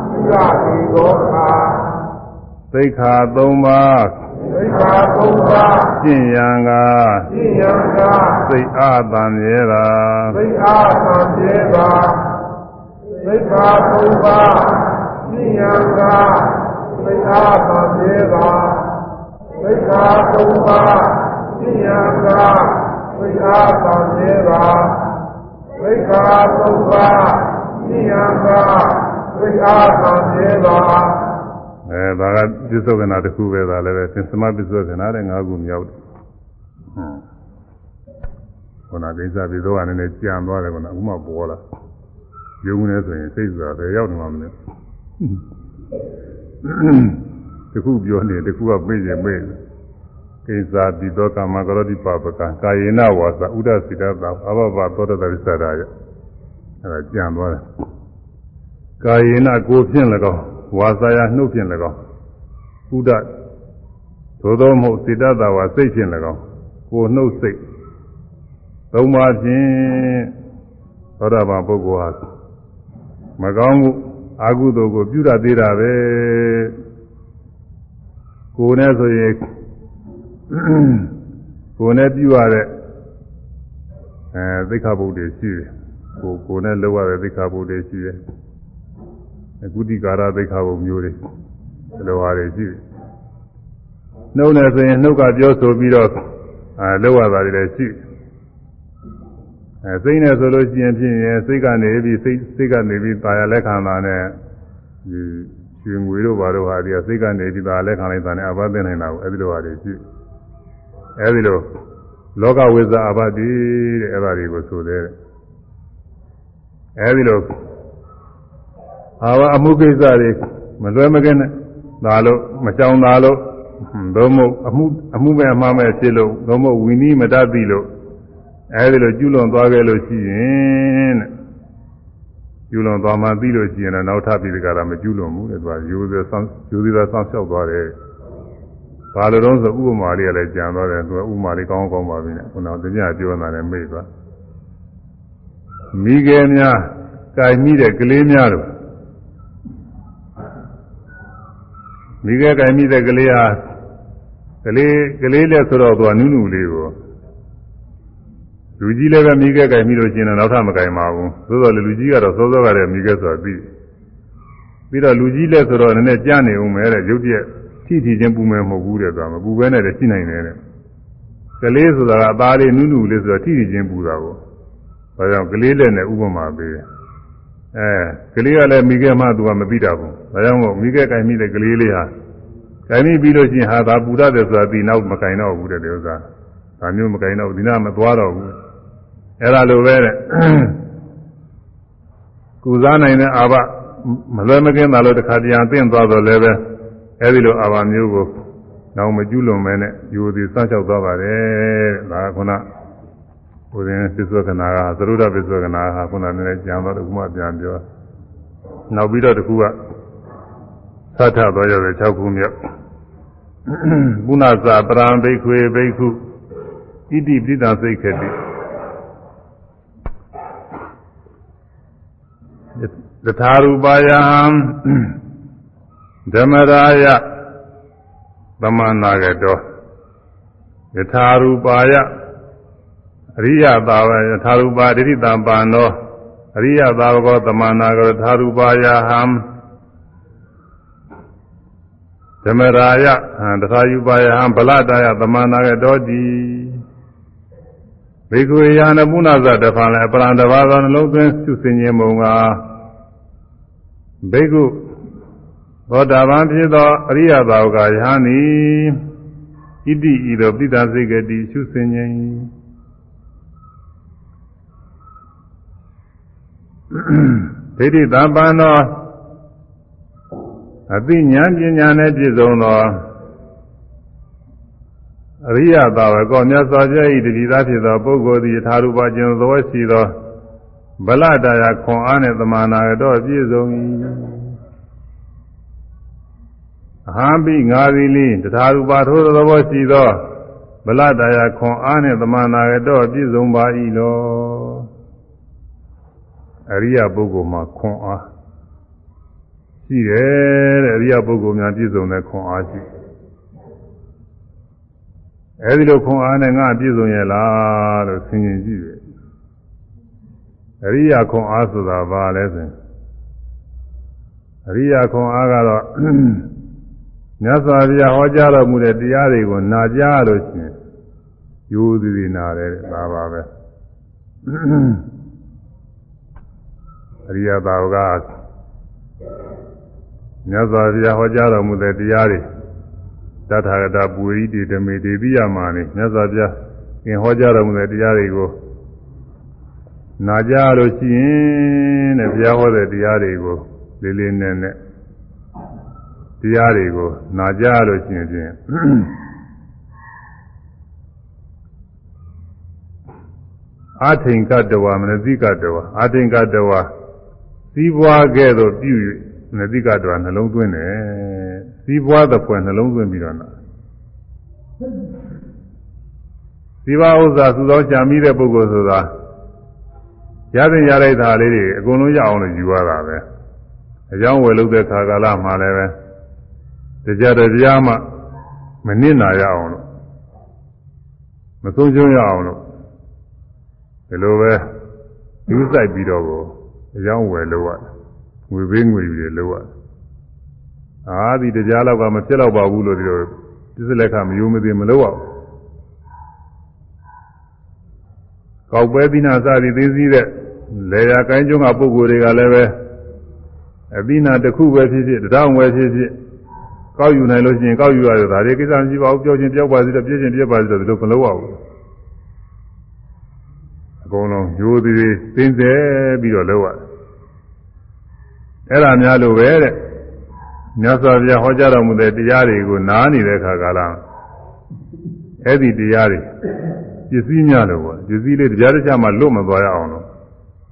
Speaker 2: ပြုရပြီသောခါ
Speaker 1: သိခာ၃ပါး
Speaker 2: သိခာ၃ပါး
Speaker 1: ကျင့်ရန်က
Speaker 2: ကျင့်ရန်က
Speaker 1: သိအာတန်မြဲတာ
Speaker 2: သိအာတန်မြဲတာသိခာ၃ပါးကျင့်ရန်က သိအာတန်မြဲတာသိခာ၃ပါးကျင့်ရန်ကသိအာတန်မြဲတာသိက္ခာသုဘညယံသာသိက္ခာသံသေပါ
Speaker 1: အဲဒါကပြစ္ဆုတ်ကနာတစ်ခုပဲဒါလည်းပဲသင်္သမပြစ္ဆုတ်ကနာတဲ့၅ခုမြောက်တယ်ဟွန်းခုနကိစ္စပြီးတော့အနေနဲ့ကြံသွားတယ်ခုနဥမပေါ်လာယုံနေဆိုရင်စိတ်ဆိုတာပဲရောက်နေမှာမလဲ တခုပြောနေတခုကပြေးရင်ပြေးတယ်ကိစ္စတိသောကမ္မကရောတိပါပကံကာယေနဝါစာဥဒ္ဒစိတသာအဘဘသောတတဝိသရာယအဲဒါကြံသွားတယ်ကာယေနကိုဖြင့်၎င်းဝါစာယနှုတ်ဖြင့်၎င်းဥဒ္ဒသို့သောမဟုတ်စိတသာဝါစိတ်ဖြင့်၎င်းကိုနှုတ်စိတ်သုံးပါးဖြင့်သောတာပန်ပုဂ္ဂိုလ်ဟာမကောင်းမှု အာဟုသို့ကိုပြုရသေးတာပဲကိုယ်နဲ့ဆိုရင်ကိုယ်နဲ့ပြုရတဲ့အဲသိက္ခာပုဒ်တွေရှိတယ်ကိုကိုနဲ့လောက်ရတဲ့သိက္ခာပုဒ်တွေရှိတယ်အခုတိကာရသိက္ခာပုဒ်မျိုးတွေဒီလိုဟာတွေရှိတယ်နှုတ်နဲ့ဆိုရင်နှုတ်ကပြောဆိုပြီးတော့အဲလောက်ရတာတွေလည်းရှိ အဲစိတ်နဲ့ဆိုလို့ရှိရင်ဖြင့်စိတ်ကနေပြီးစိတ်စိတ်ကနေပြီးตายရလက်ခံတာနဲ့ဒီရွှေငွေတို့ဘာတို့ဟာဒီစိတ်ကနေပြီးตายလက်ခံလိုက်တာနဲ့အဘသိနိုင်တာကိုအဲဒီလိုဟာတွေရှိအဲဒီလိုလောကဝိဇ္ဇာအဘတိတဲ့အဲ့ဒါတွေကိုဆိုတဲ့အဲဒီလိုအာဝအမှုကိစ္စတွေမလွဲမကင်းနဲ့ဒါလို့မကြောင်သာလို့သို့မဟုတ်အမှုအမှုမဲ့အမှားမဲ့ဖြစ်လို့သို့မဟုတ်ဝီနီးမတတ်ပြီလို့ အဲဒီလိုကျွလွန်သွားခဲ့လို့ရှိရင်တဲ့ကျွလွန်သွားမှသိလို့ရှိရင်တော့နောက်ထပ်ပြီးတကရာမကျွလွန်ဘူးတဲ့သူကရိုးသေးဆောင်းရိုးသေးသာဆောင်းလျှောက်သွားတယ်ဘာလို့တော့ဆိုဥပမာလေးကလည်းကြံသွားတယ်သူကဥပမာလေးကောင်းကောင်းပါပြီနဲ့ခုနကတရားပြောနေတာလည်းမေ့သွားမိခဲများကြိုင်မိတဲ့ကလေးများတို့မိခဲကြိုင်မိတဲ့ကလေးဟာကလေးကလေးလက်ဆိုတော့သူကနုနုလေးကို လူကြီးလည်းပဲမိခဲကြိုင်မိလို့ရှိရင်တော့နောက်ထပ်မကြိုင်ပါဘူးသို့တော်လူကြီးကတော့စောစောကတည်းကမိခဲဆိုတာသိပြီးတော့လူကြီးလက်ဆိုတော့နည်းနည်းကြားနေဦးမယ်တဲ့ရုပ်တရက်ထိထိချင်းပူမယ်မဟုတ်ဘူးတဲ့ကွာမပူဘဲနဲ့လည်းရှိနိုင်တယ်တဲ့ကလေးဆိုတာကအသားလေးနုနုလေးဆိုတော့ထိထိချင်းပူတာကိုဒါကြောင့်ကလေးလက်နဲ့ဥပမာပေးတယ်အဲကလေးကလည်းမိခဲ့မှသူကမသိတာဘူးဒါကြောင့်မို့မိခဲ့ကင်မိတဲ့ကလေးလေးဟာကင်မိပြီးလို့ရှိရင်ဟာသာပူတတ်တယ်ဆိုတာဒီနောက်မကင်တော့ဘူးတဲ့ဒီဥစ္စာဒါမျိုးမကင်တော့ဘူးဒီနာမသွားတော့ဘူး အဲ့ဒါလိုပဲတဲ့ကုစားနိုင်တဲ့အာဘမလွယ်မကင်းတာလို့တခါတရံအသင့်သွားတော့လည်းပဲအဲဒီလိုအာဘာမျိုးကိုတော့မကျူးလွန်မဲနဲ့ယူသည်စောင့်ရှောက်သွားပါတယ်ဒါကခုနဘုရင်ပစ္စုကနာကသရုဒ္ဓပစ္စုကနာကခုနနည်းနည်းကြံတော့တခုမှပြန်ပြောနောက်ပြီးတော့တခုကသတ်ထသွားရတဲ့6ခုမြောက်ပုဏ္ဏစာပရံဘိခွေဘိက္ခုဣတိပိဋ္ဌစိတ်ခတိ တထာရူပါယံဓမ္မရာယသမဏဂတောယထာရူပါယအရိယသာဝယထာရူပါဒိဋ္ဌိတံပန္နောအရိယသာဝကောသမဏဂတောထာရူပါယဟံဓမ္မရာယတထာယူပါယဟံဗလတာယသမဏဂတောတိဘေကုယာနပုဏ္ဏဇတဖန်လည်းပရံတဘာသောနှလုံးသွင်းစုစင်ခြင်းမုံက ဘေကုသောတာပန်ဖြစ်သောအရိယသာဝကယဟန်ဤဣတိဤသို့ပိဋကစိတ်ကတိရှုစင်ခြင်းဒိဋ္ဌိတပန်သောအသိဉာဏ်ပညာနဲ့ပြည့်စုံသောအရိယသာဝကောမြတ်စွာဘုရား၏တတိသားဖြစ်သောပုဂ္ဂိုလ်သည်သာရူပကျင်သောရှိသော ဗလတာယခွန်အားနှင့်တမနာတော်ပြည့်စုံ၏အဟံပိငါသည်လိတထာရူပါထိုးသောဘောရှိသောဗလတာယခွန်အားနှင့်သမဏဂတောပြည့်စုံပါ၏လောအရိယပုဂ္ဂိုလ်မှာခွန်အားရှိတယ်တဲ့အရိယပုဂ္ဂိုလ်များပြည့်စုံတဲ့ခွန်အားရှိအဲဒီလိုခွန်အားနဲ့ငါပြည့်စုံရဲ့လားလို့ဆင်ခြင်ကြည့်တယ် အရိယခွန်အားဆိုတာဘာလဲဆိုရင်အရိယခွန်အားကတော့မြတ်စွာဘုရားဟောကြားတော်မူတဲ့တရားတွေကိုနာကြားလို့ရှိရင်ယူသည်သည်နာတယ်ဒါပါပဲအရိယသာဝကမြတ်စွာဘုရားဟောကြားတော်မူတဲ့တရားတွေတထာဂတပုရိတိဓမေတေပိယမာနေမြတ်စွာဘုရားသင်ဟောကြားတော်မူတဲ့တရားတွေကို နာကြားလို့ရှိရင်တဲ့ဘုရားဟောတဲ့တရားတွေကိုလေးလေးနက်နက်တရားတွေကိုနာကြားလို့ရှိရင်ဖြင့်အာထိန်ကတဝမနတိကတဝအာထိန်ကတဝစီးပွားခဲ့သောပြု၍မနတိကတဝနှလုံးသွင်းတယ်စီးပွားတဲ့ဖွယ်နှလုံးသွင်းပြီးတော့နာစီးပွားဥစ္စာစုသောကြာမိတဲ့ပုဂ္ဂိုလ်ဆိုတာ ရတဲ့ရတဲ့သားလေးတွေအကုန်လုံးရအောင်လို့ယူရတာပဲအကြောင်းဝယ်လို့တဲ့ခါကာလမှာလည်းပဲတရားတရားမှမနစ်နာရအောင်လို့မဆုံးရှုံးရအောင်လို့ဒီလိုပဲယူဆိုင်ပြီးတော့ကိုအကြောင်းဝယ်လို့ရတယ်ငွေပေးငွေယူတယ်လို့ရတယ်အာဒီတရားလောက်ကမဖြစ်တော့ပါဘူးလို့ဒီလိုပြစ်လက်ခမယိုးမသိမလို့ရဘူး ကောက်ပဲသီနာစသည်သိစည်းတဲ့လေယာကိုင်းကျုံးကပုဂ္ဂိုလ်တွေကလည်းပဲအသီနာတစ်ခုပဲဖြစ်ဖြစ်တောင်းဝယ်ဖြစ်ဖြစ်ကောက်ယူနိုင်လို့ရှိရင်ကောက်ယူရတယ်ဒါတွေကိစ္စမရှိပါဘူးပြောချင်းပြောပါစေတော့ပြည့်ချင်းပြည့်ပါစေတော့ဒီလိုမလုပ်ရဘူးအကုန်လုံးရိုးသေးသေးသိစဲပြီးတော့လုပ်ရတယ်အဲ့ဒါများလို့ပဲတဲ့မြတ်စွာဘုရားဟောကြားတော်မူတဲ့တရားတွေကိုနားနေတဲ့အခါကာလအဲ့ဒီတရားတွေ ပစ္စည်းများလို့ပေါ့ပစ္စည်းလေးတရားတစ်ခြားမှလွတ်မသွားရအောင်လို့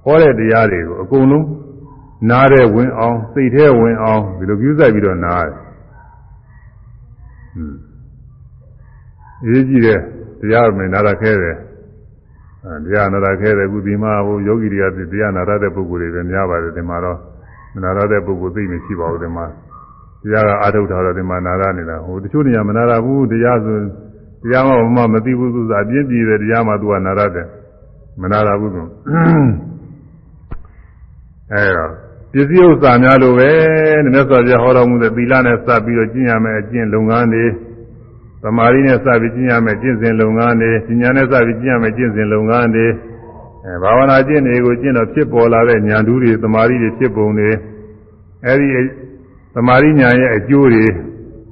Speaker 1: ဟောတဲ့တရားတွေကိုအကုန်လုံးနားတဲ့ဝင်အောင်စိတ်ထဲဝင်အောင်ဒီလိုပြုဆိုင်ပြီးတော့နားတယ်ဟွန်းရေးကြည့်တဲ့တရားမင်းနားရခဲတယ်အဲတရားနာရခဲတယ်အခုဒီမှာဟိုယောဂီတွေကတရားနာရတဲ့ပုဂ္ဂိုလ်တွေပဲများပါတယ်ဒီမှာတော့နာရတဲ့ပုဂ္ဂိုလ်သိမရှိပါဘူးဒီမှာတရားကအာထုတ်တာတော့ဒီမှာနာရနေတာဟိုတချို့နေရာမနာရဘူးတရားဆို တရားမှမမသိဘူးသူကအပြင်းပြေတယ်တရားမှသူကနာရတယ်မနာရဘူးသူအဲတော့ပစ္စည်းဥစ္စာများလိုပဲတဲ့မြတ်စွာဘုရားဟောတော်မူတဲ့သီလနဲ့စပ်ပြီးတော့ကျင့်ရမယ်အကျင့်လုပ်ငန်းတွေသမာဓိနဲ့စပ်ပြီးကျင့်ရမယ်ကျင့်စဉ်လုပ်ငန်းတွေဉာဏ်နဲ့စပ်ပြီးကျင့်ရမယ်ကျင့်စဉ်လုပ်ငန်းတွေအဲဘာဝနာကျင့်တွေကိုကျင့်တော့ဖြစ်ပေါ်လာတဲ့ဉာဏ်ဓုတွေသမာဓိတွေဖြစ်ပုံတွေအဲဒီသမာဓိဉာဏ်ရဲ့အကျိုးတွေ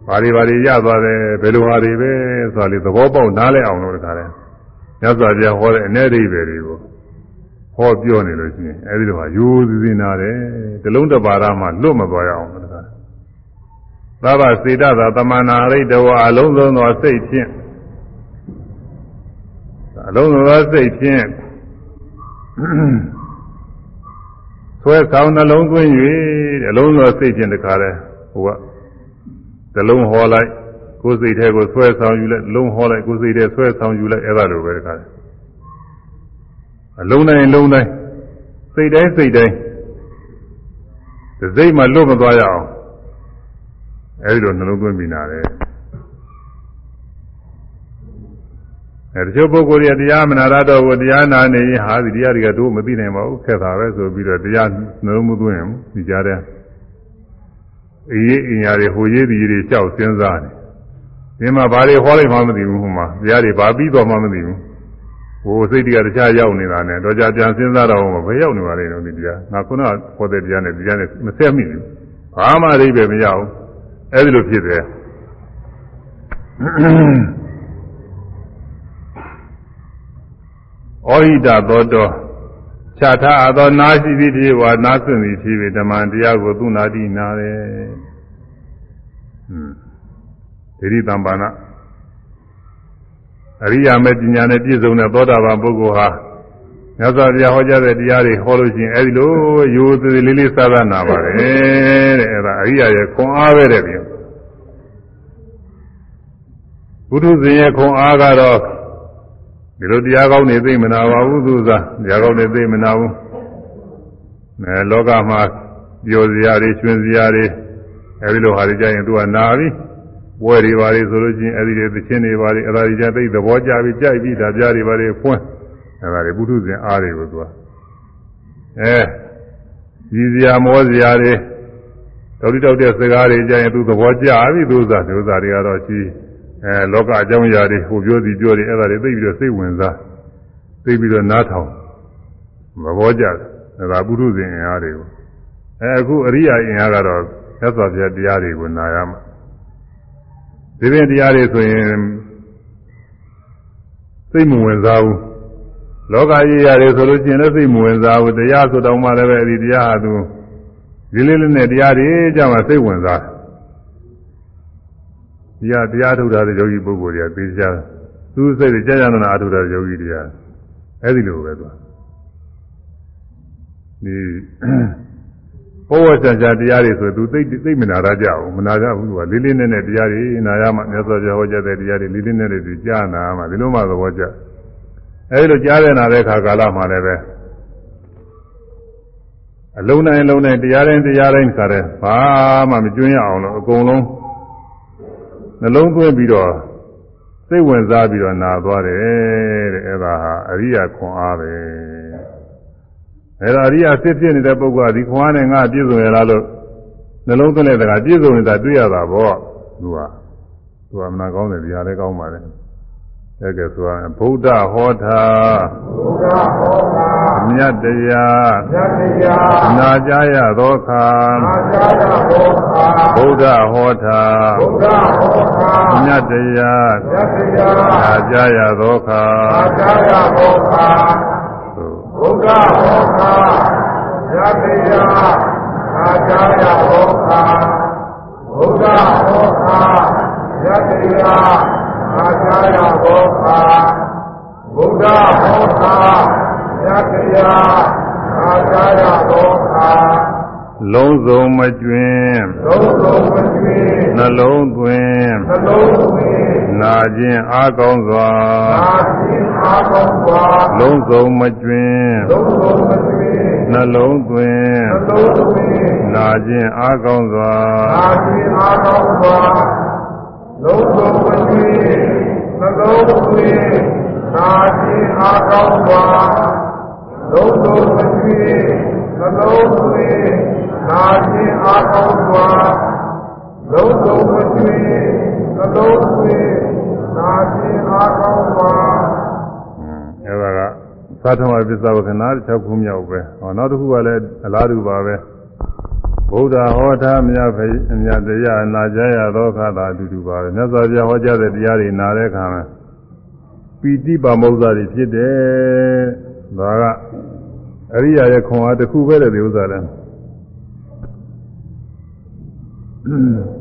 Speaker 1: ဘာတွေဘာတွေရသွားတယ်ဘယ်လိုဟာတွေပဲဆိုတာလေသဘောပေါက်နားလည်အောင်လို့တခါလဲမြတ်စွာဘုရားဟောတဲ့အ내အိဗယ်တွေကိုဟောပြောနေလို့ရှိရင်အဲဒီလိုဟာရိုးစည်းစည်းနာတယ်တလုံးတစ်ပါးမှလွတ်မသွားရအောင်တခါသဗ္ဗစေတသာတမနာရိတဝအလုံးစုံသောစိတ်ဖြင့်အလုံးစုံသောစိတ်ဖြင့်ဆွဲဆောင်နှလုံးသွင်း၍အလုံးစုံသောစိတ်ဖြင့်တခါလဲဟိုက ဇလုံးဟောလိုက်ကိုယ်စိတ်ထဲကိုဆွဲဆောင်ယူလိုက်လုံးဟောလိုက်ကိုယ်စိတ်ထဲဆွဲဆောင်ယူလိုက်အဲ့ဒါလိုပဲတခါလဲအလုံးတိုင်းလုံးတိုင်းစိတ်တိုင်းစိတ်တိုင်းစိတ်မှလွတ်မသွားရအောင်အဲဒီလိုနှလုံးသွင်းပြီးနာတယ်အဲတချို့ပုဂ္ဂိုလ်တွေတရားမနာရတော့ဘူးတရားနာနေရင်ဟာဒီတရားတွေကတို့မသိနိုင်ပါဘူးခက်တာပဲဆိုပြီးတော့တရားနှလုံးမသွင်းဘူးဒီကြားတဲ့ အေးရေးအင်ညာတွေဟိုရေးဒီတွေလျှောက်စဉ်းစားတယ်ဒီမှာဘာတွေဟောလိုက်မှမသိဘူးဟိုမှာတရားတွေဘာပြီးတော့မှမသိဘူးဟိုစိတ်တွေကတခြားရောက်နေတာနဲ့တော့ကြာပြန်စဉ်းစားတော့ဘယ်ရောက်နေပါလိမ့်တော့ဒီတရားငါခုနကဟောတဲ့တရားနဲ့တရားနဲ့မဆက်မိဘူးဘာမှအဓိပ္ပာယ်မရဘူးအဲဒီလိုဖြစ်တယ်ဩဟိတသောတော ခြားထားအသောနာရှိသည်ဖြစ်ဝါနာစွင့်သည်ဖြစ်ပြီးဓမ္မတရားကိုသူနာတိနာတယ်ဟွန်းဒိဋ္ဌိတံပါဏအရိယာမေပညာနဲ့ပြည့်စုံတဲ့သောတာပန်ပုဂ္ဂိုလ်ဟာမြတ်စွာဘုရားဟောကြားတဲ့တရားတွေဟောလို့ရှိရင်အဲဒီလိုရိုးသေးလေးလေးစားစားနာပါတယ်တဲ့အဲဒါအရိယာရဲ့ခွန်အားပဲတဲ့ဗျဘုဒ္ဓဇင်ရဲ့ခွန်အားကတော့ ဒီလိုတရားကောင်းနေသိမနာပါဘူးသူစားတရားကောင်းနေသိမနာဘူးအဲလောကမှာပျော်စရာတွေကျွင်စရာတွေအဲဒီလိုဟာတွေကြရင်သူကနာပြီပွဲတွေပါလေဆိုလို့ချင်းအဲဒီတွေသချင်းတွေပါလေအဲဒါတွေကြသိသဘောကျပြီးကြိုက်ပြီးဒါပြားတွေပါလေဖွင့်အဲဒါတွေပုထုဇဉ်အားတွေကိုသူကအဲရည်စရာမောစရာတွေတောက်တိတောက်တဲ့စကားတွေကြရင်သူသဘောကျပြီသူစားသူစားတွေကတော့ရှိ အဲလောကအကြောင်းအရာတွေဟိုပြောစီပြောတယ်အဲ့ဒါတွေသိပြီးတော့စိတ်ဝင်စားသိပြီးတော့နားထောင်သဘောကျတယ်အဲဒါပုထုဇဉ်အင်အားတွေကိုအဲအခုအရိယာအင်အားကတော့သက်စွာပြတရားတွေကိုနာရမှာဒီပြင်တရားတွေဆိုရင်စိတ်မဝင်စားဘူးလောကကြီးရတယ်ဆိုလို့ရှိရင်လည်းစိတ်မဝင်စားဘူးတရားဆိုတော့မှလည်းပဲဒီတရားဟာသူဒီလေးလေးနဲ့တရားတွေကြမှာစိတ်ဝင်စားတယ် ဒီဟာတရားထုတ်တာတဲ့ယောဂီပုဂ္ဂိုလ်တွေကသိကြသူစိတ်တွေကြာကြာနာနာအထုတ်တာယောဂီတွေကအဲ့ဒီလိုပဲသူဒီဘောဝဆံချာတရားတွေဆိုသူသိသိမနာရကြဘူးမနာကြဘူးသူကလေးလေးနက်နက်တရားတွေနာရမှမြတ်စွာဘုရားဟောကြားတဲ့တရားတွေလေးလေးနက်နက်တွေကြားနာမှဒီလိုမှသဘောကျအဲဒီလိုကြားရနာတဲ့ခါကာလမှာလည်းပဲအလုံးတိုင်းအလုံးတိုင်းတရားတိုင်းတရားတိုင်းခါတဲ့ဘာမှမကျွင်းရအောင်လို့အကုန်လုံး နှလုံးသွင်းပြီးတော့စိတ်ဝင်စားပြီးတော့နာသွားတယ်တဲ့အဲဒါဟာအရိယာခွန်အားပဲအဲဒါအရိယာစစ်ဖြစ်နေတဲ့ပုဂ္ဂိုလ်ကဒီခွန်အားနဲ့ငါပြည့်စုံရလားလို့နှလုံးသွင်းတဲ့ကပြည့်စုံနေတာတွေ့ရတာပေါ့သူကသူကမနာကောင်းတယ်ဒီဟာလည်းကောင်းပါလေ အဲကဲဆိုရင်ဗုဒ္ဓဟောတာ
Speaker 2: ဘုရားဟောတာ
Speaker 1: မြတ်တရား
Speaker 2: သတ္တရား
Speaker 1: နာကြားရသောအခါ
Speaker 2: အာသာရဟောတာ
Speaker 1: ဗုဒ္ဓဟောတာ
Speaker 2: ဘုရားဟောတာ
Speaker 1: မြတ်တရား
Speaker 2: သတ္တရား
Speaker 1: နာကြားရသောအခါ
Speaker 2: အာသာရဟောတာဘုရားဟောတာသတ္တရားအာသာရဟောတာဘုရားဟောတာသတ္တရား အာသာရဟောတာဘုရားဟောတာသတ္တရားအာသာရဟောတာ
Speaker 1: လုံးစုံမကျွင်း
Speaker 2: လုံးလုံးမကျွေ
Speaker 1: နှလုံးသွင်း
Speaker 2: နှလုံးသွင်း
Speaker 1: နာခြင်းအားကောင်းစွာ
Speaker 2: အာရှင်အားကောင်းစွာ
Speaker 1: လုံးစုံမကျွင်း
Speaker 2: လုံးလုံးမကျွေ
Speaker 1: နှလုံးသွင်း
Speaker 2: နှလုံးသွင်း
Speaker 1: နာခြင်းအားကောင်းစွာ
Speaker 2: အာရှင်အားကောင်းစွာ လုံးလုံးမကျွေနှလုံးသွင်းအာရှင်အားကောင်းစွာလုံးလုံးမကျွေနှလုံးသွင်းအာရှင်အားကောင်းစွာလုံးလုံးမကျွေနှလုံးသွင်းအာရှင်အားကောင်းစွာ
Speaker 1: အဲဒါကသာထမပစ္စဝကနာ6ခုမြောက်ပဲဟောနောက်တစ်ခုကလည်းအလားတူပါပဲ ဗုဒ္ဓဟောတာမြတ်ဖေမြတ်တရားနာကြရသောအခါသာအတူတူပါပဲမြတ်စွာဘုရားဟောကြားတဲ့တရားတွေနာတဲ့အခါမှာပီတိပါမုဇ္ဇာတွေဖြစ်တယ်ဒါကအရိယာရဲ့ခွန်အားတစ်ခုပဲတဲ့ဒီဥစ္စာလဲ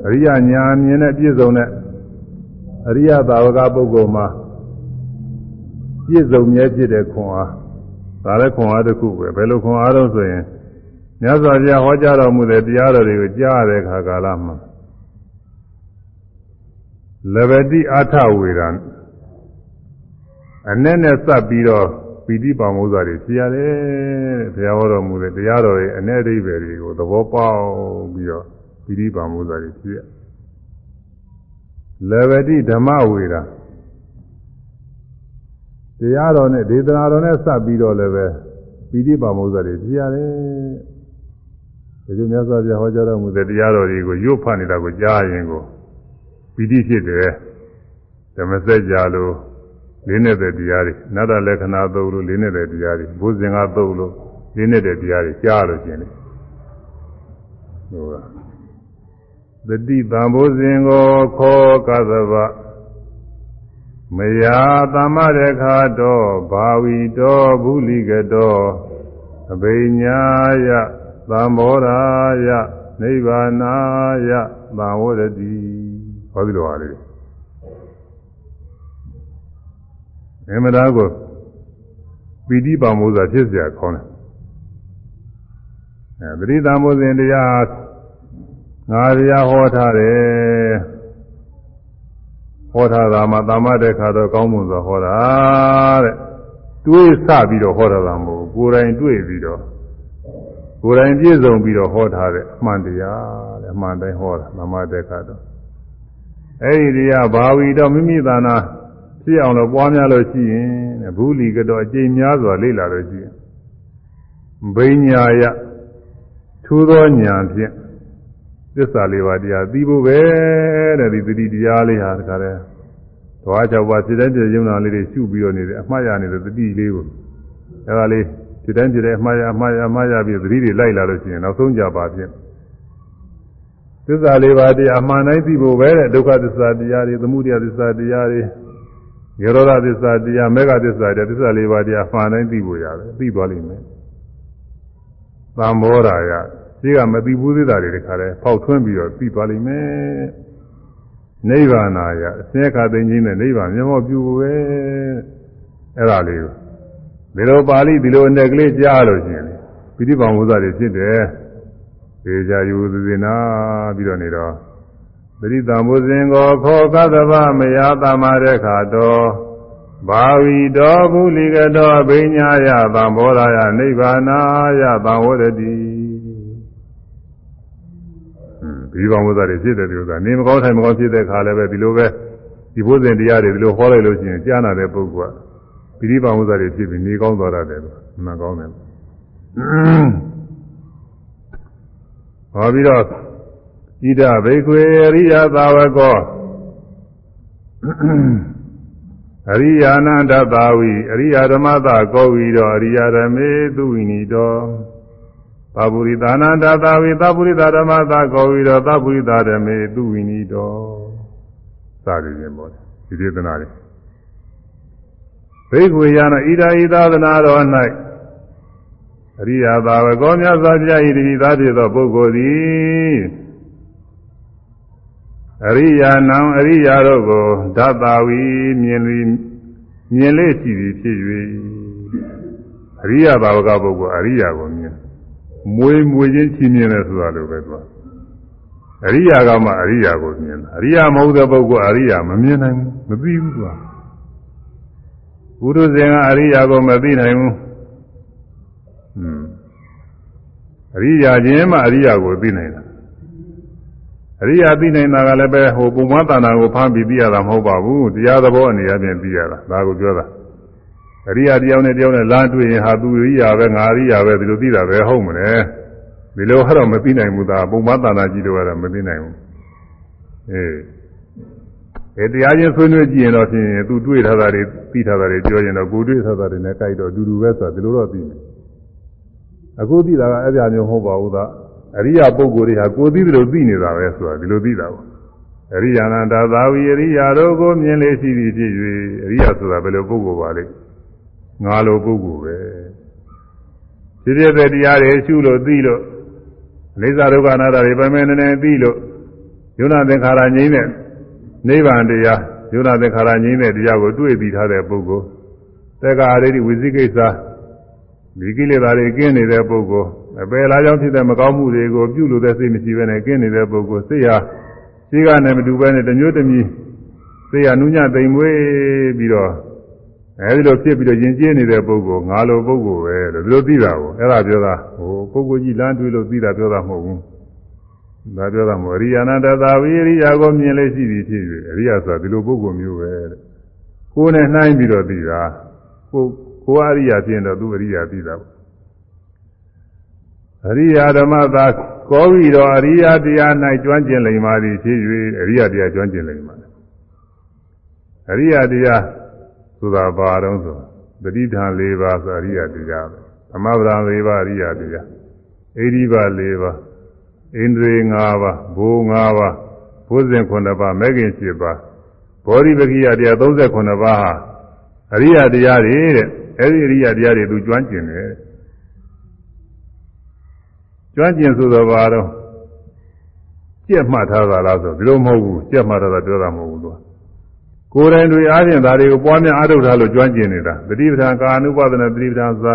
Speaker 1: အရိယာညာမြင်တဲ့ပြည့်စုံတဲ့အရိယသာဝကပုဂ္ဂိုလ်မှာပြည့်စုံမြဲဖြစ်တဲ့ခွန်အားဒါလည်းခွန်အားတစ်ခုပဲဘယ်လိုခွန်အားတော့ဆိုရင် မြတ်စွာဘုရားဟောကြားတော်မူတဲ့တရားတော်တွေကိုကြားရတဲ့အခါကာလမှာလဘတိအာထဝေဒံအနဲ့နဲ့စပ်ပြီးတော့ပီတိပါမုဇ္ဇာတွေဖြစ်ရတယ်တဲ့ဘုရားဟောတော်မူတဲ့တရားတော်ရဲ့အနဲ့အဓိပ္ပာယ်တွေကိုသဘောပေါက်ပြီးတော့ပီတိပါမုဇ္ဇာတွေဖြစ်ရလဘတိဓမ္မဝေဒံတရားတော်နဲ့ဒေသနာတော်နဲ့စပ်ပြီးတော့လည်းပဲပီတိပါမုဇ္ဇာတွေဖြစ်ရတယ် ဒီလိုမြတ်စွာဘုရားဟောကြားတော်မူတဲ့တရားတော်တွေကိုရွတ်ဖတ်နေတာကိုကြားရင်ကိုပီတိဖြစ်တယ်ဓမ္မစကြာလို့လေးနဲ့တဲ့တရားတွေနတ္တလက္ခဏာသုံးလို့လေးနဲ့တဲ့တရားတွေဘုဇင်္ဂသုံးလို့လေးနဲ့တဲ့တရားတွေကြားလို့ကျင်တယ်ဟုတ်လားတတိတံဘုဇင်ကိုခောကသဗမယာသမ္မရခါတော်ဘာဝီတော်ဘုလိကတော်အဘိညာယ သံဘောရာယနိဗ္ဗာနာယသံဝရတိဟောဒီလိုပါလေအမဒါကိုပီတိပါမိုးစွာဖြစ်เสียခေါင်းတယ်အဲပရိသမိုးစဉ်တရားငါတရားဟောထားတယ်ဟောထားတာမှာသမ္မာတေခါတော့ကောင်းမွန်စွာဟောတာတဲ့တွေးစပြီးတော့ဟောတာမဟုတ်ဘူးကိုယ်တိုင်တွေးပြီးတော့ ကိုယ်တိုင်ပြည့်စုံပြီးတော့ဟောထားတဲ့အမှန်တရားတဲ့အမှန်တိုင်းဟောတာသမ္မာတေခါတော့အဲ့ဒီတရားဘာဝီတော့မိမိသာနာဖြစ်အောင်လို့ပွားများလို့ရှိရင်တဲ့ဘူးလီကတော့အကျိန်များစွာလေ့လာလို့ရှိရင်ဘိညာယထူးသောဉာဏ်ဖြင့်သစ္စာလေးပါးတရားသိဖို့ပဲတဲ့ဒီသတိတရားလေးဟာတခါတည်းဓဝါ၆ပါးစိတ်တိုင်းပြည့်ရုံနာလေးတွေရှုပြီးတော့နေတယ်အမှားရနေတဲ့သတိလေးကိုအဲဒါလေး စိတ်တိုင်းပြည့်တဲ့အမှားရအမှားရအမှားရပြီးသတိတွေလိုက်လာလို့ရှိရင်နောက်ဆုံးကြပါဖြင့်သစ္စာလေးပါးတရားအမှန်တိုင်းသိဖို့ပဲတဲ့ဒုက္ခသစ္စာတရားတွေသမုဒယသစ္စာတရားတွေရေရောဓသစ္စာတရားမေဃသစ္စာတရားသစ္စာလေးပါးတရားအမှန်တိုင်းသိဖို့ရတယ်သိသွားလိမ့်မယ်သံဘောရာယရှိကမသိဘူးသေးတာတွေတခါလဲဖောက်ထွင်းပြီးတော့သိသွားလိမ့်မယ်နိဗ္ဗာနာယအစင်းခါသိချင်းနဲ့နိဗ္ဗာန်မျက်မှောက်ပြုပဲအဲ့ဒါလေးကို ဒီလိုပါဠိဒီလိုအနေကလေးကြားလို့ရှိရင်ပိဋိပါဝုဇ္ဇတွေဖြစ်တယ်ဒေကြယူသဇနာပြီးတော့နေတော့ပရိသမုဇင်ကိုခောကသဗမယသမရခါတော်ဘာဝီတော်ဘုလိကတော်ဘိညာယသံဘောရာယနိဗ္ဗာနာယသံဝရတိဒီဘောင်ဝဇ္ဇတွေဖြစ်တဲ့ဒီဥစ္စာနေမကောင်းထိုင်မကောင်းဖြစ်တဲ့ခါလည်းပဲဒီလိုပဲဒီဘုဇင်တရားတွေဒီလိုဟောလိုက်လို့ရှိရင်ကြားနာတဲ့ပုဂ္ဂိုလ်က ပိဋိပါဝဇ္ဇတွေဖြစ်ပြီးနေကောင်းသွားတတ်တယ်လို့မှန်ကောင်းတယ်ဟောပြီးတော့ဣဒဘိကွေအရိယသာဝကောအရိယာနန္ဒသာဝိအရိယာဓမ္မသာကောဝီတော်အရိယာဓမေသူဝိနိတော်သဗ္ဗုရိသာနန္ဒသာဝိသဗ္ဗုရိသာဓမ္မသာကောဝီတော်သဗ္ဗုရိသာဓမေသူဝိနိတော်စသည်ဖြင့်ပေါ့ဒီဒေသနာလေး ဘိက္ခွေယနာဣဒာဣသာသနာတော်၌အရိယာသာဝကောမြတ်စွာဘုရား၏တတိသားဖြစ်သောပုဂ္ဂိုလ်သည်အရိယာနံအရိယာတို့ကိုဓာတာဝီမြင်ပြီးမြင်လေရှိသည်ဖြစ်၍အရိယာဘာဝကပုဂ္ဂိုလ်အရိယာကိုမြင်မွေးမွေးချင်းချင်းမြင်တယ်ဆိုတာလိုပဲသူကအရိယာကမှအရိယာကိုမြင်တာအရိယာမဟုတ်တဲ့ပုဂ္ဂိုလ်အရိယာမမြင်နိုင်ဘူးမသိဘူးသူက ဘုရုဇင်ကအရိယာကိုမသိနိုင်ဘူးဟွန်းအရိယာချင်းမှအရိယာကိုသိနိုင်တာအရိယာသိနိုင်တာကလည်းပဲဟိုပုံမတဏ္ဍာကိုဖမ်းပြီးသိရတာမဟုတ်ပါဘူးတရားသဘောအနေအချင်းသိရတာဒါကိုပြောတာအရိယာတယောက်နဲ့တယောက်နဲ့လမ်းတွေ့ရင်ဟာသူအရိယာပဲငါအရိယာပဲဒီလိုသိတာပဲဟုတ်မလဲဒီလိုကတော့မသိနိုင်ဘူးသာပုံမတဏ္ဍာကြီးတော့ကတော့မသိနိုင်ဘူးအေး အဲတရားချင်းဆွေးနွေးကြည့်ရင်တော့ဖြင့်သူတွေ့ထားတာတွေသိထားတာတွေပြောရင်တော့ကိုတွေ့ထားတာတွေနဲ့ကြိုက်တော့အတူတူပဲဆိုတာဒီလိုတော့သိမယ်အခုသိတာကအဲ့ဒါမျိုးမဟုတ်ပါဘူးသာအရိယာပုဂ္ဂိုလ်တွေဟာကိုသိတယ်လို့သိနေတာပဲဆိုတာဒီလိုသိတာပေါ့အရိယာနန္ဒသာဝီအရိယာတို့ကိုမြင်လေရှိသည်ဖြစ်၍အရိယာဆိုတာဘယ်လိုပုဂ္ဂိုလ်ပါလဲငါလိုပုဂ္ဂိုလ်ပဲဖြစ်ဖြစ်တဲ့တရားတွေရှုလို့သိလို့အိစ္ဆာဒုက္ခအနာတ္တတွေပဲမဲနေနေသိလို့ယုံနာသင်္ခါရငြိမ့်တဲ့ နိဗ္ဗာန်တရားယုံနာသင်္ခါရငြိမ့်တဲ့တရားကိုတွေ့ပြီးထားတဲ့ပုဂ္ဂိုလ်တက္ကရာရိဝိသိကိစ္စဒီကိလေသာတွေကင်းနေတဲ့ပုဂ္ဂိုလ်အပယ်လားကြောင့်ဖြစ်တဲ့မကောင်းမှုတွေကိုပြုလို့တဲ့စိတ်မရှိဘဲနဲ့ကင်းနေတဲ့ပုဂ္ဂိုလ်စိတ်ဟာရှိကနဲ့မတူဘဲနဲ့တမျိုးတမီစိတ်ဟာနုညတိမ်မွေးပြီးတော့အဲဒီလိုဖြစ်ပြီးတော့ယဉ်ကျေးနေတဲ့ပုဂ္ဂိုလ်ငါလိုပုဂ္ဂိုလ်ပဲလို့ဒီလိုသိတာကိုအဲ့ဒါပြောတာဟိုပုဂ္ဂိုလ်ကြီးလမ်းတွေ့လို့သိတာပြောတာမဟုတ်ဘူး ဒါပြောတာမဟုတ်အရိယာနာတသာဝိရိယာကိုမြင်လေရှိသည်ဖြစ်၍အရိယာဆိုတာဒီလိုပုဂ္ဂိုလ်မျိုးပဲတဲ့ကိုယ်နဲ့နှိုင်းပြီးတော့သိတာကိုကိုအရိယာဖြစ်ရင်တော့သူအရိယာသိတာပေါ့အရိယာဓမ္မသာကောပြီးတော့အရိယာတရား၌ကျွမ်းကျင်လိမ္မာသည်ဖြစ်၍အရိယာတရားကျွမ်းကျင်လိမ္မာတယ်အရိယာတရားဆိုတာဘာတော့ဆိုတတိထံ၄ပါးဆိုအရိယာတရားပဲသမဗရာ၄ပါးအရိယာတရားအိဒီပါ၄ပါး ဣန္ဒြေ၅ပါးဘိုး၅ပါးဘုဇင်9ပါးမဲခင်7ပါးဘောဓိပကိယတရား39ပါးဟာအရိယာတရားတွေတဲ့အဲဒီအရိယာတရားတွေသူကျွမ်းကျင်တယ်ကျွမ်းကျင်ဆိုတော့ဘာတော့ကြက်မှတ်ထားတာလားဆိုဒီလိုမဟုတ်ဘူးကြက်မှတ်ထားတာပြောတာမဟုတ်ဘူးသူကိုယ်တိုင်တွေအားဖြင့်ဒါတွေကိုပွားများအားထုတ်ထားလို့ကျွမ်းကျင်နေတာတတိပဌာန်ကာနုပဒနာတတိပဌာန်သာ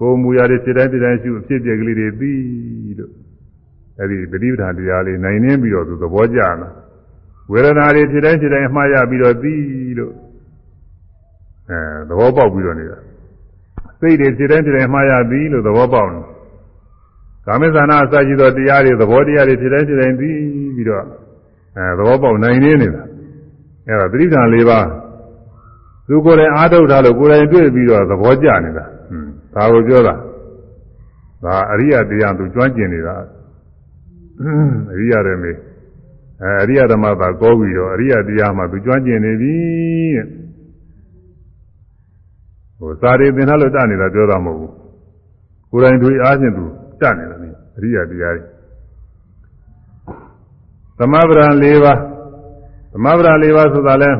Speaker 1: ကိုယ်မူရာတွေစိတ်တိုင်းစိတ်တိုင်းရှုအဖြစ်ပြက်ကလေးတွေပြီးလို့ အဲဒီတတိပဌာန်တရားလေးနိုင်နှင်းပြီးတော့သူသဘောကျလာဝေဒနာတွေဖြစ်တိုင်းဖြစ်တိုင်းအမှားရပြီးတော့ပြီးလို့အဲသဘောပေါက်ပြီးတော့နေတာစိတ်တွေဖြစ်တိုင်းဖြစ်တိုင်းအမှားရပြီးလို့သဘောပေါက်နေကာမေသနာအစရှိသောတရားတွေသဘောတရားတွေဖြစ်တိုင်းဖြစ်တိုင်းပြီးပြီးတော့အဲသဘောပေါက်နိုင်နေနေတာအဲဒါသတိဓာန်၄ပါးသူကိုယ်တိုင်အားထုတ်ထားလို့ကိုယ်တိုင်တွေ့ပြီးတော့သဘောကျနေတာဟွန်းဒါကိုပြောတာဒါအရိယတရားသူကျွမ်းကျင်နေတာ အရိယရမေအဲအရိယဓမ္မသာကောပြီးတော့အရိယတရားမှသူကျွမ်းကျင်နေပြီတဲ့ဟိုစာရီသင်ထားလို့တနေတာပြောတာမဟုတ်ဘူးကိုယ်တိုင်တွေ့အားဖြင့်သူတနေတာလေအရိယတရားတွေသမဗရံ၄ပါးသမဗရံ၄ပါးဆိုတာလဲ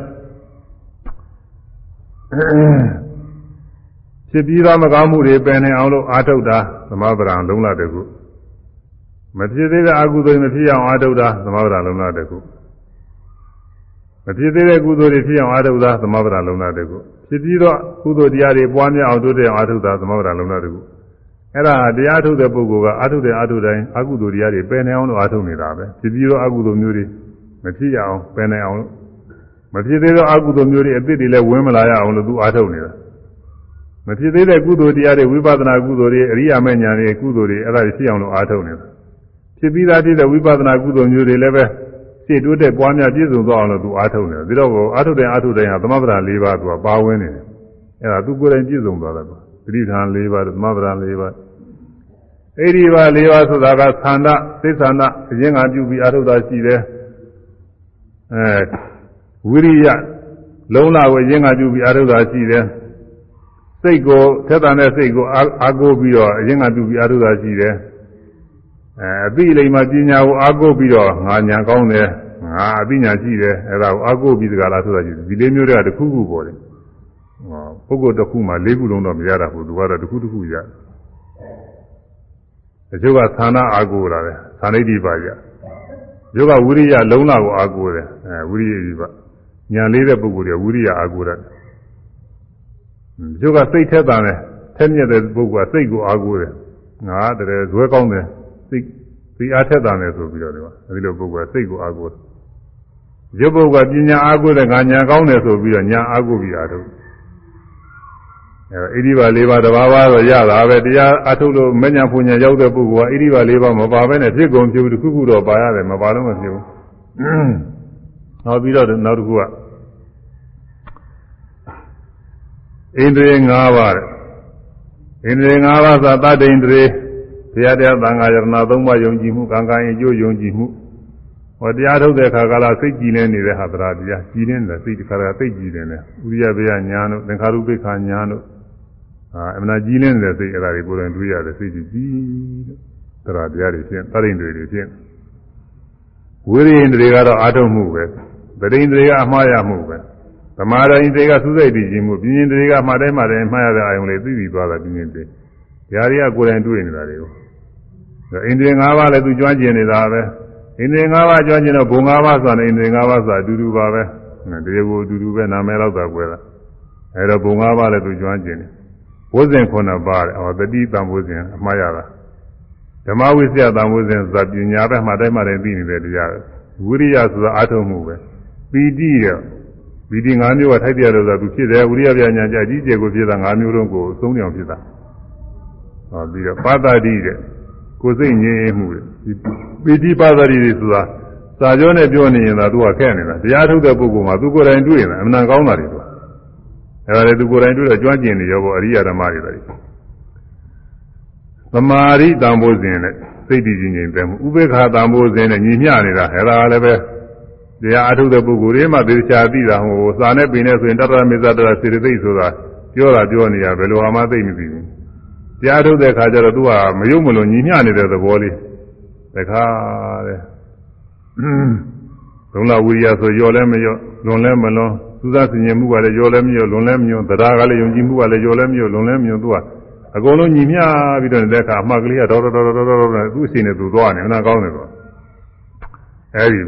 Speaker 1: ဖြစ်ပြီးသောမကောင်းမှုတွေပယ်နေအောင်လို့အာထုတ်တာသမဗရံလုံးလာတဲ့ခု မဖြစ်သေးတဲ့အကုသိုလ်မဖြစ်အောင်အာထုတ်တာသမဗရံလုံးလာတဲ့ခုမဖြစ်သေးတဲ့ကုသိုလ်တွေဖြစ်အောင်အာထုတ်တာသမဗရံလုံးလာတဲ့ခုဖြစ်ပြီးသောကုသိုလ်တရားတွေပွားများအောင်တိုးတက်အောင်အာထုတ်တာသမဗရံလုံးလာတဲ့ခုအဲ့ဒါတရားထုတ်တဲ့ပုဂ္ဂိုလ်ကအာထုတ်တဲ့အထုတိုင်းအကုသိုလ်တရားတွေပယ်နေအောင်လို့အာထုတ်နေတာပဲဖြစ်ပြီးသောအကုသိုလ်မျိုးတွေမဖြစ်ရအောင်ပယ်နေအောင်မဖြစ်သေးသောအကုသိုလ်မျိုးတွေအသစ်တွေလည်းဝင်မလာရအောင်လို့သူအာထုတ်နေတာမဖြစ်သေးတဲ့ကုသိုလ်တရားတွေဝိပဿနာကုသိုလ်တွေအရိယာမေညာတွေကုသိုလ်တွေအဲ့ဒါတွေဖြစ်အောင်လို့အာထုတ်နေတာ ဖြစ်ပြီးသားဖြစ်တဲ့ဝိပဿနာကုသိုလ်မျိုးတွေလည်းပဲစိတ်တိုးတဲ့ပွားများပြည့်စုံသွားအောင်လို့သူအာထုတ်နေတာပြီးတော့အာထုတ်တဲ့အာထုတ်တဲ့ဟာသမဗရာ၄ပါးသူကပါဝင်နေတယ်အဲ့ဒါသူကိုယ်တိုင်ပြည့်စုံသွားတယ်သတိဌာန်၄ပါးသမဗရာ၄ပါးဣတိပါ၄ပါးဆိုတာကသန္တာသိသန္တာအရင်ကပြုပြီးအာထုတာရှိတယ်အဲဝိရိယလုံးလာကိုအရင်ကပြုပြီးအာထုတာရှိတယ်စိတ်ကိုထက်တာတဲ့စိတ်ကိုအာကိုပြီးတော့အရင်ကပြုပြီးအာထုတာရှိတယ် အဲအပိလိမ္မာပညာကိုအာကိုပြီးတော့ငါညာကောင်းတယ်ငါအပိညာရှိတယ်အဲဒါကိုအာကိုပြီးတကလားဆိုတာရှိတယ်ဒီလေးမျိုးတည်းကတစ်ခုခုပေါ်တယ်ဟောပုဂ္ဂိုလ်တစ်ခုမှလေးခုလုံးတော့မရတာဘူးသူကတော့တစ်ခုတစ်ခုရတယ်တချို့ကသာနာအာကိုလာတယ်သာနိတိပါကြယောကဝိရိယလုံးလာကိုအာကိုတယ်အဲဝိရိယဒီပါညာလေးတဲ့ပုဂ္ဂိုလ်တွေဝိရိယအာကိုတယ်တချို့ကစိတ်ထက်တာနဲ့ထက်မြက်တဲ့ပုဂ္ဂိုလ်ကစိတ်ကိုအာကိုတယ်ငါတည်းဇွဲကောင်းတယ် စိတ်ဒီအားထက်တာနဲ့ဆိုပြီးတော့ဒီမှာအဲဒီလိုပုဂ္ဂိုလ်ကစိတ်ကိုအာကိုတယ်ရုပ်ပုဂ္ဂိုလ်ကပညာအာကိုတဲ့ငါညာကောင်းတယ်ဆိုပြီးတော့ညာအာကိုပြီးအားထုတ်အဲဣတိပါ၄ပါးတဘာဝတော့ရတာပဲတရားအထုတ်လို့မညာပူညာရောက်တဲ့ပုဂ္ဂိုလ်ကဣတိပါ၄ပါးမပါဘဲနဲ့ဖြစ်ကုန်ဖြစ်ဘူးတစ်ခုခုတော့ပါရတယ်မပါလို့မဖြစ်ဘူးနောက်ပြီးတော့နောက်တစ်ခုကဣန္ဒြေ၅ပါးတဲ့ဣန္ဒြေ၅ပါးသာတတ္တိန္ဒြေ တရားတရားသံဃာယရဏသုံးပါးယုံကြည်မှုကံကံအကျိုးယုံကြည်မှုဟောတရားထုတ်တဲ့အခါကလာစိတ်ကြည်နေနေတဲ့ဟာတရားတရားကြည်နေတဲ့စိတ်တစ်ခါကစိတ်ကြည်နေတယ်ဥရိယဘေယညာတို့သင်္ခါရုပ္ပခာညာတို့အာအမှန်ကြီးနေတဲ့စိတ်အဲ့ဒါတွေကိုယ်တိုင်တွေးရတယ်စိတ်ကြီးကြီးတဲ့တရားတရားတွေဖြင့်တရိန်တွေတွေဖြင့်ဝိရိယင်တွေကတော့အာထုံမှုပဲတရိန်တွေကအမှားရမှုပဲသမာဓိတွေကသုစိတ်တည်ခြင်းမှုပြင်းရင်တွေကမှားတိုင်းမှားတိုင်းမှားရတဲ့အာယုံလေးသိပြီးသွားတာပြင်းရင်တွေဓာရီကကိုယ်တိုင်တွေးနေတာတွေကို အိန္ဒြေ၅ပါးလည်းသူကျွမ်းကျင်နေတာပဲအိန္ဒြေ၅ပါးကျွမ်းကျင်တော့ဘုံ၅ပါးဆိုတာအိန္ဒြေ၅ပါးဆိုတာအတူတူပါပဲတရားကိုအတူတူပဲနာမည်တော့သာကွယ်တာအဲတော့ဘုံ၅ပါးလည်းသူကျွမ်းကျင်တယ်ဝိဇ္ဇင်ခုနှစ်ပါးတယ်ဟောတတိတံဝိဇ္ဇင်အမှားရတာဓမ္မဝိဇ္ဇတံဝိဇ္ဇင်ဆိုတာပညာပဲမှတိုင်းမှတိုင်းသိနေတဲ့တရားဝိရိယဆိုတာအာထုံမှုပဲပီတိတဲ့ပီတိ၅မျိုးကထိုက်ပြတယ်ဆိုတာသူဖြစ်တယ်ဝိရိယပြညာကြအကြီးကျယ်ကိုဖြစ်တာ၅မျိုးလုံးကိုသုံးနေအောင်ဖြစ်တာဟောပြီးတော့ပါတတိတဲ့ ကိုယ်စိတ်ငြိမ်မှုတဲ့ပီတိပါတတိတွေဆိုတာစာကြောနဲ့ပြောနေရင်သာသူကခက်နေတာတရားထုတ်တဲ့ပုဂ္ဂိုလ်မှာသူကိုယ်တိုင်တွေ့နေတာအမှန်ကောင်းတာတွေသူအဲဒါလည်းသူကိုယ်တိုင်တွေ့တော့ကျွမ်းကျင်နေရောပေါ့အရိယာဓမ္မတွေတွေသမာဓိတန်ဖိုးစဉ်နဲ့စိတ်တည်ခြင်းငြိမ်တယ်ဥပေက္ခတန်ဖိုးစဉ်နဲ့ညီမျှနေတာအဲဒါလည်းပဲတရားအထုတ်တဲ့ပုဂ္ဂိုလ်တွေမှသေချာသိတာဟိုစာနဲ့ပင်နဲ့ဆိုရင်တတ္တမေဇတရစေတသိက်ဆိုတာပြောတာပြောနေရဘယ်လိုမှသိမသိဘူး တရားထုတ်တဲ့ခါကျတော့သူကမယုံမလို့ညီမျှနေတဲ့သဘောလေးတခါတဲ့သုံးလဝိရိယဆိုရော်လဲမရောလွန်လဲမလွန်သုသဆင်ញင်မှုကလည်းရော်လဲမရောလွန်လဲမညွန်တရားကလည်းယုံကြည်မှုကလည်းရော်လဲမရောလွန်လဲမညွန်သူကအကုန်လုံးညီမျှပြီးတော့တဲ့အခါအမှတ်ကလေးကတော်တော်တော်တော်တော်တော်သူ့အစီနဲ့သူသွားနေနာကောင်းတယ်တော့အဲဒီ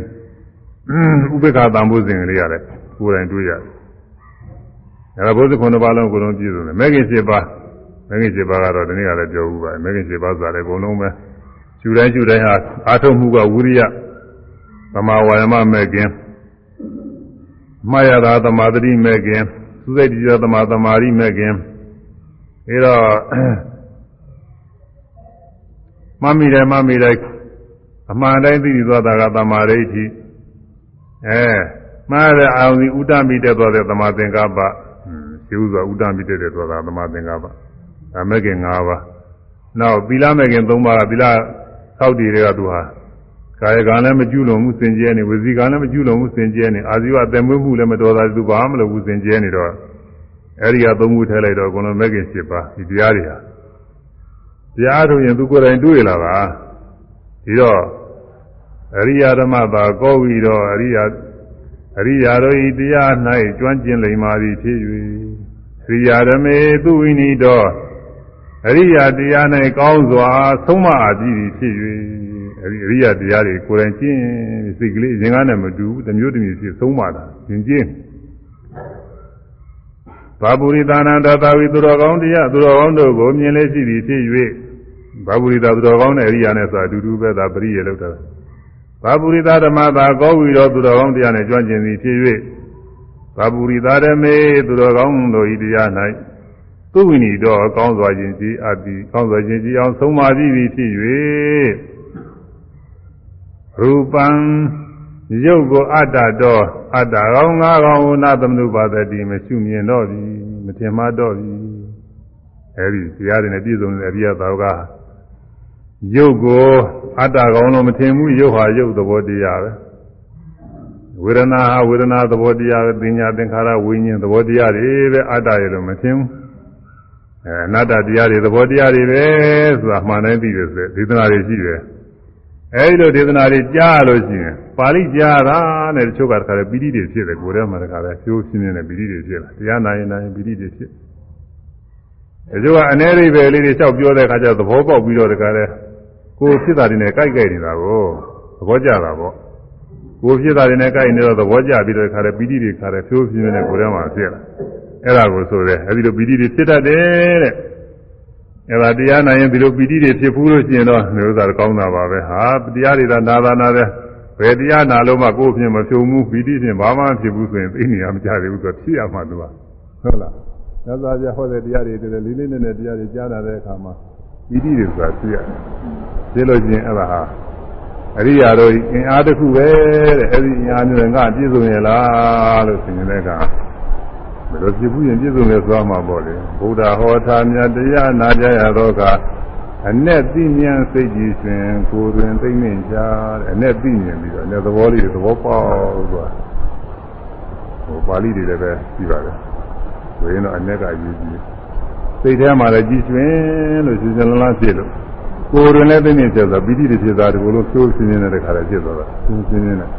Speaker 1: ဥပေက္ခတန်ဖိုးစဉ်ကလေးရတယ်ကိုယ်တိုင်တွေ့ရတယ်အဲဒါဘုဇ္ဇခုနှစ်ပါးလုံးကိုယ်လုံးပြည့်စုံတယ်မဲခင်7ပါး မဲခင်7ပါးကတော့ဒီနေ့ကလည်းပြောဘူးပါမဲခင်7ပါးဆိုတာလည်းအကုန်လုံးပဲရှူတိုင်းရှူတိုင်းဟာအာထုံမှုကဝိရိယသမာဝါယမမဲ့ခင်မှားရတာသမာဓိမဲ့ခင်သုစိတ်တိသမာသမာဓိမဲ့ခင်အဲတော့မမိတယ်မမိတယ်အမှန်တိုင်းသိပြီးသွားတာကသမာဓိဋ္ဌိအဲမှားတဲ့အာရုံဥဒ္ဒမိတက်သွားတဲ့သမာသင်္ကပ္ပရှိဥစွာဥဒ္ဒမိတက်တဲ့သွားတာသမာသင်္ကပ္ပ ဒါမဲ့ခင်၅ပါးနောက်သီလမဲ့ခင်၃ပါးကသီလသောက်တည်တွေကသူဟာကာယကံလည်းမကျူးလွန်မှုစင်ကြဲနေဝစီကံလည်းမကျူးလွန်မှုစင်ကြဲနေအာဇီဝအသက်မွေးမှုလည်းမတော်တာသူဘာမှမလုပ်ဘူးစင်ကြဲနေတော့အဲဒီကသုံးခုထည့်လိုက်တော့ကိုယ်လုံးမဲ့ခင်၈ပါးဒီတရားတွေဟာတရားထုတ်ရင်သူကိုယ်တိုင်တွေ့လာတာဒီတော့အရိယာဓမ္မသာကောပြီးတော့အရိယာအရိယာတို့ဤတရား၌ကျွမ်းကျင်လိမ္မာသည်ဖြစ်၍အရိယာဓမေသူဝိနိတော် အရိယာတရား၌ကောင်းစွာဆုံးမအပ်ပြီးဖြစ်၍အဲဒီအရိယာတရားတွေကိုယ်တိုင်ကျင့်စိတ်ကလေးရင်ကားနဲ့မတူဘူးတမျိုးတမျိုးဖြစ်ဆုံးမတာသင်ကျင့်ဘာပုရိသာနန္တသာဝိသူတော်ကောင်းတရားသူတော်ကောင်းတို့ကိုမြင်လေးရှိသည်ဖြစ်၍ဘာပုရိသာသူတော်ကောင်းတဲ့အရိယာနဲ့ဆိုအတူတူပဲသာပရိယေလောက်တာဘာပုရိသဓမ္မသာကောဝီတော်သူတော်ကောင်းတရားနဲ့ကြွကျင်သည်ဖြစ်၍ဘာပုရိသဓမေသူတော်ကောင်းတို့ဤတရား၌ သူဝိနိတော်ကောင်းစွာခြင်းကြီးအပ်ပြီးကောင်းစွာခြင်းကြီးအောင်ဆုံးမပြီးပြီဖြစ်၍ရူပံရုပ်ကိုအတ္တတော်အတ္တကောင်းငါးကောင်းဝနာသမနုပါဒတိမရှုမြင်တော့ပြီမထင်မှတော့ပြီအဲဒီတရားတွေနဲ့ပြည့်စုံတဲ့အရိယသာဝကရုပ်ကိုအတ္တကောင်းလို့မထင်ဘူးရုပ်ဟာရုပ်သဘောတရားပဲဝေဒနာဟာဝေဒနာသဘောတရားပဲပညာသင်္ခါရဝိညာဉ်သဘောတရားတွေပဲအတ္တရဲ့လို့မထင်ဘူး အဲအနတ္တတရားတွေသဘောတရားတွေပဲဆိုတာမှန်တိုင်းသိတယ်ဆိုဒေသနာတွေရှိတယ်အဲဒီလိုဒေသနာတွေကြားလို့ရှိရင်ပါဠိကြားတာနဲ့တချို့ကတခါလေပိဋိတွေဖြစ်တယ်ကိုယ်ထဲမှာတခါလေကျိုးရှင်းနေတဲ့ပိဋိတွေဖြစ်လာတရားနာရင်နာရင်ပိဋိတွေဖြစ်အဲကျိုးကအ ਨੇ ရိပဲလေးတွေလျှောက်ပြောတဲ့အခါကျသဘောပေါက်ပြီးတော့တခါလေကိုယ်ဖြစ်တာတွေနဲ့ကြိုက်ကြိုက်နေတာကိုသဘောကျတာပေါ့ကိုယ်ဖြစ်တာတွေနဲ့ကြိုက်နေတော့သဘောကျပြီးတော့တခါလေပိဋိတွေခါလေဖြိုးပြင်းနေတဲ့ကိုယ်ထဲမှာဖြစ်လာ အဲ့ဒါကိုဆိုတယ်အဲဒီလိုပိဋိတွေဖြစ်တတ်တယ်တဲ့အဲ့ဒါတရားနာရင်ဒီလိုပီတိတွေဖြစ်ဘူးလို့ရှိရင်တော့မျိုးသားကောင်းတာပါပဲဟာတရားတွေသာနာသာနာတယ်ဘယ်တရားနာလို့မှကိုယ်ဖြစ်မဖြုံဘူးပီတိဖြင့်ဘာမှဖြစ်ဘူးဆိုရင်သိနေရမကြသေးဘူးဆိုဖြစ်ရမှာသူကဟုတ်လားသာသာပြဟောတဲ့တရားတွေတည်းလေးလေးနဲ့နဲ့တရားတွေကြားနာတဲ့အခါမှာပီတိတွေဆိုတာသိရတယ်သိလို့ရှိရင်အဲ့ဒါဟာအရိယာတို့အင်အားတစ်ခုပဲတဲ့အဲ့ဒီအင်အားမျိုးကပြည့်စုံရဲ့လားလို့ဆိုရင်လည်းက ဘယ်လိုဖြစ်ဘူးရင်ပြည့်စုံလဲသွားမှာပေါ့လေဘုရားဟောထားမြတ်တရားနာကြရတော့ကအနဲ့သိဉဏ်စိတ်ကြည်ရှင်ကိုယ်တွင်သိမ့်ကြတဲ့အနဲ့သိဉဏ်ပြီးတော့လည်းသဘောလေးတွေသဘောပေါက်သွားဟိုပါဠိတွေလည်းပဲရှိပါတယ်ဆိုရင်တော့အနဲ့ကယူကြည့်စိတ်ထဲမှာလည်းကြည်ရှင်လို့ရှင်စလလားဖြစ်လို့ကိုယ်တွင်လည်းသိမ့်ကြဆိုပီတိတွေဖြစ်သွားတယ်ကိုယ်လုံးသိုးရှင်နေတဲ့ခါလည်းဖြစ်သွားတာရှင်ရှင်နေတဲ့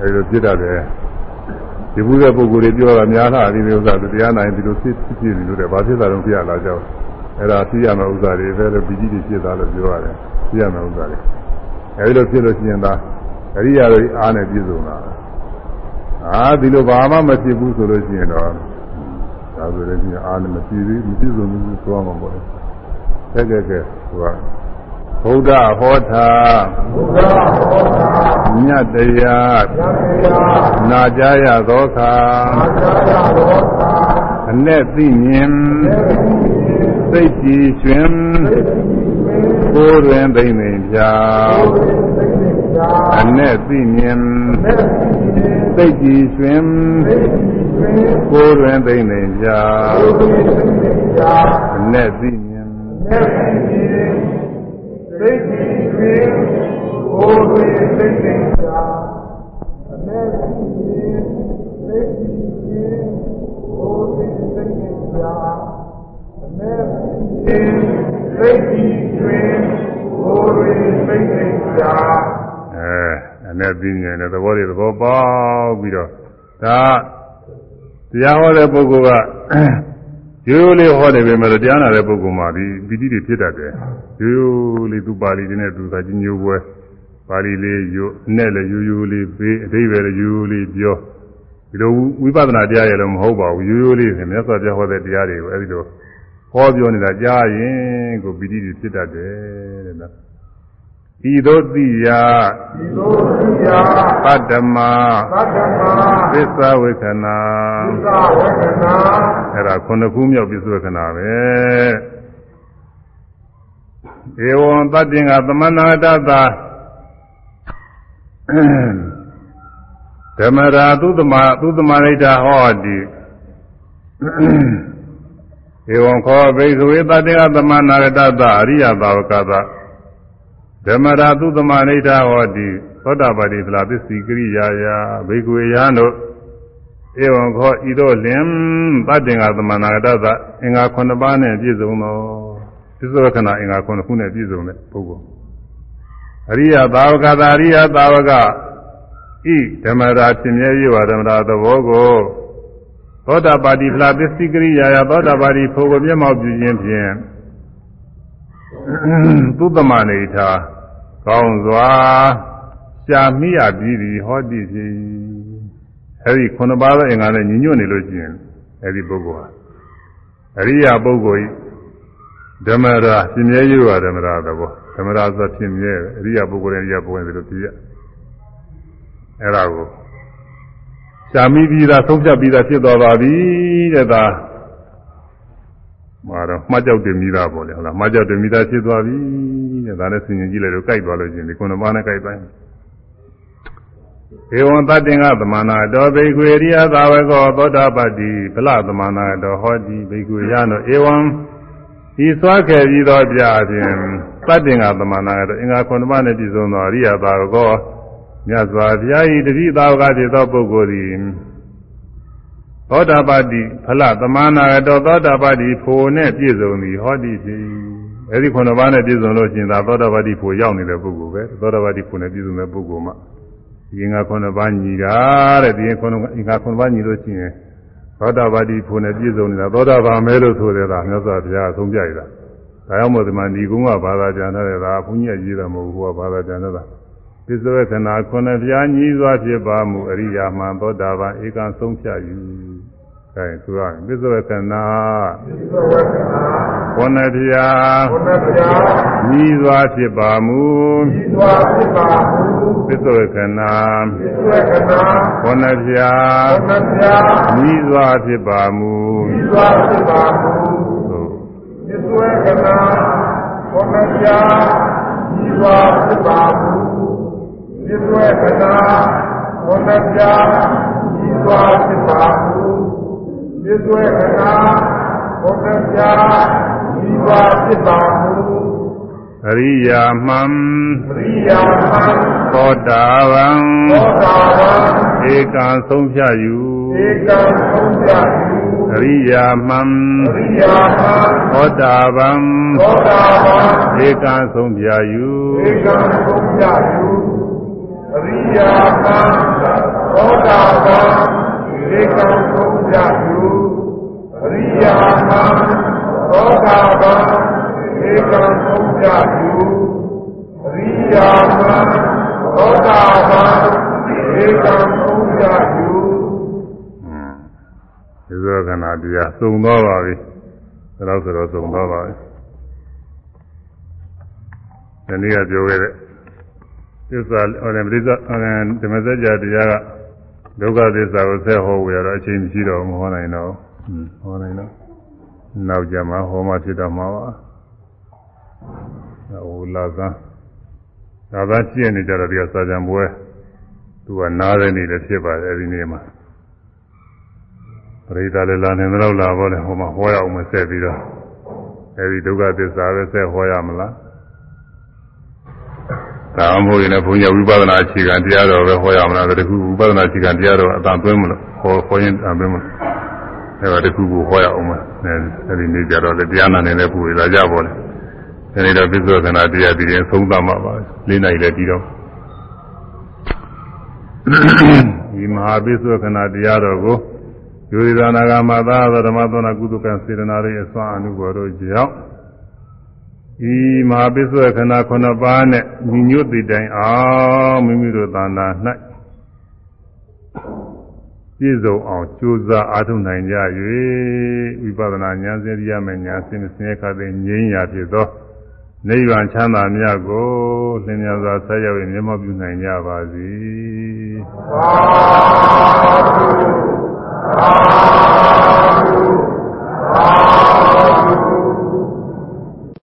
Speaker 1: အဲဒီလိုဖြစ်တတ်တယ် ဒီဘူးတဲ့ပုဂ္ဂိုလ်တွေပြောတာများလားဒီလိုဥစ္စာတရားနိုင်ဒီလိုဖြစ်ဖြစ်ဖြစ်နေလို့တဲ့ဘာဖြစ်တာတော့ပြရလာကြောင်းအဲ့ဒါသိရမယ့်ဥစ္စာတွေပဲလို့ပြီးကြီးတွေဖြစ်သွားလို့ပြောရတယ်သိရမယ့်ဥစ္စာတွေအဲဒီလိုဖြစ်လို့ရှိရင်သာအရိယာတို့အားနဲ့ပြည့်စုံတာအာဒီလိုဘာမှမဖြစ်ဘူးဆိုလို့ရှိရင်တော့ဒါဆိုလည်းကြီးအားနဲ့မပြည့်သေးမပြည့်စုံဘူးဆိုအောင်ပါလေကဲကဲကဲဟိုက ဗု
Speaker 2: ဒ္ဓဟောတာ
Speaker 1: မြတ်တရားနာကြားရသောအခါ
Speaker 2: အ
Speaker 1: နဲ့သိမြင်စိတ်ကြည်ရှင်ကိုယ်တွင်သိမ့်နေကြအနဲ့သိမြင်စိတ်ကြည်ရှင်ကိုယ်တွင်သိမ့်နေကြအနဲ့သိမြင်
Speaker 2: စိတ်ကြည်ခြင်းကိုယ်တွင်သိနေကြအမေကြီးစိတ်ကြည်ခြင်းကိုယ်တွင်သိနေကြအမေကြီးစိတ်ကြည်ခြင်းကိုယ်တွင်သိနေကြ
Speaker 1: အဲအနေပြီးနေတယ်သဘောတွေသဘောပေါက်ပြီးတော့ဒါတရားဟောတဲ့ပုဂ္ဂိုလ်က ရိုးရိုးလေးဟောတယ်ပဲမလို့တရားနာတဲ့ပုဂ္ဂိုလ်မှာဒီပီတိတွေဖြစ်တတ်တယ်ရိုးရိုးလေးသူပါဠိတွေနဲ့သူသာကြီးညိုပွဲပါဠိလေးရိုးနဲ့လည်းရိုးရိုးလေးပေးအဓိပ္ပာယ်လည်းရိုးရိုးလေးပြောဒီလိုဝိပဿနာတရားရလည်းမဟုတ်ပါဘူးရိုးရိုးလေးနဲ့မြတ်စွာဘုရားဟောတဲ့တရားတွေကိုအဲဒီလိုဟောပြောနေတာကြားရင်ကိုပီတိတွေဖြစ်တတ်တယ်တဲ့နော် ဤသို့သိရာ
Speaker 2: ဤသို့သိရာ
Speaker 1: ပတ္တမ
Speaker 2: ပတ္တမ
Speaker 1: သစ္စာဝေခဏ
Speaker 2: သစ္စာဝေခဏ
Speaker 1: အဲ့ဒါခုနှစ်ခုမြောက်ပစ္စုဝေခဏပဲဧဝံတတ္တင်ကသမဏတတဓမ္မရာသုသမသုသမရိတာဟောတိဧဝံခောဘိကဝေတတ္တင်ကသမဏရတတအရိယသာဝကသ ဓမ္မရာသုသမနိဋ္ဌဟောတိသောတာပတိသလာပစ္စည်းကိရိယာယဘိကွေယံတို့ဧဝံခောဤတို့လင်တတ္တင်္ဂသမဏဂတသအင်္ဂါ9ပါးနဲ့ပြည့်စုံသောသစ္စာခဏအင်္ဂါ9ခုနဲ့ပြည့်စုံတဲ့ပုဂ္ဂိုလ်အရိယသာဝကသာအရိယသာဝကဤဓမ္မရာဖြစ်မြဲ၍ဝဓမ္မရာသဘောကိုသောတာပတိဖလာပစ္စည်းကိရိယာယသောတာပတိဖို့ကိုမျက်မှောက်ပြုခြင်းဖြင့်သုတမနေထာ ကောင်းစွာရှာမိရပြီးပြီဟောတိဖြစ်အဲဒီခုနှစ်ပါးသောအင်္ဂါနဲ့ညီညွတ်နေလို့ရှိရင်အဲဒီပုဂ္ဂိုလ်ဟာအရိယာပုဂ္ဂိုလ်ဓမ္မရာရှင်မြဲရွာဓမ္မရာသဘောဓမ္မရာဆိုဖြစ်မြဲအရိယာပုဂ္ဂိုလ်ရဲ့အရိယာပုဂ္ဂိုလ်တွေလို့ပြရအဲဒါကိုရှာမိပြီးသားသုံးဖြတ်ပြီးသားဖြစ်သွားပါပြီတဲ့သာမှာတော့မှတ်ကြောက်တင်ပြီးသားပေါ့လေဟုတ်လားမှတ်ကြောက်တင်ပြီးသားဖြစ်သွားပြီ တဲ့ဒါနဲ့ဆင်ញင်ကြည့်လိုက်တော့ကြိုက်သွားလို့ရှင်ဒီကုဏမနဲ့ကြိုက်တိုင်းဧဝံတတ္တင်္ဂသမနာတောဘိကွေရိယသာဝကောသောတာပတ္တိဗလသမနာတောဟောတိဘိကွေရနောဧဝံဤသွားခဲ့ပြီးသောပြအပြင်သတ္တင်္ဂသမဏကတော့အင်္ဂါခုနှစ်ပါးနဲ့ပြည့်စုံသောအရိယသာကောမြတ်စွာဘုရား၏တတိသာဝကဖြစ်သောပုဂ္ဂိုလ်သည်သောတာပတိဖလသမဏကတော့သောတာပတိဖို့နဲ့ပြည့်စုံသည်ဟောတိဖြစ် အဲဒီခုနှစ်ပါးနဲ့ပြည့်စုံလို့ရှိရင်သာသောတာပတိဖို့ရောက်နေတဲ့ပုဂ္ဂိုလ်ပဲသောတာပတိဖို့နဲ့ပြည့်စုံတဲ့ပုဂ္ဂိုလ်မှဒီအင်္ဂါခုနှစ်ပါးညီတာတဲ့ဒီအင်္ဂါခုနှစ်ပါးညီလို့ရှိရင်သောတာပတိဖို့နဲ့ပြည့်စုံနေတာသောတာပန်မဲလို့ဆိုတယ်ကမြတ်စွာဘုရားအဆုံးပြရတာဒါကြောင့်မို့ဒီမှာဒီကုန်းကဘာသာပြန်တဲ့ဒါဘုန်းကြီးရေးတာမဟုတ်ဘူးကဘာသာပြန်တဲ့ပစ္စဝေခဏခုနှစ်ပြားညီစွာဖြစ်ပါမူအရိယာမှန်သောတာပန်ဧကံဆုံးဖြတ်ယူ အဲဆိုရရင်ပစ္စဝေခဏ
Speaker 2: သစ္စာဝေဒနာ
Speaker 1: ခုနှစ်ပြား
Speaker 2: ဘုရားဗျာ
Speaker 1: ညီစွာဖြစ်ပါမူ
Speaker 2: ဤစွာဖြစ်ပါမူ
Speaker 1: ပစ္စဝေခဏ
Speaker 2: သစ္စာဝေဒနာ
Speaker 1: ခုနှစ်ပြား
Speaker 2: ဘုရားဗျာ
Speaker 1: ညီစွာဖြစ်ပါမူ
Speaker 2: ဤစွာဖြစ်ပါမူ
Speaker 1: သို့
Speaker 2: သစ္စာဝေဒနာဘုရားဗျာဤစွာဖြစ်ပါမူသစ္စာဝေဒနာဘုရားဗျာဤစွာဖြစ်ပါမူ သစ္စာဝေဒနာဘုရားဗျာဤစွာဖြစ်ပါမူ
Speaker 1: အရိယာမှန်
Speaker 2: ပရိယာမံ
Speaker 1: သောတာပန်
Speaker 2: သောတာပန်
Speaker 1: ဧကံဆုံးဖြတ်ယူ
Speaker 2: ဧကံသုံးပြယူ
Speaker 1: အရိယာမှန်
Speaker 2: ပရိယာမံ
Speaker 1: သောတာပန်
Speaker 2: သောတာပန်
Speaker 1: ဧကံဆုံးဖြတ်ယူ
Speaker 2: ဧကံသုံးပြယူပရိယာမံသောတာပန်ဧကံသုံး ပြယူပရိယာမံသောတာပန်ဧကံသုံးပြယူပရိယာမံသောတာပန်ဧကံသုံးပြယူ
Speaker 1: ဒီသောခဏတရားသုံသွားပါပြီဒါတော့ဆိုတော့သုံသွားပါပြီဒီနေ့ကပြောခဲ့တဲ့သစ္စာဟောတယ်ပရိစ္ဆဟောတယ်ဓမ္မစကြာတရားက ဒုက္ခသစ္စာကိုဆက်ဟောဝရတော့အချိန်မရှိတော့မဟောနိုင်တော့ဘူးဟောနိုင်တော့နောက်ကြမှာဟောမှဖြစ်တော့မှာပါဟိုလာကသာသာရှင်းနေကြတော့ဒီကစာကြံပွဲသူကနားတဲ့နေ့လည်းဖြစ်ပါတယ်အဲဒီနေ့မှာပရိသတ်လည်းလာနေတော့လာပေါ့လေဟိုမှာဟောရအောင်မဆက်ပြီးတော့အဲဒီဒုက္ခသစ္စာပဲဆက်ဟောရမလား ဒါမှမဟုတ်ရင်လည်းဘုန်းကြီးဝိပဿနာအခြေခံတရားတော်ပဲဟောရမလားတခုဝိပဿနာအခြေခံတရားတော်အတန်သွင်းမလို့ဟောဟောရင်အတန်သွင်းမလို့အဲဒါတခုကိုဟောရအောင်မယ်အဲဒီနေ့ကြတော့လည်းတရားနာနေတဲ့ပူတွေလာကြပါလေအဲဒီတော့ပြစ္ဆောကနာတရားဒီရင်သုံးသတ်မှာပါလေးနိုင်လည်းပြီးတော့ဒီမဟာပိစ္ဆောကနာတရားတော်ကိုယောဇာနာဂမသာသဓမ္မသောနာကုသကံစေတနာရဲ့အစွမ်းအမှုပေါ်တို့ကြောင့် ဒီမဟာပိစ္ဆေခန္ဓာ9ပါးနဲ့ညီညွတ်တည်တိုင်အောင်မိမိတို့သဏ္ဍာန်၌ပြည့်စုံအောင်ကြိုးစားအားထုတ်နိုင်ကြ၍ဝိပဿနာဉာဏ်စင်ရမယ်ဉာဏ်စင်စင်ရခတဲ့ငြိမ်းရာဖြစ်သောနိဗ္ဗာန်ချမ်းသာမြတ်ကိုလင်းမြစွာဆက်ရောက်ရမျက်မှောက်ပြုနိုင်ကြပါစေ။
Speaker 2: သာဓုသာဓုသာဓု